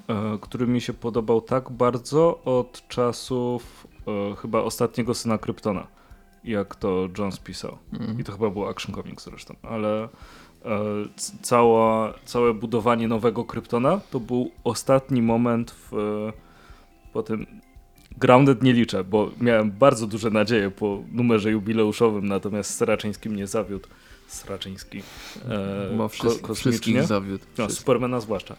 e, który mi się podobał tak bardzo od czasów e, chyba ostatniego Syna Kryptona, jak to Jones pisał. Mhm. I to chyba był Action Comics zresztą, ale cała, całe budowanie nowego Kryptona to był ostatni moment w, po tym Grounded nie liczę, bo miałem bardzo duże nadzieje po numerze jubileuszowym, natomiast Straczyński mnie zawiódł. Straczyński. E, bo wszystkich, ko wszystkich zawiódł. No, Supermana zwłaszcza.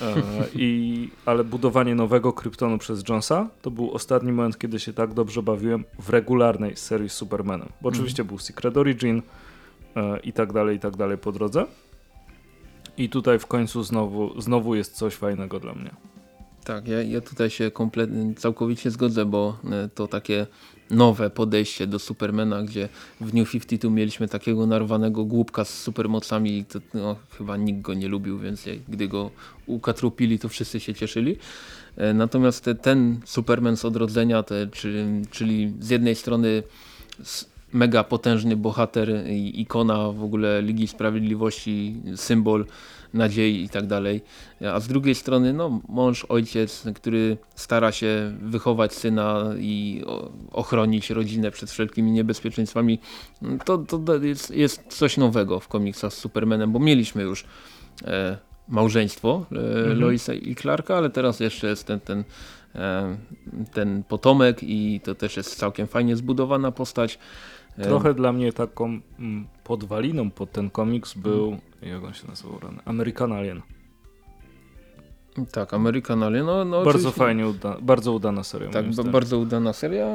E, i, ale budowanie nowego Kryptonu przez Jonesa to był ostatni moment, kiedy się tak dobrze bawiłem w regularnej serii z Supermanem. Bo oczywiście mm. był Secret Origin, E, i tak dalej, i tak dalej po drodze. I tutaj w końcu znowu, znowu jest coś fajnego dla mnie. Tak, ja, ja tutaj się kompletnie, całkowicie zgodzę, bo e, to takie nowe podejście do Supermana, gdzie w New 52 mieliśmy takiego narwanego głupka z supermocami i to no, chyba nikt go nie lubił, więc gdy go ukatrupili, to wszyscy się cieszyli. E, natomiast te, ten Superman z odrodzenia, te, czy, czyli z jednej strony mega potężny bohater i ikona w ogóle Ligi Sprawiedliwości, symbol nadziei i tak dalej. A z drugiej strony no, mąż, ojciec, który stara się wychować syna i ochronić rodzinę przed wszelkimi niebezpieczeństwami. To, to jest, jest coś nowego w komiksach z Supermanem, bo mieliśmy już e, małżeństwo e, mhm. Loisa i Clarka, ale teraz jeszcze jest ten, ten, e, ten potomek i to też jest całkiem fajnie zbudowana postać. Trochę dla mnie taką mm, podwaliną pod ten komiks był, hmm. jak on się nazywał, American Alien. Tak, American Alien. No, no bardzo oczywiście. fajnie, uda bardzo udana seria. Tak, bardzo udana seria.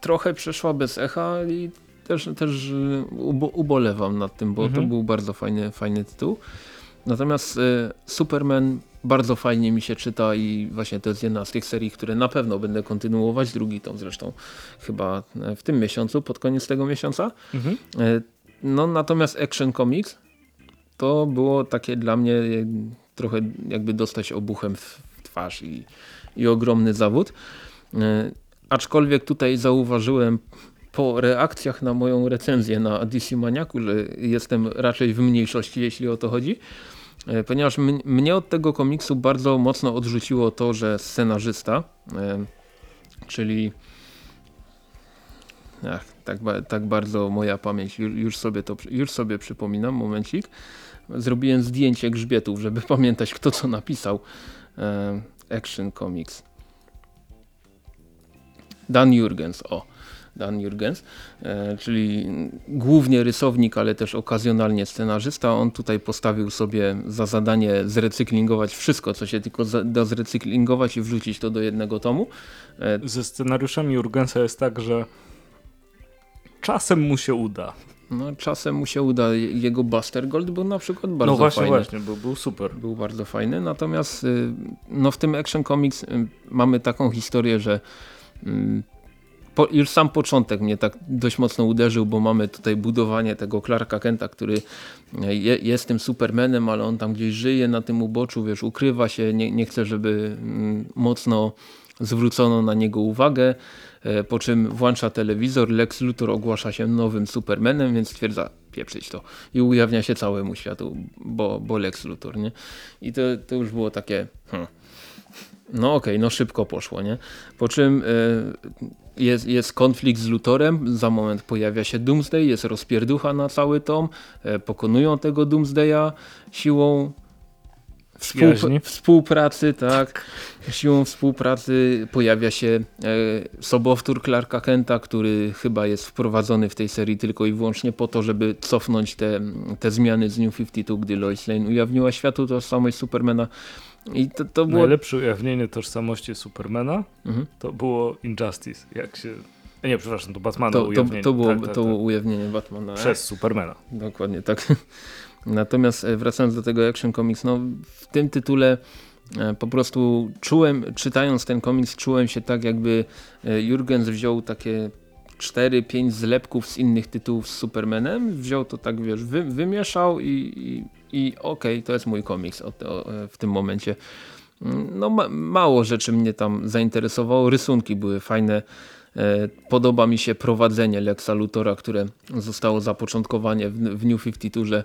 Trochę przeszła bez echa i też, też ubo ubolewam nad tym, bo mhm. to był bardzo fajny, fajny tytuł. Natomiast y, Superman bardzo fajnie mi się czyta i właśnie to jest jedna z tych serii, które na pewno będę kontynuować. Drugi tom zresztą chyba e, w tym miesiącu, pod koniec tego miesiąca. Mhm. E, no natomiast Action Comics to było takie dla mnie e, trochę jakby dostać obuchem w twarz i, i ogromny zawód. Aczkolwiek tutaj zauważyłem po reakcjach na moją recenzję na DC Maniaku, że jestem raczej w mniejszości, jeśli o to chodzi. E, ponieważ mnie od tego komiksu bardzo mocno odrzuciło to, że scenarzysta, e, czyli ach, tak, tak bardzo moja pamięć, już sobie to już sobie przypominam, momencik, zrobiłem zdjęcie grzbietów, żeby pamiętać kto co napisał e, Action Comics. Dan Jurgens, o. Dan Jurgens, e, czyli głównie rysownik, ale też okazjonalnie scenarzysta. On tutaj postawił sobie za zadanie zrecyklingować wszystko, co się tylko da zrecyklingować i wrzucić to do jednego tomu. E, Ze scenariuszami Jurgensa jest tak, że czasem mu się uda. No, czasem mu się uda. Jego Buster Gold był na przykład bardzo No właśnie, fajny. właśnie, był, był super. Był bardzo fajny, natomiast y, no, w tym Action Comics y, mamy taką historię, że mm, po, już sam początek mnie tak dość mocno uderzył, bo mamy tutaj budowanie tego Clarka Kenta, który je, jest tym Supermanem, ale on tam gdzieś żyje na tym uboczu, wiesz, ukrywa się, nie, nie chce, żeby mm, mocno zwrócono na niego uwagę, e, po czym włącza telewizor, Lex Luthor ogłasza się nowym Supermanem, więc stwierdza pieprzyć to i ujawnia się całemu światu, bo, bo Lex Luthor, nie? I to, to już było takie... Hmm. No okej, okay, no szybko poszło, nie? Po czym y, jest, jest konflikt z Lutorem, za moment pojawia się Doomsday, jest rozpierducha na cały tom, y, pokonują tego Doomsdaya siłą Współ, współpracy, tak. Siłą współpracy pojawia się e, sobowtór Clarka Kenta, który chyba jest wprowadzony w tej serii tylko i wyłącznie po to, żeby cofnąć te, te zmiany z New 52, gdy Lois Lane ujawniła światu tożsamość Supermana. I to, to było... Najlepsze ujawnienie tożsamości Supermana mhm. to było Injustice. Jak się... Nie, przepraszam, to Batmana to, ujawnienie. To, to, było, tak, tak, to było tak. ujawnienie Batmana. Przez Supermana. Dokładnie tak. Natomiast e, wracając do tego Action Comics, no w tym tytule e, po prostu czułem, czytając ten komiks, czułem się tak jakby e, Jurgens wziął takie 4-5 zlepków z innych tytułów z Supermanem, wziął to tak, wiesz, wy, wymieszał i, i, i okej, okay, to jest mój komiks o, w tym momencie. No ma, mało rzeczy mnie tam zainteresowało, rysunki były fajne, e, Podoba mi się prowadzenie Lexa Lutora, które zostało zapoczątkowane w, New 52, że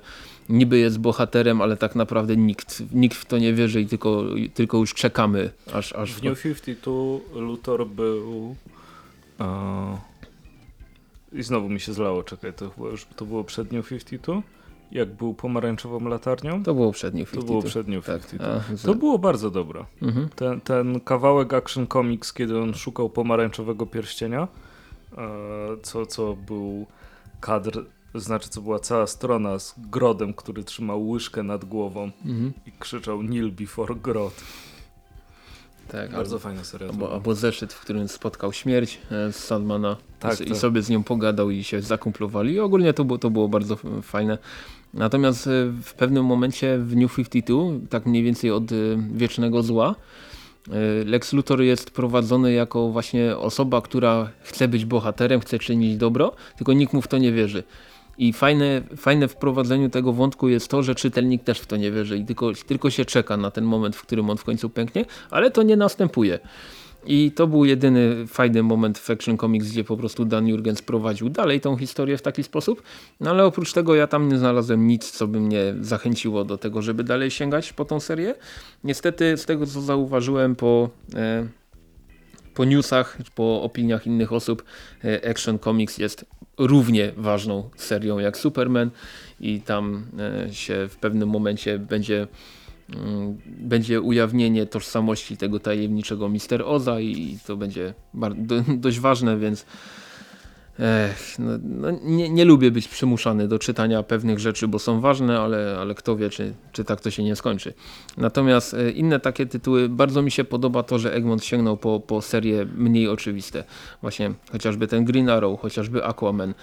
niby jest bohaterem, ale tak naprawdę nikt, nikt w to nie wierzy i tylko, tylko już czekamy. Aż, aż w New 52 Luthor był... Uh i znowu mi się zlało, czekaj, to było, już, to było przed New 52? Jak był pomarańczową latarnią? To było przed New 52. To było przed New 52. Tak. to było bardzo dobre. Mhm. Ten, ten kawałek Action Comics, kiedy on szukał pomarańczowego pierścienia, e, co, co był kadr, znaczy co była cała strona z Grodem, który trzymał łyżkę nad głową mhm. i krzyczał Kneel before Grod. Tak, Bardzo albo, fajna seria. Albo, albo zeszyt, w którym spotkał śmierć e, z Sandmana tak, i, tak. sobie z nią pogadał i się zakumplowali. I ogólnie to było, to było bardzo fajne. Natomiast w pewnym momencie w New 52, tak mniej więcej od Wiecznego Zła, Lex Luthor jest prowadzony jako właśnie osoba, która chce być bohaterem, chce czynić dobro, tylko nikt mu w to nie wierzy. I fajne, fajne w prowadzeniu tego wątku jest to, że czytelnik też w to nie wierzy i tylko, tylko się czeka na ten moment, w którym on w końcu pęknie, ale to nie następuje. I to był jedyny fajny moment w Action Comics, gdzie po prostu Dan Jurgens prowadził dalej tą historię w taki sposób. No ale oprócz tego ja tam nie znalazłem nic, co by mnie zachęciło do tego, żeby dalej sięgać po tą serię. Niestety z tego co zauważyłem po... E, po newsach, po opiniach innych osób e, Action Comics jest równie ważną serią jak Superman i tam e, się w pewnym momencie będzie będzie ujawnienie tożsamości tego tajemniczego Mister Oza i to będzie dość ważne, więc Ech, no, no nie, nie, lubię być przymuszany do czytania pewnych rzeczy, bo są ważne, ale, ale kto wie, czy, czy tak to się nie skończy. Natomiast e, inne takie tytuły, bardzo mi się podoba to, że Egmont sięgnął po, po serie mniej oczywiste. Właśnie chociażby ten Green Arrow, chociażby Aquaman.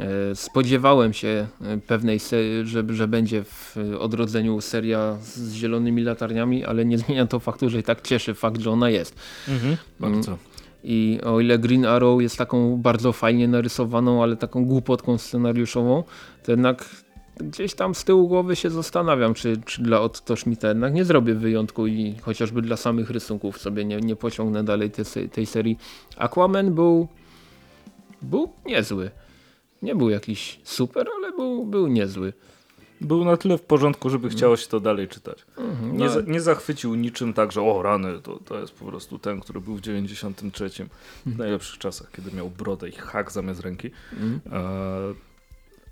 E, spodziewałem się e, pewnej, że, że będzie w odrodzeniu seria z zielonymi latarniami, ale nie zmienia to faktu, że i tak cieszy fakt, że ona jest. Mhm, bardzo. I o ile Green Arrow jest taką bardzo fajnie narysowaną, ale taką głupotką scenariuszową, to jednak gdzieś tam z tyłu głowy się zastanawiam, czy, czy dla Otto Schmidta jednak nie zrobię wyjątku i chociażby dla samych rysunków sobie nie, nie pociągnę dalej te, tej serii. Aquaman był, był niezły. Nie był jakiś super, ale był, był niezły był na tyle w porządku, żeby chciało się to dalej czytać. Mhm, nie, no. za, nie zachwycił niczym tak, że o rany, to, to jest po prostu ten, który był w 93 w mhm. najlepszych czasach, kiedy miał brodę i hak zamiast ręki. Mhm. E,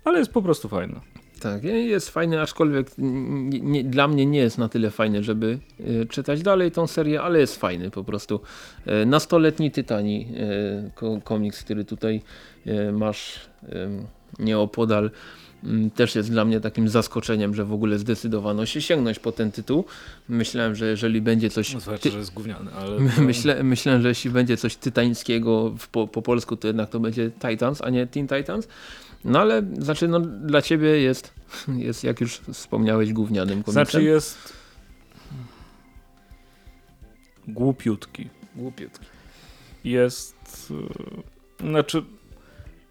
ale jest po prostu fajny. Tak, jest fajny, aczkolwiek nie, nie, dla mnie nie jest na tyle fajny, żeby y, czytać dalej tą serię, ale jest fajny po prostu. Y, nastoletni Tytani, y, komiks, który tutaj masz nieopodal też jest dla mnie takim zaskoczeniem, że w ogóle zdecydowano się sięgnąć po ten tytuł. Myślałem, że jeżeli będzie coś... No, znaczy, że jest gówniany, ale... Myślę, myślałem, że jeśli będzie coś tytańskiego po, po polsku, to jednak to będzie Titans, a nie Teen Titans. No ale znaczy, no, dla ciebie jest, jest, jak już wspomniałeś, gównianym komiksem. Znaczy jest głupiutki. Głupiutki. Jest, yy, znaczy,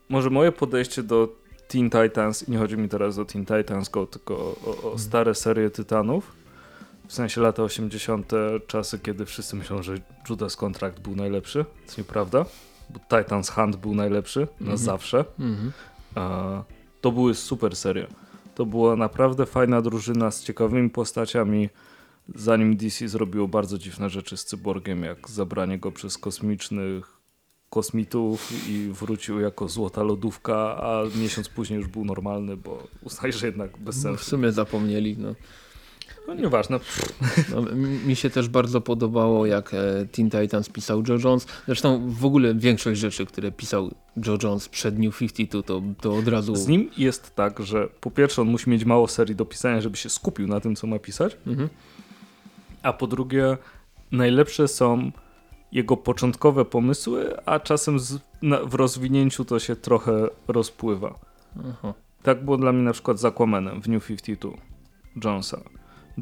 może moje podejście do Teen Titans, i nie chodzi mi teraz o Teen Titans Go, tylko o, o mhm. stare serie Tytanów, w sensie lata 80. czasy, kiedy wszyscy myślą, że Judas Contract był najlepszy, to nieprawda, bo Titans Hunt był najlepszy na mhm. zawsze. Mhm. to były super serie. To była naprawdę fajna drużyna z ciekawymi postaciami, zanim DC zrobiło bardzo dziwne rzeczy z cyborgiem, jak zabranie go przez kosmicznych kosmitów i wrócił jako złota lodówka, a miesiąc później już był normalny, bo uznaj, że jednak bez sensu. No w sumie zapomnieli. No. No nieważne. No, mi się też bardzo podobało jak e, Teen Titans pisał Joe Jones. Zresztą w ogóle większość rzeczy, które pisał Joe Jones przed New 52 to, to od razu... Z nim jest tak, że po pierwsze on musi mieć mało serii do pisania, żeby się skupił na tym co ma pisać. Mhm. A po drugie najlepsze są jego początkowe pomysły, a czasem z, na, w rozwinięciu to się trochę rozpływa. Aha. Tak było dla mnie na przykład z Aquamanem w New 52 Jonesa.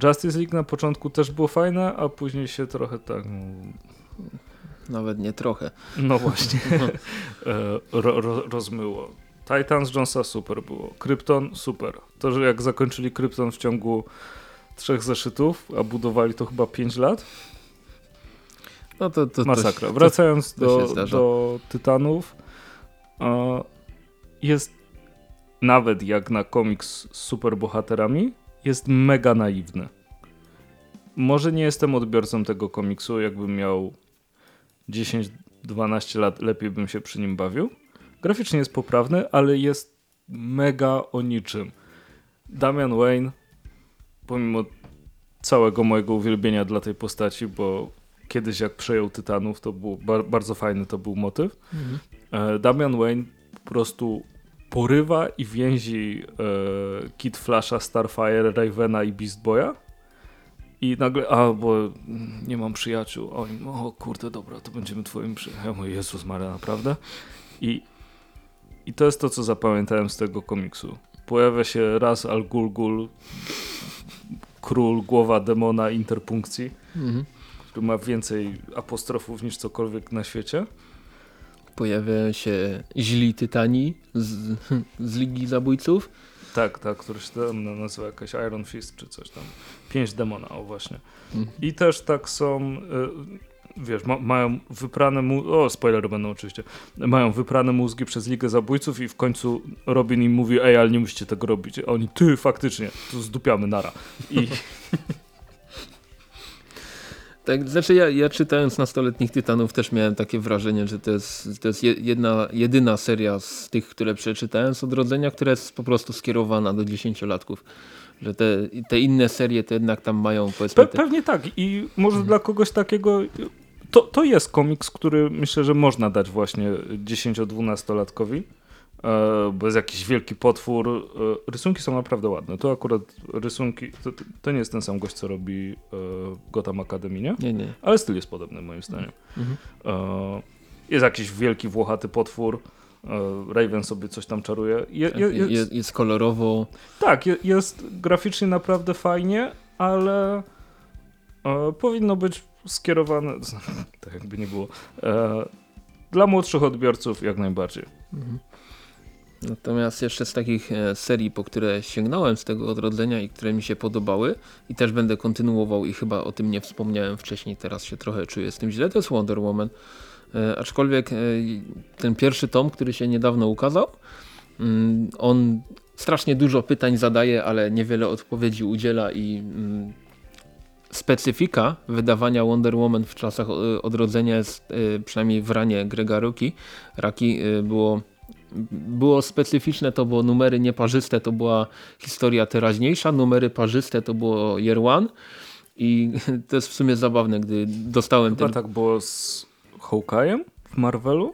Justice League na początku też było fajne, a później się trochę tak... No, Nawet nie trochę. No właśnie. E, ro, ro, rozmyło. Titans Jonesa super było. Krypton super. To, że jak zakończyli Krypton w ciągu trzech zeszytów, a budowali to chyba 5 lat, no to, to, Masakra. To, Wracając do, do Tytanów, jest nawet jak na komiks z superbohaterami, jest mega naiwny. Może nie jestem odbiorcą tego komiksu, jakbym miał 10-12 lat, lepiej bym się przy nim bawił. Graficznie jest poprawny, ale jest mega o niczym. Damian Wayne, pomimo całego mojego uwielbienia dla tej postaci, bo kiedyś jak przejął Tytanów, to był bar bardzo fajny to był motyw. Mhm. E, Damian Wayne po prostu porywa i więzi e, Kid Flasha, Starfire, Ravena i Beast Boya i nagle, a bo nie mam przyjaciół, o, o kurde dobra, to będziemy twoim przyjaciółmi. Ja Jezus Maria, naprawdę? I, I to jest to, co zapamiętałem z tego komiksu. pojawia się raz Al Ghul, król, głowa demona interpunkcji, Mhm. Ma więcej apostrofów niż cokolwiek na świecie. Pojawiają się źli tytani z, z Ligi Zabójców. Tak, tak, który się tam nazywa jakaś Iron Fist czy coś tam. Pięć demona, o właśnie. Mhm. I też tak są, y, wiesz, ma, mają wyprane, o spoilery będą oczywiście, mają wyprane mózgi przez Ligę Zabójców i w końcu Robin im mówi, ej, ale nie musicie tego robić. A oni, ty, faktycznie, to zdupiamy, nara. I Tak, znaczy ja, ja czytając Nastoletnich Tytanów też miałem takie wrażenie, że to jest, to jest je- jedna, jedyna seria z tych, które przeczytałem z odrodzenia, która jest po prostu skierowana do dziesięciolatków. Że te, te inne serie to jednak tam mają powiedzmy... pe pewnie tak. I może dla kogoś takiego, to, to jest komiks, który myślę, że można dać właśnie 10-12-latkowi. E, Bo jest jakiś wielki potwór. e, Rysunki są naprawdę ładne. To akurat rysunki, to, to nie jest ten sam gość, co robi e, Gotham Academy, nie? nie, nie. Ale styl jest podobny moim zdaniem. Mhm. Jest jakiś wielki, włochaty potwór. Raven sobie coś tam czaruje. Je, je, jest, Jest, jest kolorowo. tak, je, jest graficznie naprawdę fajnie, ale powinno być skierowane, tak jakby nie było, dla młodszych odbiorców jak najbardziej. Mhm. Natomiast jeszcze z takich e, serii, po które sięgnąłem z tego odrodzenia i które mi się podobały i też będę kontynuował i chyba o tym nie wspomniałem wcześniej, teraz się trochę czuję z tym źle, to jest Wonder Woman. E, aczkolwiek e, ten pierwszy tom, który się niedawno ukazał, mm, on strasznie dużo pytań zadaje, ale niewiele odpowiedzi udziela i mm, specyfika wydawania Wonder Woman w czasach odrodzenia jest przynajmniej w ranie Grega Ruki, Raki było było specyficzne, to było numery nieparzyste, to była historia teraźniejsza, numery parzyste to było year one i to jest w sumie zabawne, gdy dostałem Chyba ten... tak było z Hawkeye'em w Marvelu,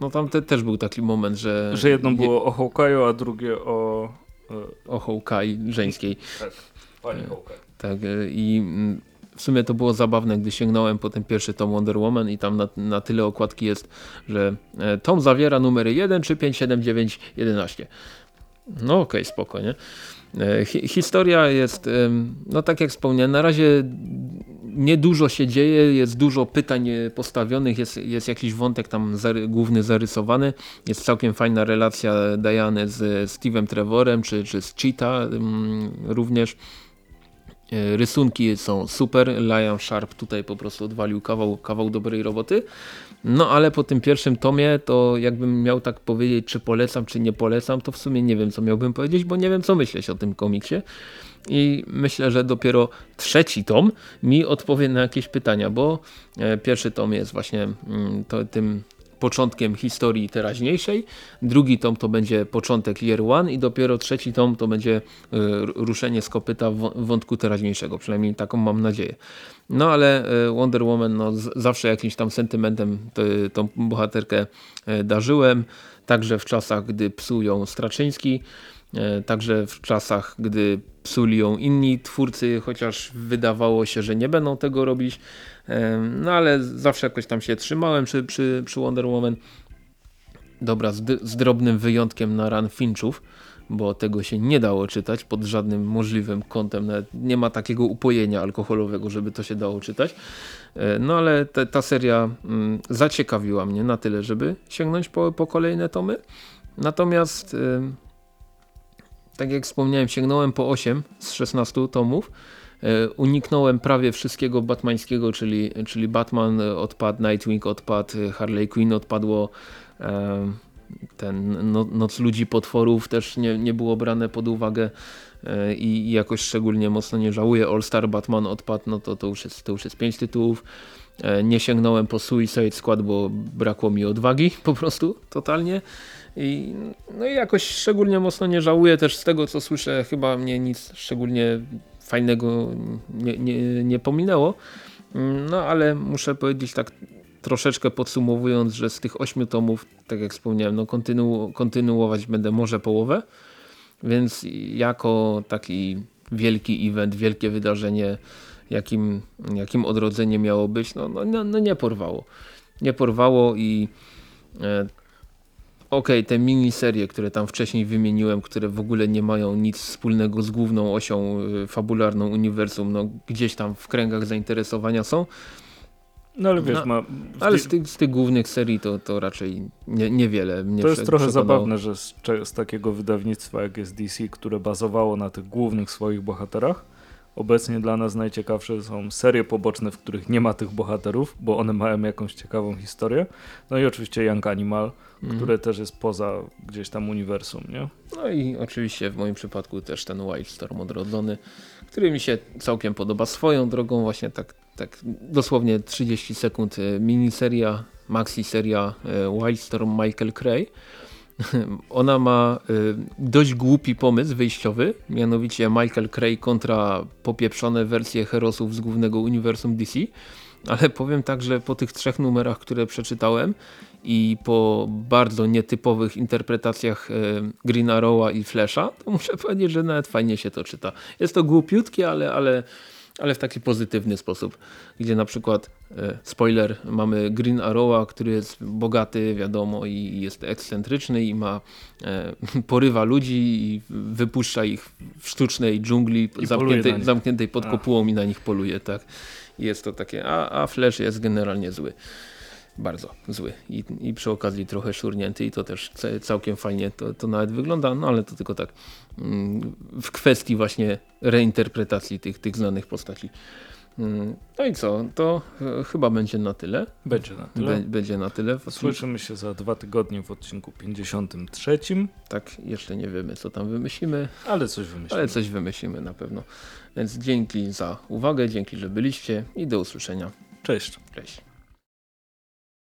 No tam te, też był taki moment, że... że jedno je- było o Hawkeye'u, a drugie o... e, O Hawkeye żeńskiej. Tak, pani Hawkeye. Tak, e, i mm, w sumie to było zabawne, gdy sięgnąłem po ten pierwszy tom Wonder Woman i tam na, na tyle okładki jest, że e, tom zawiera numery 1, 3, 5, 7, 9, 11. No okej, spoko, nie? E, Hi historia jest, no tak jak wspomniałem, na razie niedużo się dzieje, jest dużo pytań e, postawionych, jest, jest jakiś wątek tam zary, główny zarysowany, jest całkiem fajna relacja Diany z Steve'em Trevorem, czy, czy z Cheetah mm, również. E, Rysunki są super, Lion Sharp tutaj po prostu odwalił kawał, kawał dobrej roboty. No ale po tym pierwszym tomie to jakbym miał tak powiedzieć, czy polecam, czy nie polecam, to w sumie nie wiem co miałbym powiedzieć, bo nie wiem co myśleć o tym komiksie. I myślę, że dopiero trzeci tom mi odpowie na jakieś pytania, bo e, pierwszy tom jest właśnie mm, to, tym początkiem historii teraźniejszej, drugi tom to będzie początek year one i dopiero trzeci tom to będzie e, ruszenie z kopyta w- wątku teraźniejszego, przynajmniej taką mam nadzieję. No ale e, Wonder Woman no, zawsze jakimś tam sentymentem tą bohaterkę e, darzyłem, także w czasach, gdy psuł ją Straczyński, także w czasach, gdy psuli ją inni twórcy, chociaż wydawało się, że nie będą tego robić, E, no ale zawsze jakoś tam się trzymałem przy, przy, przy Wonder Woman. Dobra, z, z drobnym wyjątkiem na Run Finchów, bo tego się nie dało czytać pod żadnym możliwym kątem. Nawet nie ma takiego upojenia alkoholowego, żeby to się dało czytać. E, No ale te, ta seria mm, zaciekawiła mnie na tyle, żeby sięgnąć po, po kolejne tomy. Natomiast ym, tak jak wspomniałem, sięgnąłem po 8 z 16 tomów. E, Uniknąłem prawie wszystkiego batmańskiego, czyli, czyli Batman odpadł, Nightwing odpadł, Harley Quinn odpadło, e, ten no, Noc Ludzi Potworów też nie, nie było brane pod uwagę e, i, jakoś szczególnie mocno nie żałuję. All Star Batman odpadł, no to, to, już jest, to już jest 5 tytułów. Nie sięgnąłem po Suicide Squad, bo brakło mi odwagi po prostu totalnie. I, no i jakoś szczególnie mocno nie żałuję też z tego co słyszę, chyba mnie nic szczególnie fajnego nie, nie, nie pominęło. No ale muszę powiedzieć tak troszeczkę podsumowując, że z tych ośmiu tomów, tak jak wspomniałem, no kontynu, kontynuować będę może połowę, więc jako taki wielki event, wielkie wydarzenie, jakim, jakim odrodzenie miało być, no, no, no, no nie porwało. Nie porwało i okej, te miniserie, które tam wcześniej wymieniłem, które w ogóle nie mają nic wspólnego z główną osią y, fabularną uniwersum, no gdzieś tam w kręgach zainteresowania są, No ale wiesz, No, ma, ale z tych, z tych głównych serii to, to raczej nie, niewiele mnie to jest trochę przekonało. zabawne, że z, z takiego wydawnictwa jak jest DC, które bazowało na tych głównych swoich bohaterach, obecnie dla nas najciekawsze są serie poboczne, w których nie ma tych bohaterów, bo one mają jakąś ciekawą historię. No i oczywiście Young Animal, Mhm. które też jest poza gdzieś tam uniwersum, nie? No i oczywiście w moim przypadku też ten Wildstorm odrodzony, który mi się całkiem podoba swoją drogą, właśnie tak, tak dosłownie 30 sekund e, miniseria, maxi seria e, Wildstorm Michael Cray. Ona ma e, dość głupi pomysł wyjściowy, mianowicie Michael Cray kontra popieprzone wersje herosów z głównego uniwersum DC, ale powiem tak, że po tych trzech numerach, które przeczytałem i po bardzo nietypowych interpretacjach e, Green Arrowa i Flasha, to muszę powiedzieć, że nawet fajnie się to czyta. Jest to głupiutkie, ale, ale, ale w taki pozytywny sposób, gdzie na przykład, e, spoiler, mamy Green Arrowa, który jest bogaty, wiadomo, i jest ekscentryczny i ma e, porywa ludzi i wypuszcza ich w sztucznej dżungli zamkniętej, zamkniętej pod kopułą i na nich poluje, tak. Jest to takie, a, a Flash jest generalnie zły. Bardzo zły I, i przy okazji trochę szurnięty i to też ca- całkiem fajnie to, to nawet wygląda, no ale to tylko tak mm, w kwestii właśnie reinterpretacji tych, tych znanych postaci. Mm, No i co, to e, chyba będzie na tyle. Będzie na tyle. Bę- będzie na tyle. Słyszymy się za dwa tygodnie w odcinku 53, Tak, jeszcze nie wiemy co tam wymyślimy, ale coś wymyślimy. ale coś wymyślimy na pewno. Więc dzięki za uwagę, dzięki, że byliście i do usłyszenia. Cześć. Cześć.